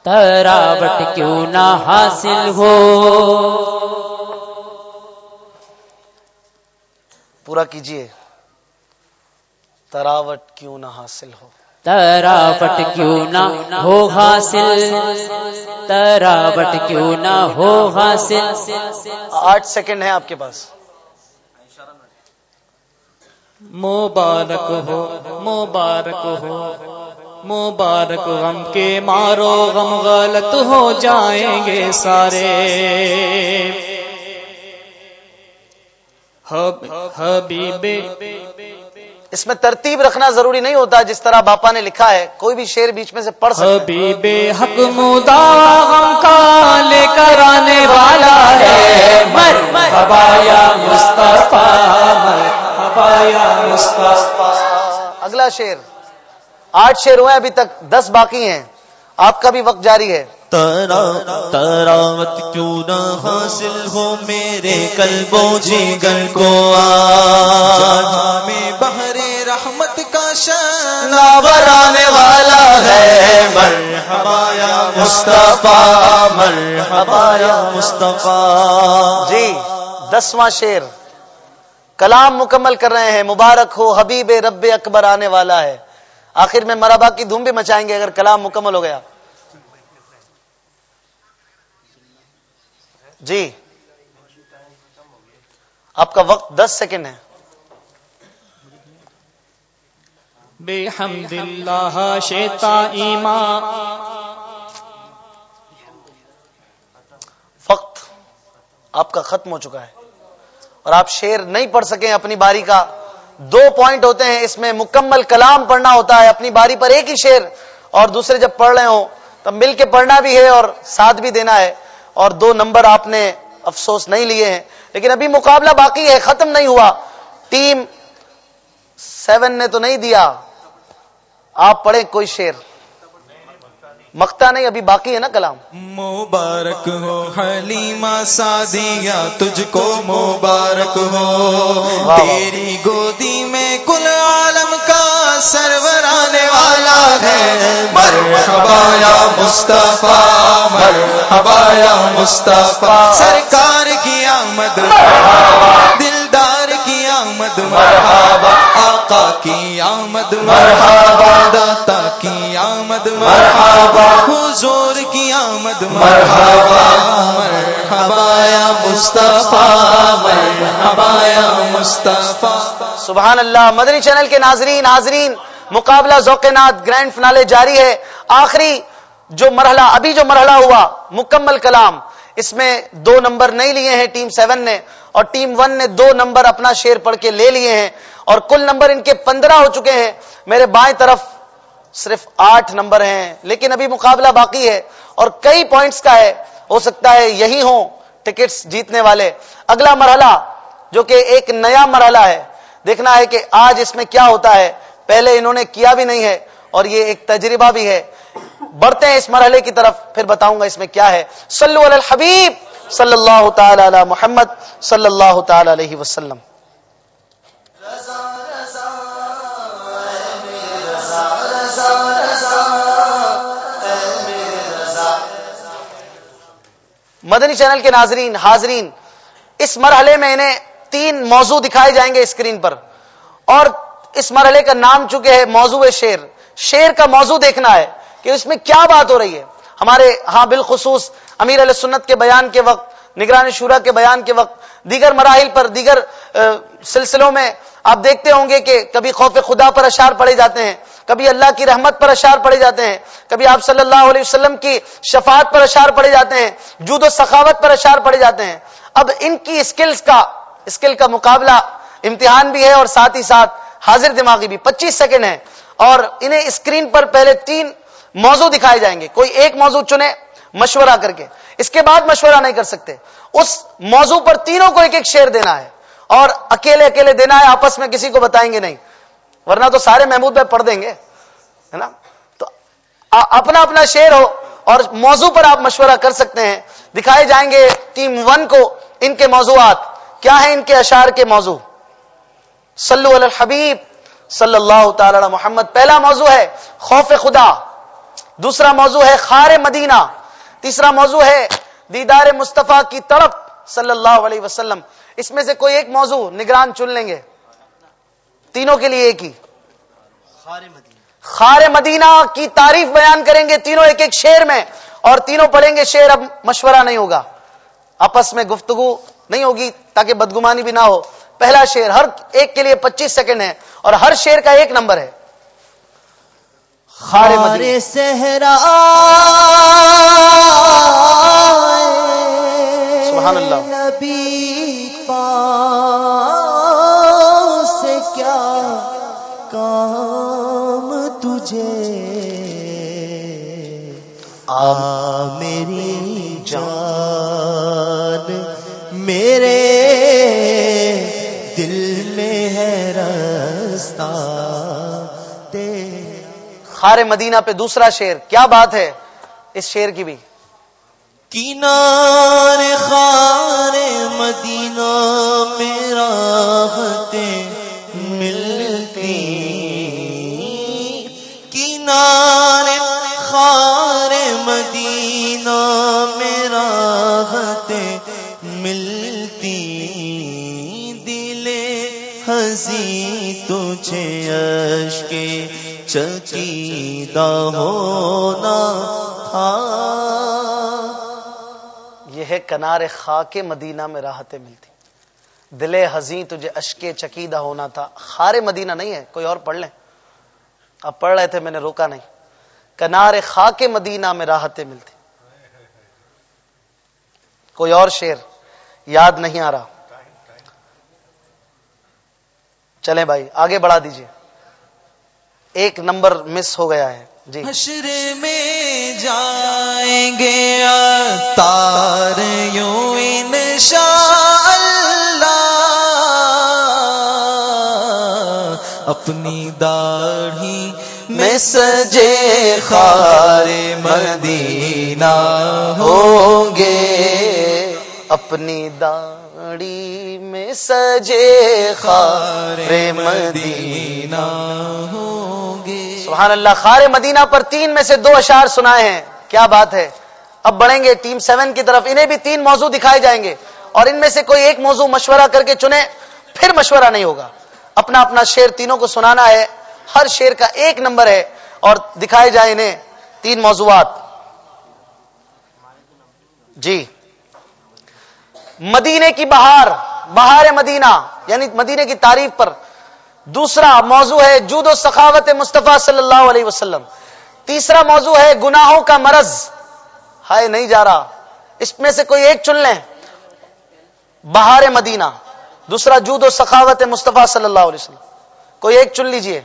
تراوٹ کیوں نہ حاصل ہو؟ پورا کیجیے۔ تراوٹ کیوں نہ حاصل ہو؟ تراوٹ کیوں نہ ہو حاصل؟ تراوٹ کیوں نہ ہو حاصل؟ آٹھ سیکنڈ ہے آپ کے پاس۔ مبارک ہو مبارک ہو۔ مبارک غم کے مارو غم غلط ہو جائیں گے سارے۔ حب- حبیب۔ اس میں ترتیب رکھنا ضروری نہیں ہوتا جس طرح باپا نے لکھا ہے کوئی بھی شیر بیچ میں سے پڑھ سکتا ہے۔ حبیب حق مدا غم کا لے کر آنے والا ہے۔ مرحبا یا مصطفیٰ مرحبا یا مصطفیٰ اگلا شیر آٹھ شیر ہوئے ابھی تک دس باقی ہیں۔ آپ کا بھی وقت جاری ہے۔ تراوت کیوں نہ حاصل ہو میرے قلبوں جگر کو آج۔ میں بہر رحمت کا شان برانے والا ہے۔ مرحبا یا مصطفیٰ مرحبا یا مصطفیٰ۔ جی دسواں شیر کلام مکمل کر رہے ہیں مبارک ہو حبیب رب اکبر آنے والا ہے۔ آخر میں مربا کی دھوم بھی مچائیں گے اگر کلام مکمل ہو گیا۔ جی۔ آپ کا وقت دس سیکنڈ ہے۔ بے حمد اللہ شیتا ایمان وقت آپ کا ختم ہو چکا ہے۔ اور آپ شیر نہیں پڑھ سکیں اپنی باری کا۔ دو پوائنٹ ہوتے ہیں، اس میں مکمل کلام پڑھنا ہوتا ہے، اپنی باری پر ایک ہی شیر اور دوسرے جب پڑھ رہے ہوں تب مل کے پڑھنا بھی ہے اور ساتھ بھی دینا ہے۔ اور دو نمبر آپ نے افسوس نہیں لیے ہیں، لیکن ابھی مقابلہ باقی ہے، ختم نہیں ہوا۔ ٹیم سیون نے تو نہیں دیا، آپ پڑھیں کوئی شیر مکتا نہیں ابھی باقی ہے نا کلام؟ مبارک ہو حلیمہ سادیا تجھ کو مبارک ہو۔ تیری گودی میں کل عالم کا سرور آنے والا ہے۔ مرحبا یا مصطفیٰ مرحبا یا مصطفیٰ۔ سرکار کی آمد دلدار کی آمد مرحبا۔ آقا کی آمد مرحبا۔ داتا کی آمد مرحبا. حضور کی آمد مرحبا. مرحبا یا مصطفیٰ. مرحبا یا مصطفیٰ. سبحان اللہ مدنی چینل کے ناظرین حاضرین مقابلہ ذوق نات گرینڈ فنالے جاری ہے۔ آخری جو مرحلہ ابھی جو مرحلہ ہوا مکمل کلام۔ اس میں دو نمبر نہیں لیے ہیں ٹیم سیون نے۔ اور ٹیم ون نے دو نمبر اپنا شیر پڑھ کے لے لیے ہیں۔ اور کل نمبر ان کے پندرہ ہو چکے ہیں۔ میرے بائیں طرف صرف آٹھ نمبر ہیں، لیکن ابھی مقابلہ باقی ہے اور کئی پوائنٹس کا ہے، ہو سکتا ہے یہی ہوں ٹکٹس جیتنے والے۔ اگلا مرحلہ، جو کہ ایک نیا مرحلہ ہے۔ دیکھنا ہے کہ آج اس میں کیا ہوتا ہے۔ پہلے انہوں نے کیا بھی نہیں ہے اور یہ ایک تجربہ بھی ہے۔ بڑھتے ہیں اس مرحلے کی طرف، پھر بتاؤں گا اس میں کیا ہے۔ صلو علی الحبیب صلی اللہ تعالی علی محمد صلی اللہ تعالی علیہ وسلم۔ مدنی چینل کے ناظرین، حاضرین، اس مرحلے میں انہیں تین موضوع دکھائے جائیں گے اسکرین پر۔ اور اس مرحلے کا نام چکے ہے موضوع شیر شیر کا موضوع دیکھنا ہے کہ اس میں کیا بات ہو رہی ہے۔ ہمارے ہاں بالخصوص امیر علیہ سنت کے بیان کے وقت، نگران شورا کے بیان کے وقت، دیگر مراحل پر، دیگر سلسلوں میں آپ دیکھتے ہوں گے کہ کبھی خوف خدا پر اشار پڑے جاتے ہیں۔ کبھی اللہ کی رحمت پر اشار پڑے جاتے ہیں، کبھی آپ صلی اللہ علیہ وسلم کی شفاعت پر اشار پڑے جاتے ہیں، جود و سخاوت پر اشار پڑے جاتے ہیں۔ اب ان کی اسکلز کا اسکل کا مقابلہ امتحان بھی ہے اور ساتھ ہی ساتھ حاضر دماغی بھی۔ پچیس سیکنڈ ہے اور انہیں اسکرین پر پہلے تین موضوع دکھائے جائیں گے۔ کوئی ایک موضوع چنے، مشورہ کر کے۔ اس کے بعد مشورہ نہیں کر سکتے۔ اس موضوع پر تینوں کو ایک ایک شیر دینا ہے اور اکیلے اکیلے دینا ہے، آپس میں کسی کو بتائیں گے نہیں۔ ورنہ تو سارے محمود بھائی پڑھ دیں گے، ہے نا؟ تو اپنا اپنا شیر ہو اور موضوع پر آپ مشورہ کر سکتے ہیں۔ دکھائے جائیں گے ٹیم ون کو ان کے موضوعات۔ کیا ہیں ان کے اشار کے موضوع؟ صلو علی الحبیب صلی اللہ تعالی محمد۔ پہلا موضوع ہے خوف خدا، دوسرا موضوع ہے خار مدینہ، تیسرا موضوع ہے دیدار مصطفیٰ کی تڑپ صلی اللہ علیہ وسلم۔ اس میں سے کوئی ایک موضوع نگران چن لیں گے۔ تینوں کے لیے ایک ہی۔ خار مدینہ۔ کی تعریف بیان کریں گے تینوں ایک ایک شیر میں اور تینوں پڑھیں گے شیر اب مشورہ نہیں ہوگا۔ آپس میں گفتگو نہیں ہوگی تاکہ بدگمانی بھی نہ ہو۔ پہلا شیر ہر ایک کے لیے پچیس سیکنڈ ہے اور ہر شیر کا ایک نمبر ہے۔ خار صحرا۔ سبحان اللہ۔ نبی خار مدینہ پہ دوسرا شیر کیا بات ہے اس شیر کی بھی؟ کنار خار مدینہ میرا ملتی۔ کنار خار مدینہ میرا ملتی۔ دل ہنسی تجھے اشکے چکیدہ ہونا تھا۔ یہ ہے کنار خاک مدینہ میں راحتیں ملتی۔ دل حزیں تجھے اشکے چکیدہ ہونا تھا۔ خار مدینہ نہیں ہے، کوئی اور پڑھ لیں۔ اب پڑھ رہے تھے، میں نے روکا نہیں۔ کنار خاک مدینہ میں راحتیں ملتی۔ کوئی اور شیر یاد نہیں آ رہا۔ چلیں بھائی، آگے بڑھا دیجیے۔ ایک نمبر مس ہو گیا ہے۔ جی۔ حشر میں جائیں گے تار یوں اللہ اپنی داڑھی میں سجے خار مدینہ ہوں گے۔ اپنی داڑھی میں سجے خار مدینہ ہوں گے۔ سبحان اللہ، خار مدینہ پر تین میں سے دو اشار سنائے ہیں۔ کیا بات ہے؟ اب بڑھیں گے، ٹیم سیون کی طرف۔ انہیں بھی تین موضوع دکھائے جائیں گے۔ اور ان میں سے کوئی ایک موضوع مشورہ کر کے چنے، پھر مشورہ نہیں ہوگا۔ اپنا اپنا شیر تینوں کو سنانا ہے۔ ہر شیر کا ایک نمبر ہے۔ اور دکھائے جائیں انہیں تین موضوعات۔ جی۔ مدینے کی بہار۔ بہار مدینہ یعنی مدینے کی تعریف پر۔ دوسرا موضوع ہے جود و سخاوت مصطفیٰ صلی اللہ علیہ وسلم۔ تیسرا موضوع ہے گناہوں کا مرض۔ ہائے، نہیں جا رہا۔ اس میں سے کوئی ایک چن لیں۔ بہار مدینہ۔ دوسرا جود و سخاوت مصطفیٰ صلی اللہ علیہ وسلم۔ کوئی ایک چن لیجیے۔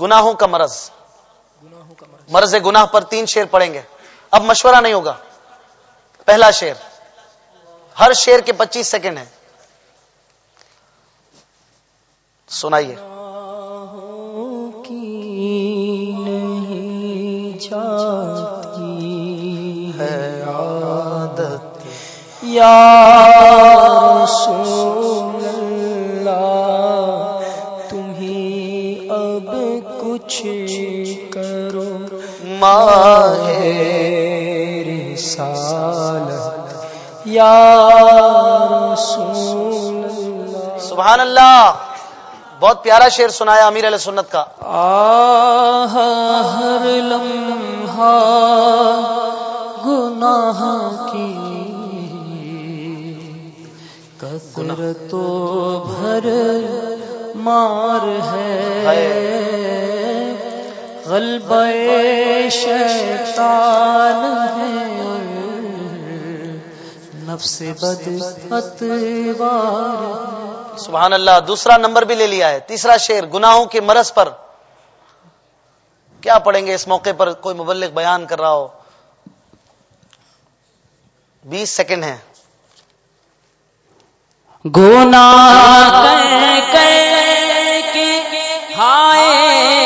گناہوں کا مرض۔ مرض گناہ پر تین شیر پڑیں گے۔ اب مشورہ نہیں ہوگا۔ پہلا شیر۔ ہر شیر کے پچیس سیکنڈ ہیں۔ سنائیے۔ ہے عادت یا رسول اللہ، تمہیں اب کچھ رسال یا رسول اللہ۔ سبحان اللہ۔ بہت پیارا شعر سنایا امیر علیہ سنت کا۔ آہ ہر لمحہ گناہ کی کثرت و بھر مار ہے۔ غلبہ شیطان ہے۔ نفس بد اتوار سبحان اللہ دوسرا نمبر بھی لے لیا ہے۔ تیسرا شعر گناہوں کے مرض پر۔ کیا پڑھیں گے اس موقع پر کوئی مبلغ بیان کر رہا ہو؟ بیس سیکنڈ گنا کے ہائے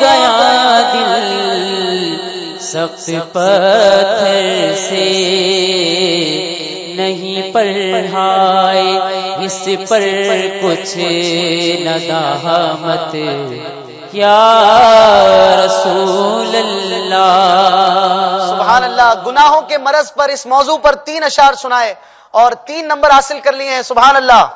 گیا دل، سخت پتھر سے نہیں پڑھائے، اس پر کچھ ندامت یا رسول اللہ۔ سبحان اللہ، گناہوں کے مرض پر اس موضوع پر تین اشار سنائے اور تین نمبر حاصل کر لیے ہیں۔ سبحان اللہ،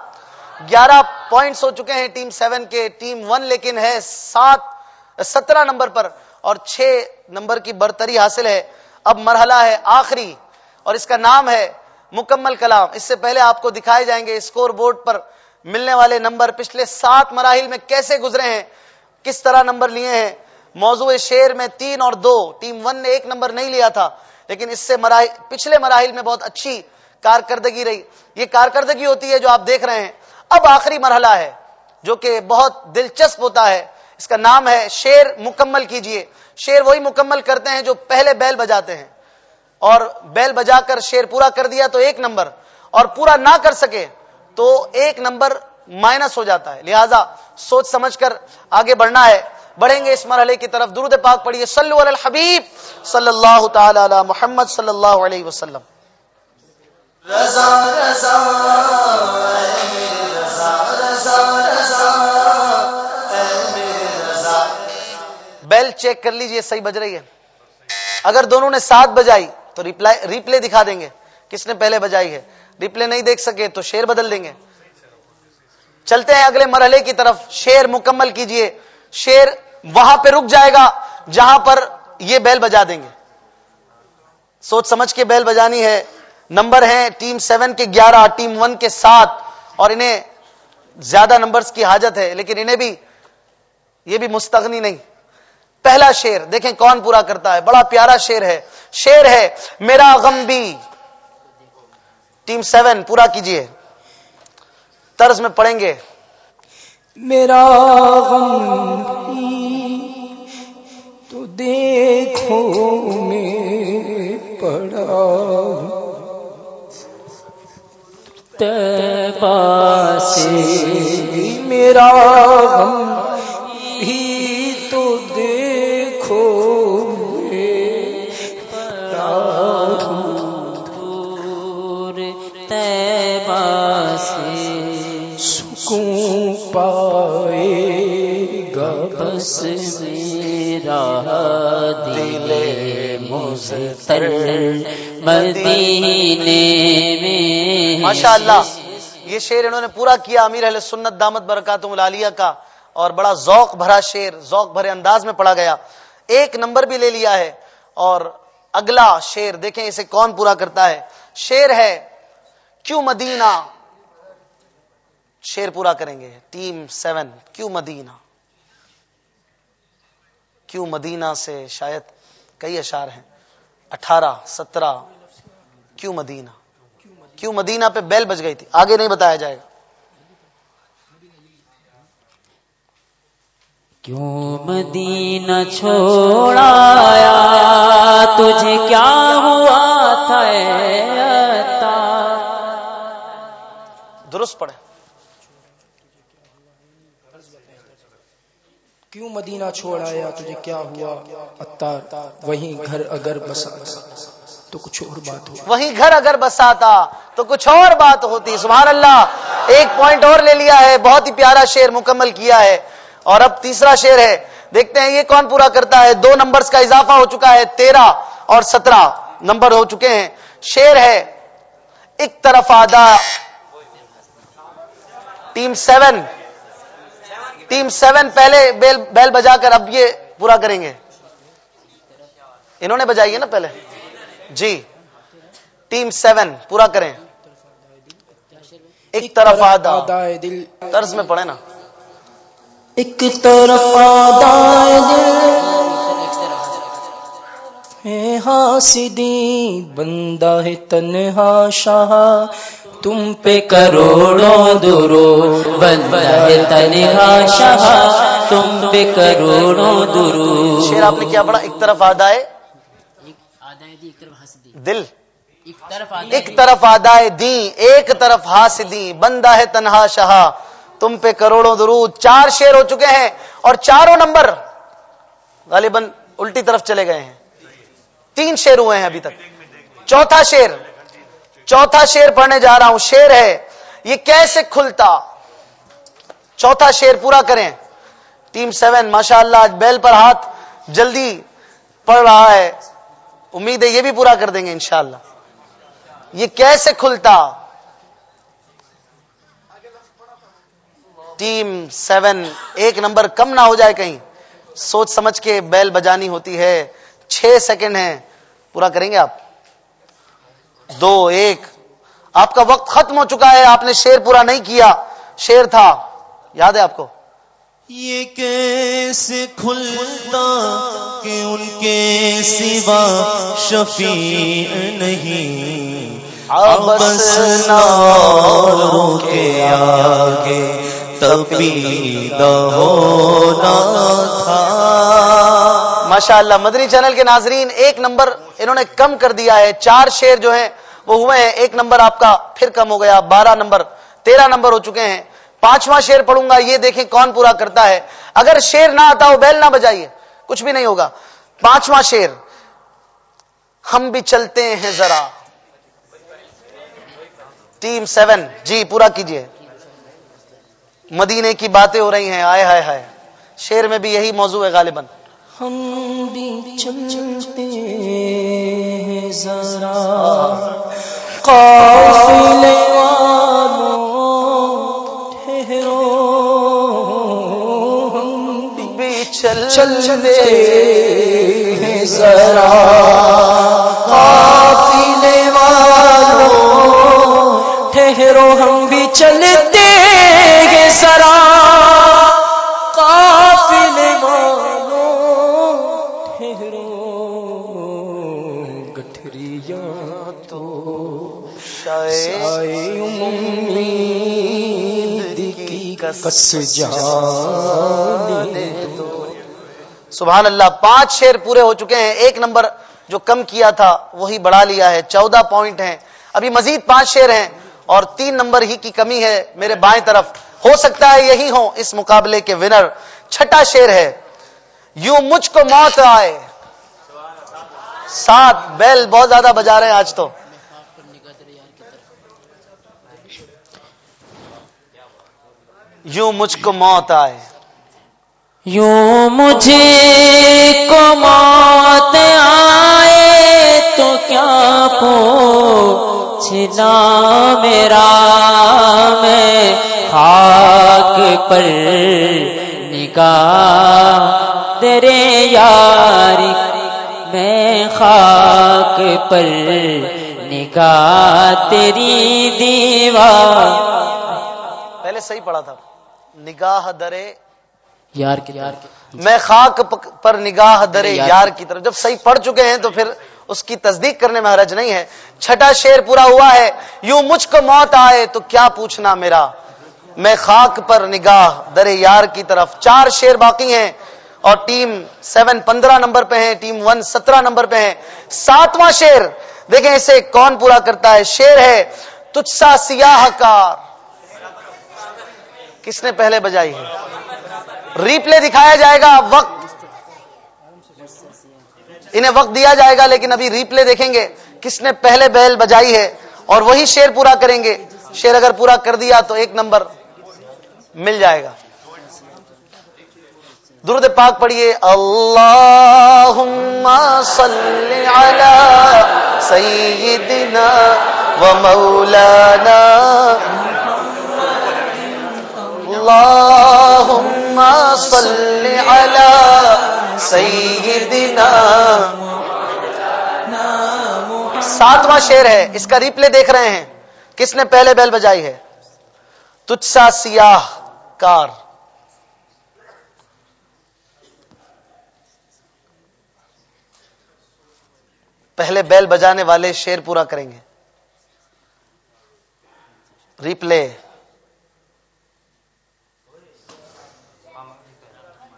گیارہ پوائنٹس ہو چکے ہیں ٹیم سیون کے۔ ٹیم ون لیکن ہے سات سترہ نمبر پر اور چھ نمبر کی برتری حاصل ہے۔ اب مرحلہ ہے آخری اور اس کا نام ہے مکمل کلام۔ اس سے پہلے آپ کو دکھائے جائیں گے اسکور بورڈ پر ملنے والے نمبر پچھلے سات مراحل میں کیسے گزرے ہیں، کس طرح نمبر لیے ہیں۔ موضوع شیر میں تین اور دو، ٹیم ون نے ایک نمبر نہیں لیا تھا، لیکن اس سے مراحل، پچھلے مراحل میں بہت اچھی کارکردگی رہی۔ یہ کارکردگی ہوتی ہے جو آپ دیکھ رہے ہیں۔ اب آخری مرحلہ ہے جو کہ بہت دلچسپ ہوتا ہے۔ اس کا نام ہے شیر مکمل کیجیے۔ شیر وہی مکمل کرتے ہیں جو پہلے بیل بجاتے ہیں۔ اور بیل بجا کر شیر پورا کر دیا تو ایک نمبر۔ اور پورا نہ کر سکے تو ایک نمبر مائنس ہو جاتا ہے۔ لہذا سوچ سمجھ کر آگے بڑھنا ہے۔ بڑھیں گے اس مرحلے کی طرف۔ درود پاک پڑھیے۔ صلی علی الحبیب صلی اللہ تعالی علی محمد صلی اللہ علیہ وسلم۔ رضا رضا بیل چیک کر لیجیے صحیح بج رہی ہے۔ اگر دونوں نے ساتھ بجائی، تو ریپلائی، ریپلے دکھا دیں گے۔ کس نے پہلے بجائی ہے؟ ریپلے نہیں دیکھ سکے تو شیر بدل دیں گے۔ چلتے ہیں اگلے مرحلے کی طرف۔ شیر مکمل کیجیے۔ شیر وہاں پہ رک جائے گا جہاں پر یہ بیل بجا دیں گے۔ سوچ سمجھ کے بیل بجانی ہے۔ نمبر ہیں ٹیم سیون کے گیارہ، ٹیم ون کے سات۔ اور انہیں زیادہ نمبرز کی حاجت ہے، لیکن انہیں بھی، یہ بھی مستغنی نہیں۔ پہلا شیر دیکھیں کون پورا کرتا ہے، بڑا پیارا شیر ہے۔ شیر ہے، میرا غم بھی ٹیم سیون، پورا کیجیے۔ طرز میں پڑھیں گے۔ میرا غم تو دیکھو میں پڑا سے میرا غم میرا دل مزتر مدینے میں ماشاء اللہ یہ شعر انہوں نے پورا کیا امیر اہل سنت دامت برکات العالیہ کا، اور بڑا ذوق بھرا شعر، ذوق بھرے انداز میں پڑھا گیا۔ ایک نمبر بھی لے لیا ہے، اور اگلا شعر دیکھیں اسے کون پورا کرتا ہے۔ شعر ہے، کیوں مدینہ؟ شیر پورا کریں گے۔ ٹیم سیون، کیوں مدینہ؟ کیوں مدینہ سے شاید کئی اشار ہیں۔ اٹھارہ سترہ کیوں مدینہ؟ کیوں مدینہ پہ بیل بج گئی تھی؟ آگے نہیں بتایا جائے گا۔ کیوں مدینہ چھوڑایا؟ تجھے کیا ہوا تھا درست پڑھے کیوں مدینہ چھوڑ آیا؟ تجھے کیا ہوا؟ اتار وہیں گھر اگر بسا تو کچھ اور بات ہو۔ وہیں گھر اگر بساتا تو کچھ اور بات ہوتی۔ سبحان اللہ، ایک پوائنٹ اور لے لیا ہے۔ بہت ہی پیارا شعر مکمل کیا ہے۔ اور اب تیسرا شعر ہے۔ دیکھتے ہیں یہ کون پورا کرتا ہے۔ دو نمبرز کا اضافہ ہو چکا ہے، تیرہ اور سترہ نمبر ہو چکے ہیں۔ شعر ہے، ایک طرف آدھا ٹیم سیون ٹیم سیون پہلے بیل بیل بجا کر اب یہ پورا کریں گے۔ انہوں نے بجائی ہے نا پہلے؟ جی۔ ٹیم سیون پورا کریں۔ ایک طرف آدھا۔ دل طرز میں پڑھے نا۔ ایک طرف آدائے جی۔ دل بندہ ہے تنہا شاہ۔ تم پہ کروڑوں درو بندہ ہے تنہا شاہ، تم پہ کروڑوں درو شیر، آپ نے کیا پڑھا؟ ایک طرف آدھائے دل۔ ایک طرف آدائے دی ایک طرف حاسدی بندہ ہے تنہا شاہ۔ تم پہ کروڑوں درود۔ چار شیر ہو چکے ہیں اور چاروں نمبر غالباً الٹی طرف چلے گئے ہیں۔ تین شیر ہوئے ہیں ابھی تک۔ چوتھا شیر۔ چوتھا شیر پڑھنے جا رہا ہوں شیر ہے، یہ کیسے کھلتا؟ چوتھا شیر پورا کریں۔ ٹیم سیون ماشاء اللہ آج بیل پر ہاتھ جلدی پڑ رہا ہے۔ امید ہے یہ بھی پورا کر دیں گے انشاءاللہ۔ یہ کیسے کھلتا؟ ٹیم سیون، ایک نمبر کم نہ ہو جائے کہیں۔ سوچ سمجھ کے بیل بجانی ہوتی ہے۔ چھ سیکنڈ ہیں۔ پورا کریں گے آپ؟ دو ایک۔ آپ کا وقت ختم ہو چکا ہے آپ نے شیر پورا نہیں کیا۔ شیر تھا یاد ہے آپ کو؟ یہ کیسے کھلتا کہ ان کے سوا شفیع نہیں۔ بس ناروں کے آگے تپیدہ ہونا تھا۔ ماشاء اللہ مدنی چینل کے ناظرین ایک نمبر انہوں نے کم کر دیا ہے۔ چار شیر جو ہیں وہ ہوئے ہیں، ایک نمبر آپ کا پھر کم ہو گیا، بارہ نمبر، تیرہ نمبر ہو چکے ہیں۔ پانچواں شیر پڑھوں گا، یہ دیکھیں کون پورا کرتا ہے۔ اگر شیر نہ آتا ہو، بیل نہ بجائیے، کچھ بھی نہیں ہوگا۔ پانچواں شیر ہم بھی چلتے ہیں ذرا۔ ٹیم سیون جی پورا کیجیے۔ مدینے کی باتیں ہو رہی ہیں، آئے ہائے ہائے شیر میں بھی یہی موضوع ہے غالباً۔ ہم بھی چلتے ہیں ذرا۔ قافلے والوں، ٹھہرو۔ ہم بھی چل چلتے ہیں ذرا۔ قافلے والوں، ٹھہرو۔ ہم بھی چلتے ہیں ذرا۔ کس جانے دو سبحان اللہ، پانچ شیر پورے ہو چکے ہیں۔ ایک نمبر جو کم کیا تھا، وہی بڑھا لیا ہے۔ چودہ پوائنٹ ہیں۔ ابھی مزید پانچ شیر ہیں اور تین نمبر ہی کی کمی ہے میرے بائیں طرف۔ ہو سکتا ہے یہی ہو اس مقابلے کے ونر چھٹا شیر ہے۔ یوں مجھ کو موت آئے۔ سات بیل بہت زیادہ بجا رہے ہیں آج تو۔ یوں مجھ کو موت آئے۔ یوں مجھے کو موت آئے تو کیا پوچھنا میرا میں؟ خاک پر نگاہ تیرے یاری میں خاک پر نگاہ تیری دیوار۔ پہلے صحیح پڑا تھا۔ نگاہ درے یار کے یار میں خاک پر نگاہ درے یار کی طرف۔ جب صحیح پڑھ چکے ہیں تو پھر اس کی تصدیق کرنے میں حرج نہیں ہے۔ چھٹا شیر پورا ہوا ہے۔ یوں مجھ کو موت آئے تو کیا پوچھنا میرا؟ میں خاک پر نگاہ درے یار کی طرف۔ چار شیر باقی ہیں۔ اور ٹیم سیون پندرہ نمبر پہ ہیں ٹیم ون سترہ نمبر پہ ہیں۔ ساتواں شیر دیکھیں اسے کون پورا کرتا ہے۔ شیر ہے تجھ سا سیاہ کار۔ کس نے پہلے بجائی ہے؟ ریپلے دکھایا جائے گا وقت. انہیں وقت دیا جائے گا لیکن ابھی ریپلے دیکھیں گے کس نے پہلے بیل بجائی ہے اور وہی شیر پورا کریں گے. شیر اگر پورا کر دیا تو ایک نمبر مل جائے گا. درد پاک پڑھیے. اللہ صلی علی سیدنا و مولانا اللهم صل على سیدنا ساتواں شیر ہے، اس کا ریپلے دیکھ رہے ہیں۔ کس نے پہلے بیل بجائی ہے؟ تجھ سا سیاہ کار۔ پہلے بیل بجانے والے شیر پورا کریں گے۔ Replay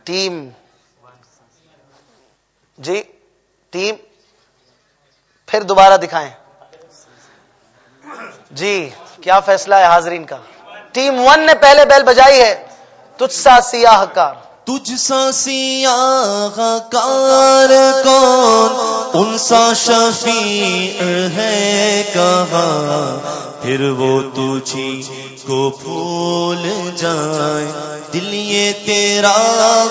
team. جی ٹیم۔ پھر دوبارہ دکھائیں۔ جی کیا فیصلہ ہے حاضرین کا؟ ٹیم ون نے پہلے بیل بجائی ہے۔ تجھ سا سیاہ کار۔ تجھ سا سیاہ کار کون؟ ان سا شفیع ہے کہاں؟ پھر وہ تجھی کو بھول جائے دل یہ تیرا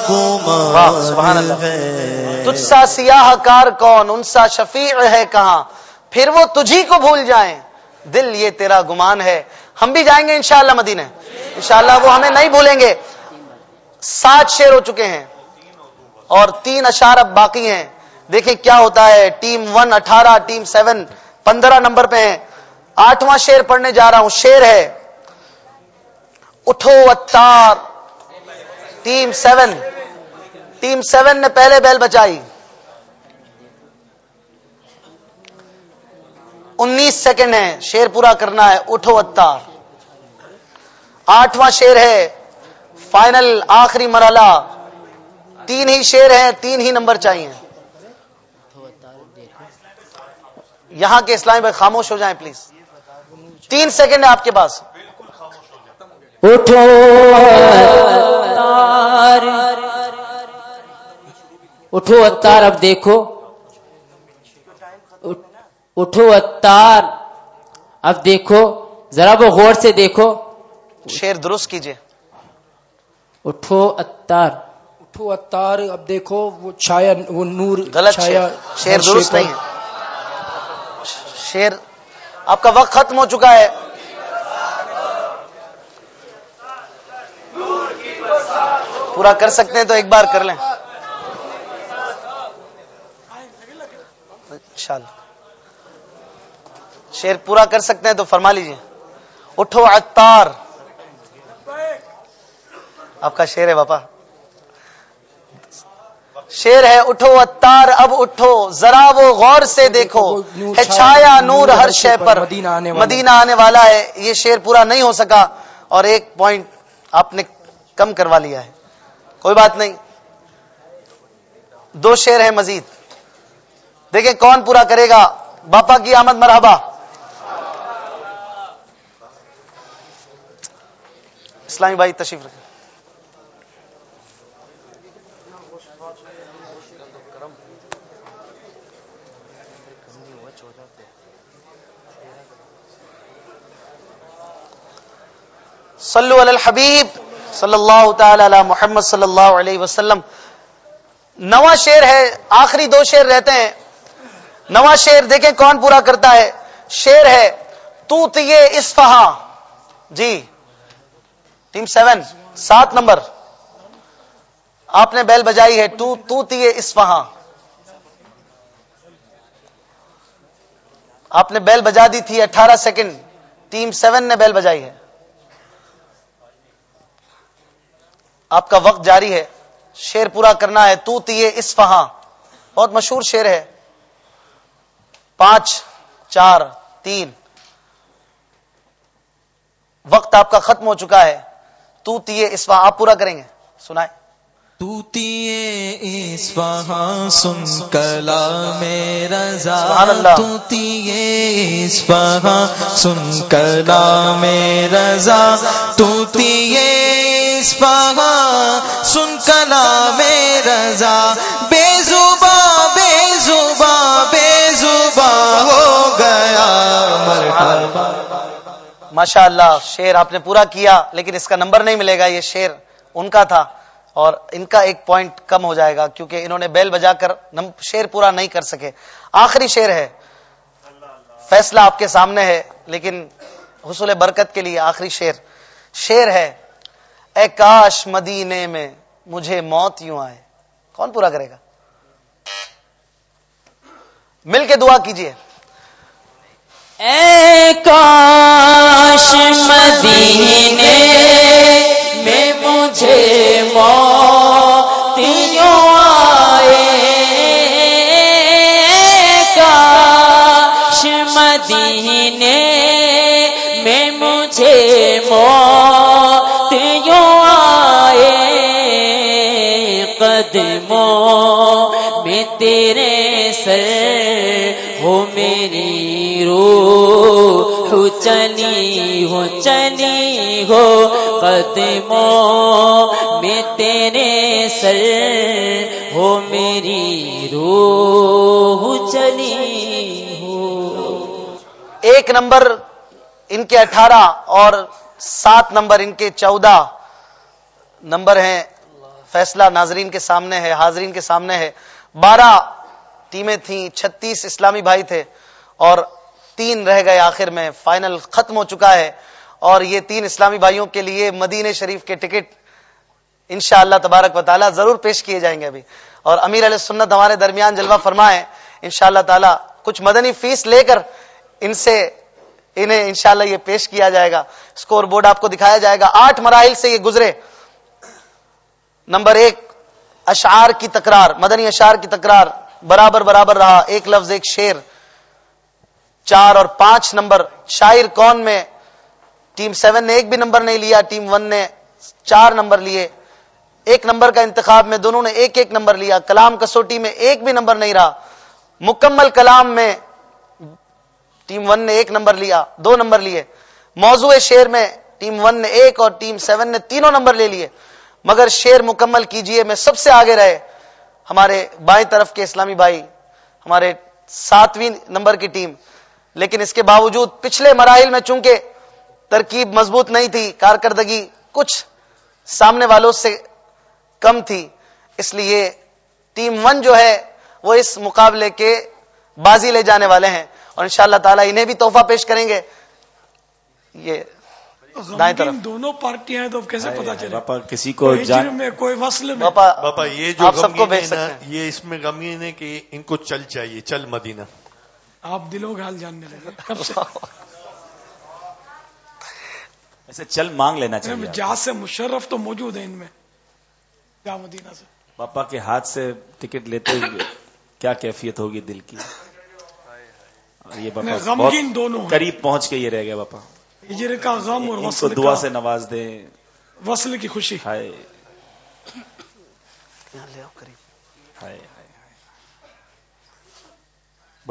گمان۔ ہے۔ تجھ سا سیاہ کار کون؟ ان سا شفیع ہے کہاں؟ پھر وہ تجھی کو بھول جائیں۔ دل یہ تیرا گمان ہے۔ ہم بھی جائیں گے انشاءاللہ مدینہ۔ انشاءاللہ وہ ہمیں نہیں بھولیں گے۔ سات شیر ہو چکے ہیں اور تین اشار اب باقی ہیں۔ دیکھیں کیا ہوتا ہے۔ ٹیم ون اٹھارہ، ٹیم سیون پندرہ نمبر پہ ہیں۔ آٹھواں شیر پڑھنے جا رہا ہوں۔ شیر ہے، اٹھو اتار۔ Team seven. ٹیم سیون نے پہلے بیل بچائی۔ انیس سیکنڈ ہے شیر پورا کرنا ہے۔ اٹھو اتار۔ آٹھواں شیر ہے فائنل آخری مرحلہ تین ہی شیر ہیں تین ہی نمبر چاہیے یہاں کے اسلامی بھائی خاموش ہو جائیں پلیز۔ تین سیکنڈ ہے آپ کے پاس۔ اٹھو۔ اتار۔ اٹھو اتار اب دیکھو۔ اٹھ- اٹھو اتار۔ اب دیکھو ذرا وہ غور سے دیکھو۔ شیر درست کیجیے۔ اٹھو اتار۔ اٹھو اتار اب دیکھو وہ چھایا وہ نور غلط چھایا۔ شیر درست۔ نہیں ہے شیر آپ کا وقت ختم ہو چکا ہے۔ پورا کر سکتے ہیں تو ایک بار کر لیں۔ انشاءاللہ۔ شیر پورا کر سکتے ہیں تو فرما لیجیے۔ اٹھو عطار آپ کا شیر ہے باپا؟ شیر ہے، اٹھو اتار اب اٹھو، ذرا وہ غور سے دیکھو۔ ہے چھایا نور ہر شے پر۔ مدینہ آنے والا مدینہ آنے والا ہے۔ یہ شیر پورا نہیں ہو سکا۔ اور ایک پوائنٹ آپ نے کم کروا لیا ہے۔ کوئی بات نہیں۔ دو شیر ہے مزید۔ دیکھیں کون پورا کرے گا۔ باپا کی آمد مرحبا۔ اسلامی بھائی تشریف رکھیں۔ صلو علی الحبیب صلی اللہ تعالی علی محمد صلی اللہ علیہ وسلم۔ نواں شیر ہے، آخری دو شیر رہتے ہیں۔ نواں شیر دیکھیں کون پورا کرتا ہے۔ شیر ہے تو تیے اسفہاں جی ٹیم سیون، سات نمبر۔ آپ نے بیل بجائی ہے، تو تو اسفہاں آپ نے بیل بجا دی تھی، اٹھارہ سیکنڈ۔ ٹیم سیون نے بیل بجائی ہے۔ آپ کا وقت جاری ہے شیر پورا کرنا ہے، تو تیے اس فہاں۔ بہت مشہور شیر ہے۔ پانچ، چار، تین۔ وقت آپ کا ختم ہو چکا ہے۔ تو تیے اس فہاں، آپ پورا کریں گے۔ سنائیں۔ توتی اسفہاں سن کلام رضا سبحان اللہ۔ توتی اسفہاں سن کلام رضا توتی اسفہاں سن کلام رضا۔ بے زبا بے زبا بے زبا ہو گیا مرحبا ماشاء اللہ شیر آپ نے پورا کیا لیکن اس کا نمبر نہیں ملے گا یہ شیر ان کا تھا۔ اور ان کا ایک پوائنٹ کم ہو جائے گا کیونکہ انہوں نے بیل بجا کر نم- شیر پورا نہیں کر سکے۔ آخری شیر ہے۔ فیصلہ آپ کے سامنے ہے، لیکن حصول برکت کے لیے آخری شیر۔ شیر ہے، اے کاش مدینے میں مجھے موت یوں آئے۔ کون پورا کرے گا؟ مل کے دعا کیجیے۔ اے کاش مدینے میں مجھے موت یوں آئے کاش مدینے میں مجھے موت یوں آئے قدموں میں تیرے سر ہو میری روح چلی ہو چلی ہو قدموں میں تیرے سر ہو میری روح چلی ہو۔ ایک نمبر ان کے اٹھارہ اور سات نمبر ان کے چودہ نمبر ہیں۔ فیصلہ ناظرین کے سامنے ہے، حاضرین کے سامنے ہے۔ بارہ ٹیمیں تھیں، چھتیس اسلامی بھائی تھے اور تین رہ گئے آخر میں، فائنل ختم ہو چکا ہے۔ اور یہ تین اسلامی بھائیوں کے لیے مدینہ شریف کے ٹکٹ انشاءاللہ تبارک و تعالی ضرور پیش کیے جائیں گے ابھی۔ اور امیر علیہ سنت ہمارے درمیان جلوہ فرمائے انشاءاللہ تعالی کچھ مدنی فیس لے کر ان سے انہیں انشاءاللہ یہ پیش کیا جائے گا۔ اسکور بورڈ آپ کو دکھایا جائے گا۔ آٹھ مراحل سے یہ گزرے۔ نمبر ایک، اشعار کی تکرار، مدنی اشعار کی تکرار برابر برابر رہا۔ ایک لفظ، ایک شیر چار اور پانچ نمبر، شاعر کون میں ٹیم سیون نے ایک بھی نمبر نہیں لیا، ٹیم ون نے چار نمبر لیے۔ ایک نمبر کا انتخاب میں دونوں نے ایک ایک نمبر لیا۔ کلام کسوٹی میں ایک بھی نمبر نہیں رہا۔ مکمل کلام میں ٹیم ون نے ایک نمبر لیا، دو نمبر لیے۔ موضوع شیر میں ٹیم ون نے ایک اور ٹیم سیون نے تینوں نمبر لے لیے۔ مگر شیر مکمل کیجیے، میں سب سے آگے رہے۔ ہمارے بائیں طرف کے اسلامی بھائی، ہمارے ساتویں نمبر کی ٹیم۔ لیکن اس کے باوجود پچھلے مراحل میں چونکہ ترکیب مضبوط نہیں تھی کارکردگی کچھ سامنے والوں سے کم تھی۔ اس لیے ٹیم ون جو ہے وہ اس مقابلے کے بازی لے جانے والے ہیں۔ اور انشاءاللہ تعالی انہیں بھی تحفہ پیش کریں گے۔ یہ دائیں طرف۔ دونوں پارٹیاں ہیں تو کیسے پتا چلے؟ باپا کسی کو میں کوئی وصل میں باپا یہ جو آپ سب کو بھیج سکتے یہ اس میں غمگین ہے کہ ان کو چل چاہیے چل مدینہ۔ آپ دلوں کا حال جاننے لگے۔ کب سے؟ ایسے چل مانگ لینا چاہیے۔ جہاز سے مشرف تو موجود ہیں ان میں۔ جا مدینہ سے۔ پاپا کے ہاتھ سے ٹکٹ لیتے ہوئے کیا کیفیت ہوگی دل کی؟ اور یہ باپا غمگین دونوں۔ قریب پہنچ کے یہ رہ گیا باپا۔ ہجر کا غم اور وصل دعا سے نواز دیں۔ وصل کی خوشی۔ ہائے۔ ہائے ہائے۔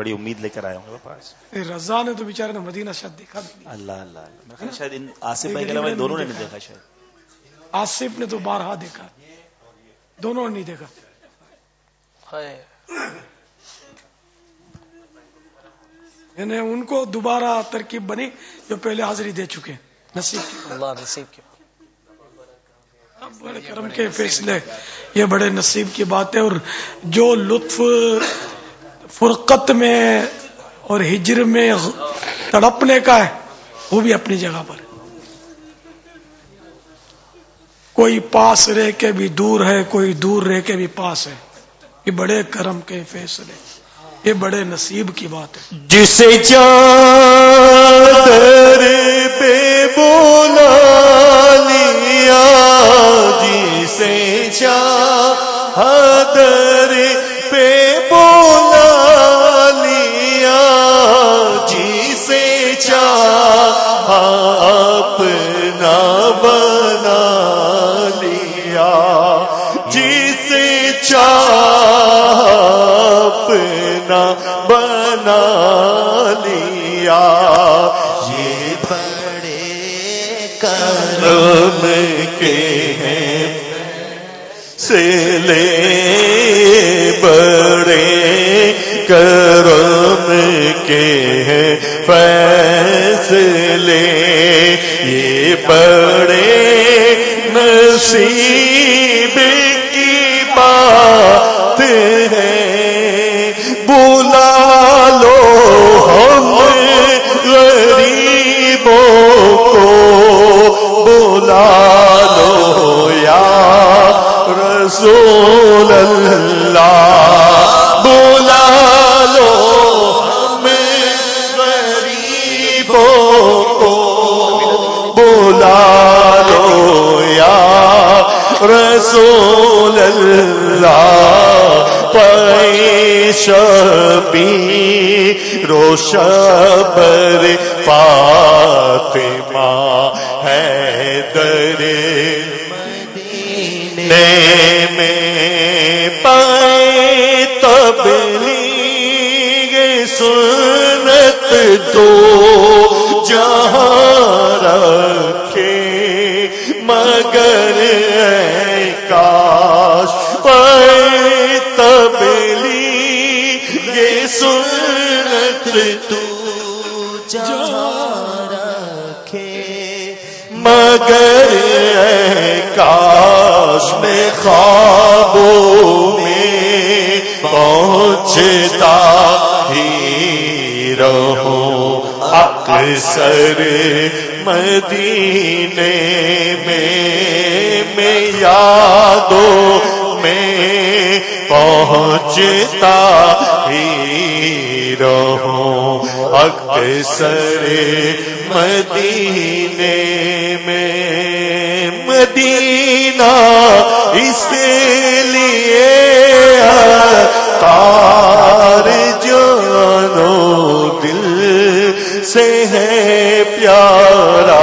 بڑی امید لے کر آئے ہوں آج رضا نے تو بیچارے نے مدینہ شاید دیکھا بھی نہیں۔ اللہ اللہ شاید ان آصف بھائی کے دونوں نے نہیں دیکھا۔ شاید۔ آصف نے تو بارہا دیکھا۔ دونوں نے نہیں دیکھا۔ یعنی ان کو دوبارہ ترکیب بنی جو پہلے حاضری دے چکے۔ نصیب کی۔ اللہ نصیب کی۔ بڑے کرم کے فیصلے۔ یہ بڑے نصیب کی بات ہے اور جو لطف فرقت میں اور ہجر میں تڑپنے کا ہے، وہ بھی اپنی جگہ پر کوئی پاس رہ کے بھی دور ہے، کوئی دور رہ کے بھی پاس ہے۔ یہ بڑے کرم کے فیصلے۔ یہ بڑے نصیب کی بات ہے۔ جسے چادر پہ بولا لیا، جسے چادر لیا یہ بڑے کرم کے ہیں سے لے بڑے کرم کے ہیں فیصلے یہ بڑے نصیب رسول اللہ۔ بلا لو ہمیں غریبوں کو۔ بلا لو یا رسول اللہ۔ پیش بھی روشبر فاطمہ ہے در تو جہاں رکھے۔ مگر کاش میں خوابوں میں پہنچتا ہی رہوں۔ اکثر مدینے میں میں یادوں میں پہنچتا ہی رہوں اکثر مدینے میں مدینہ اس لیے تار جانو، دل سے ہے پیارا،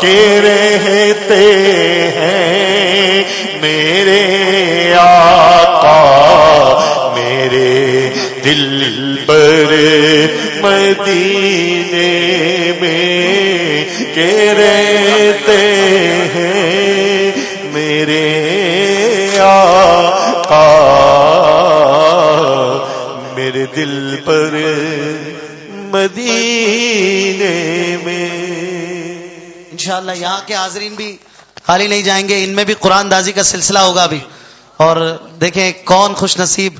کہ رہتے ہیں دل پر مدینے میں کہ رہتے ہیں میرے آقا، میرے دل پر مدینے میں۔ انشاءاللہ یہاں کے حاضرین بھی خالی نہیں جائیں گے، ان میں بھی قرآن دازی کا سلسلہ ہوگا ابھی۔ اور دیکھیں کون خوش نصیب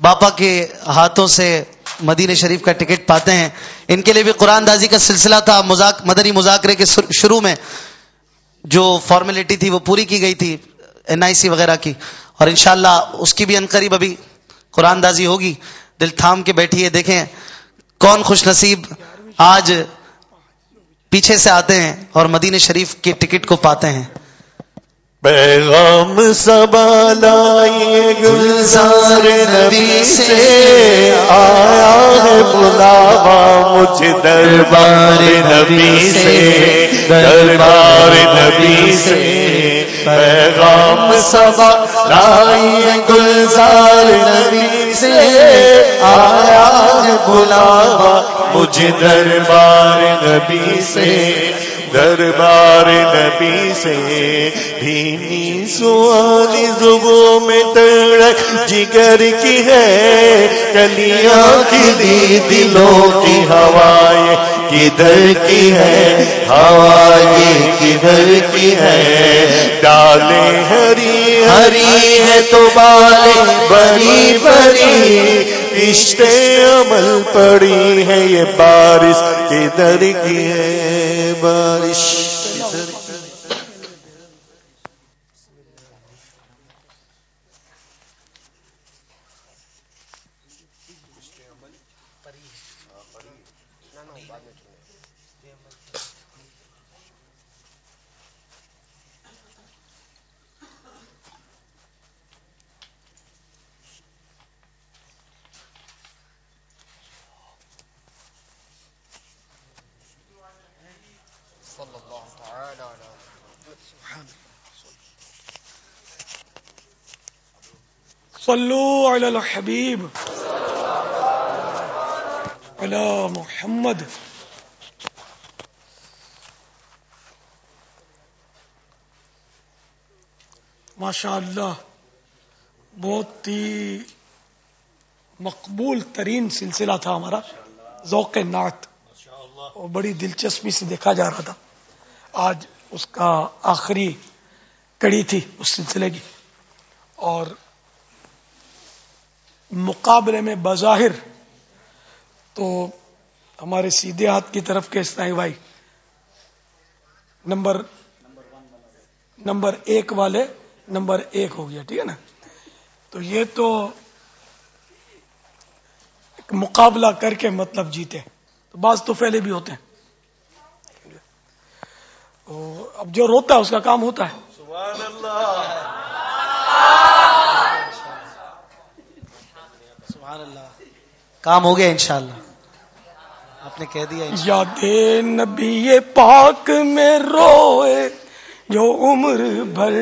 باپا کے ہاتھوں سے مدینہ شریف کا ٹکٹ پاتے ہیں۔ ان کے لیے بھی قرآن دازی کا سلسلہ تھا، مذاک، مدنی مذاکرے کے شروع میں۔ جو فارمیلٹی تھی وہ پوری کی گئی تھی این آئی سی وغیرہ کی۔ اور انشاءاللہ اس کی بھی انقریب ابھی قرآن دازی ہوگی۔ دل تھام کے بیٹھیے، دیکھیں۔ کون خوش نصیب آج پیچھے سے آتے ہیں اور مدینہ شریف کے ٹکٹ کو پاتے ہیں۔ پیغام سبا لائیے گلزار نبی سے آیا ہے بلاوا مجھ دربار نبی سے، دربار نبی سے۔ پیغام سبا لائیے گلزار نبی سے آیا ہے بلاوا مجھ دربار نبی سے۔ دربار نبی سے دھیمی سوالی زبوں میں تڑک جگر کی ہے، کلیاں کی دی دلوں کی ہوائیں کدھر کی ہے، ہوائیں کدھر کی ہے ڈالے ہری ہری ہے تو بال بری بری رشتے عمل پڑی ہے یہ بارش کدھر کی ہے بارش صلو علی الحبیب علی محمد. ماشاء اللہ بہت ہی مقبول ترین سلسلہ تھا ہمارا، ذوق نعت۔ اور بڑی دلچسپی سے دیکھا جا رہا تھا۔ آج اس کا آخری کڑی تھی اس سلسلے کی۔ اور مقابلے میں بظاہر تو ہمارے سیدھے ہاتھ کی طرف کے اسنائی بھائی؟ نمبر نمبر ایک والے نمبر ایک ہو گیا، ٹھیک ہے نا؟ تو یہ تو مقابلہ کر کے مطلب جیتے تو بعض تو پہلے بھی ہوتے ہیں۔ اب جو روتا ہے، اس کا کام ہوتا ہے۔ سبحان اللہ کام ہو گیا انشاءاللہ۔ آپ نے کہہ دیا یاد نبی پاک میں روئے جو عمر بھر۔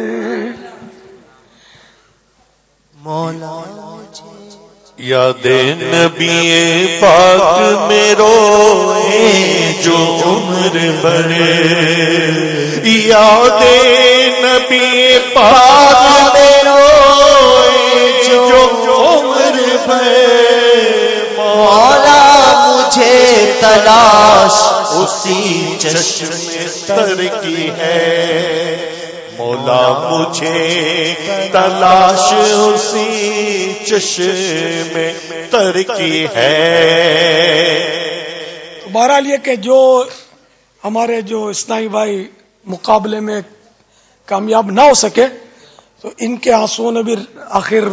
مولا یاد نبی پاک میں روئے جو عمر بھرے یاد نبی پاک میں روئے جو عمر مولا مجھے تلاش اسی چشم تر کی ہے۔ مولا مجھے تلاش اسی چشم تر کی ہے۔ بہرحال یہ کہ جو ہمارے جو اسنائی بھائی مقابلے میں کامیاب نہ ہو سکے، تو ان کے آنسو نے بھی آخر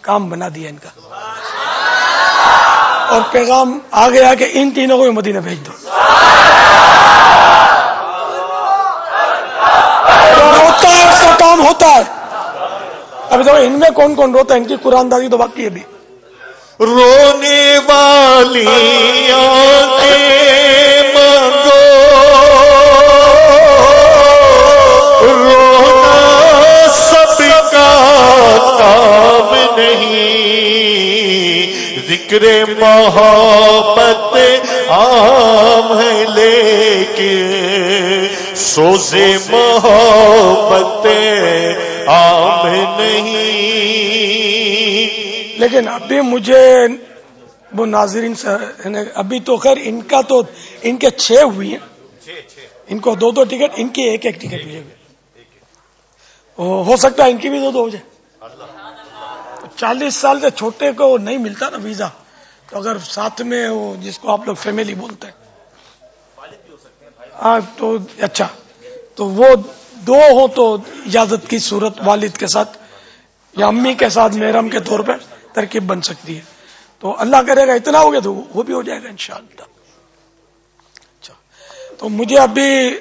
کام بنا دیا ان کا۔ اور پیغام آ گیا کہ ان تینوں کو بھی مدینہ بھیج دو۔ روتا ہے، اس کا کام ہوتا ہے۔ ابھی تو ان میں کون کون روتا ہے؟ ان کی قرآن دازی تو باقی ہے ابھی رونے والی رونا سب کا کام نہیں۔ ذکر محبت عام ہے لیکن سوزے محبت عام نہیں۔ لیکن ابھی مجھے وہ ناظرین سے یعنی ابھی تو خیر ان کا تو ان کے چھ ہوئی ہیں۔ ان کو دو دو ٹکٹ ان کی ایک ایک ٹکٹ گی ہو سکتا ہے ان کی بھی دو دو ہو جائے۔ چالیس سال سے چھوٹے کو نہیں ملتا نا ویزا، تو اگر ساتھ میں وہ جس کو آپ لوگ فیملی بولتے ہیں۔ ہاں تو اچھا تو وہ دو ہو تو اجازت کی صورت والد کے ساتھ یا امی کے ساتھ، محرم کے طور پہ ترکیب بن سکتی ہے۔ تو اللہ کرے گا، اتنا ہو گیا تو وہ بھی ہو جائے گا انشاءاللہ۔ اچھا تو مجھے ابھی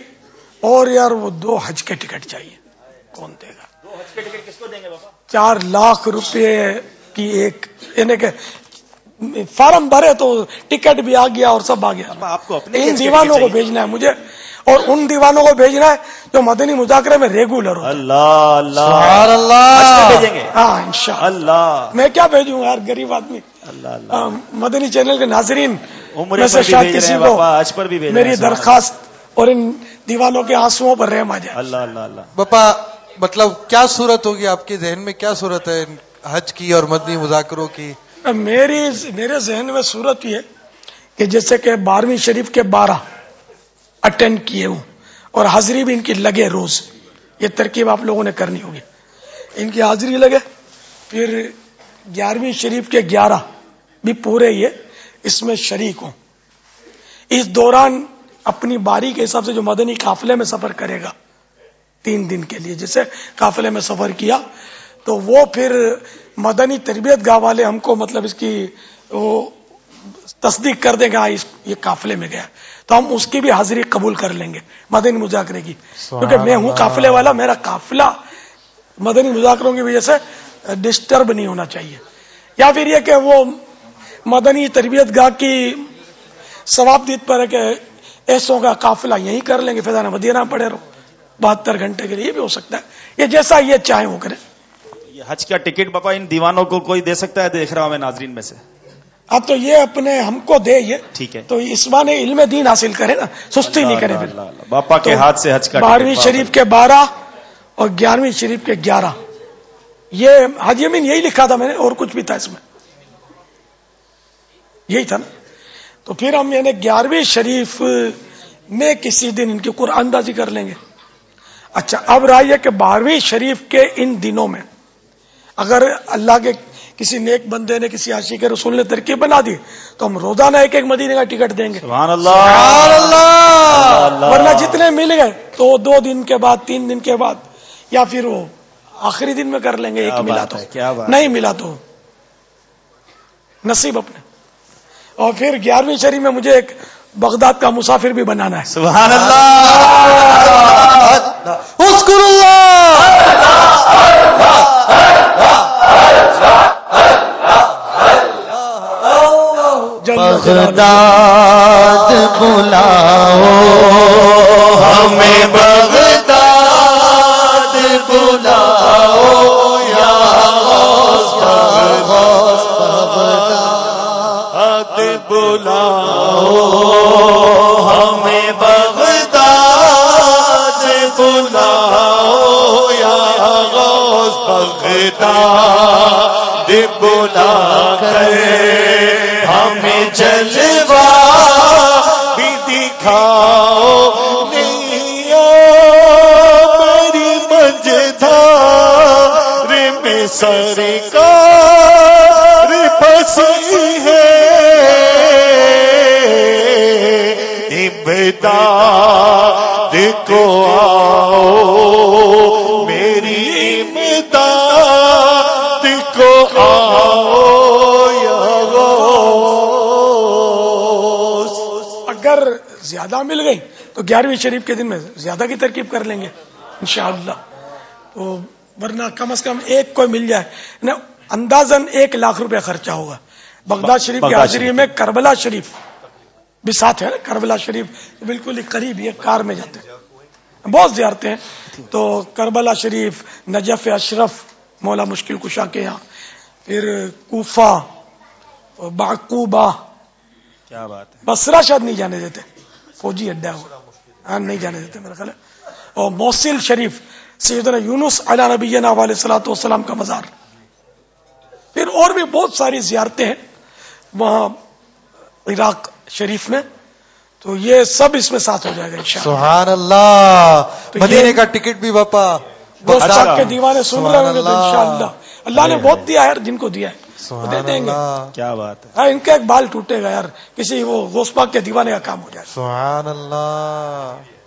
اور یار وہ دو حج کے ٹکٹ چاہیے۔ کون دے گا؟ دیں گے چار لاکھ روپے کی ایک یعنی کہ فارم بھرے تو ٹکٹ بھی آ گیا اور سب آ گیا۔ آپ کو اپنے ان دیوانوں کو بھیجنا ہے مجھے اور ان دیوانوں کو بھیجنا ہے جو مدنی مذاکرے میں ریگولر ہو اللہ اللہ۔ گے۔ ہاں انشاءاللہ۔ اللہ۔ میں کیا بھیجوں گا یار غریب آدمی۔ مدنی چینل کے ناظرین کسی کو میری درخواست اور ان دیوانوں کے آنسوؤں پر رحم آ جائے۔ اللہ اللہ اللہ۔ مطلب کیا صورت ہوگی آپ کے ذہن میں؟ کیا صورت ہے حج کی اور مدنی مذاکروں کی؟ میری میرے ذہن میں صورت یہ کہ جیسے کہ بارہویں شریف کے بارہ اٹینڈ کیے ہوں اور حاضری بھی ان کی لگے روز۔ یہ ترکیب آپ لوگوں نے کرنی ہوگی۔ ان کی حاضری لگے، پھر گیارہویں شریف کے گیارہ بھی پورے یہ اس میں شریک ہوں۔ اس دوران اپنی باری کے حساب سے جو مدنی قافلے میں سفر کرے گا تین دن کے لیے جیسے قافلے میں سفر کیا تو وہ پھر مدنی تربیت گاہ والے ہم کو مطلب اس کی وہ تصدیق کر دیں گے اس یہ قافلے میں گیا۔ تو ہم اس کی بھی حاضری قبول کر لیں گے مدنی مذاکرے کی۔ کیونکہ میں ہوں قافلے والا میرا قافلہ مدنی مذاکروں کی وجہ سے ڈسٹرب نہیں ہونا چاہیے۔ یا پھر یہ کہ وہ مدنی تربیت گاہ کی ثواب دیت پر ہے کہ ایسوں کا قافلہ یہی کر لیں گے فیضان مدینہ پڑے رہو۔ بہتر گھنٹے کے لیے بھی ہو سکتا ہے۔ یہ جیسا یہ چاہے وہ کرے۔ یہ حج کا ٹکٹ باپا ان دیوانوں کو کوئی دے سکتا ہے؟ دیکھ رہا ہوں میں ناظرین میں سے۔ اب تو یہ اپنے ہم کو دے یہ۔ ٹھیک ہے۔ تو اس نے علم دین حاصل کرے نا سستی نہیں کرے باپا کے ہاتھ سے حج کا بارہویں شریف کے بارہ اور گیارہویں شریف کے گیارہ۔ یہ حج یمین یہی لکھا تھا میں نے اور کچھ بھی تھا اس میں۔ یہی تھا نا۔ تو پھر ہم یعنی گیارہویں شریف میں کسی دن ان کی قرآن دازی کر لیں گے۔ اچھا اب یہ کہ بارہویں شریف کے ان دنوں میں اگر اللہ کے کسی نیک بندے نے کسی عاشی کے رسول نے ترکیب بنا دی تو ہم روزانہ ایک ایک مدینے کا ٹکٹ دیں گے۔ سبحان اللہ۔ سبحان اللہ۔ ورنہ جتنے مل گئے تو دو دن کے بعد تین دن کے بعد یا پھر وہ آخری دن میں کر لیں گے ایک ملا تو۔ نہیں ملا تو۔ نصیب اپنے۔ اور پھر گیارہویں شریف میں مجھے ایک بغداد کا مسافر بھی بنانا ہے۔ سبحان اللہ۔ اسکر اللہ۔ بغداد بلاؤ۔ ہمیں بغداد بغداد بلا کر ہمیں جلوا بھی دکھاؤ نیا میری مجدار میں سرکار پسی ہے۔ امداد کو آؤ زیادہ مل گئی تو گیارہویں شریف کے دن میں زیادہ کی ترکیب کر لیں گے انشاءاللہ۔ تو ورنہ کم از کم ایک کوئی مل جائے۔ اندازن ایک لاکھ روپے خرچہ ہوگا۔ بغداد شریف کی حاضری میں کربلا شریف بھی ساتھ ہے نا کربلا شریف بالکل ہی قریب یہ کار میں جاتے ہیں۔ بہت زیارتیں ہیں۔ تو کربلا شریف نجف اشرف مولا مشکل کشا کے یہاں۔ پھر کوفہ باقوبہ۔ کیا بات ہے۔ بسرا شاید نہیں جانے دیتے۔ فوجی اڈا ہو ہاں نہیں جانے دیتے میرا خیال ہے۔ اور موصل شریف سیدنا یونس علی نبی علیہ صلاحت والسلام کا مزار۔ پھر اور بھی بہت ساری زیارتیں ہیں وہاں عراق شریف میں۔ تو یہ سب اس میں ساتھ ہو جائے گا انشاءاللہ۔ سبحان اللہ مدینے کا ٹکٹ بھی باپا دوست بتا- پاک کے دیوانے سن رہے ہوں گے تو انشاءاللہ۔ اللہ نے بہت دیا ہے جن کو دیا ہے۔ دے سبحان دیں گے۔ اللہ۔ کیا بات ہے۔ ہاں ان کا ایک بال ٹوٹے گا یار کسی وہ غوث پاک کے دیوانے کا کام ہو جائے۔ سبحان اللہ۔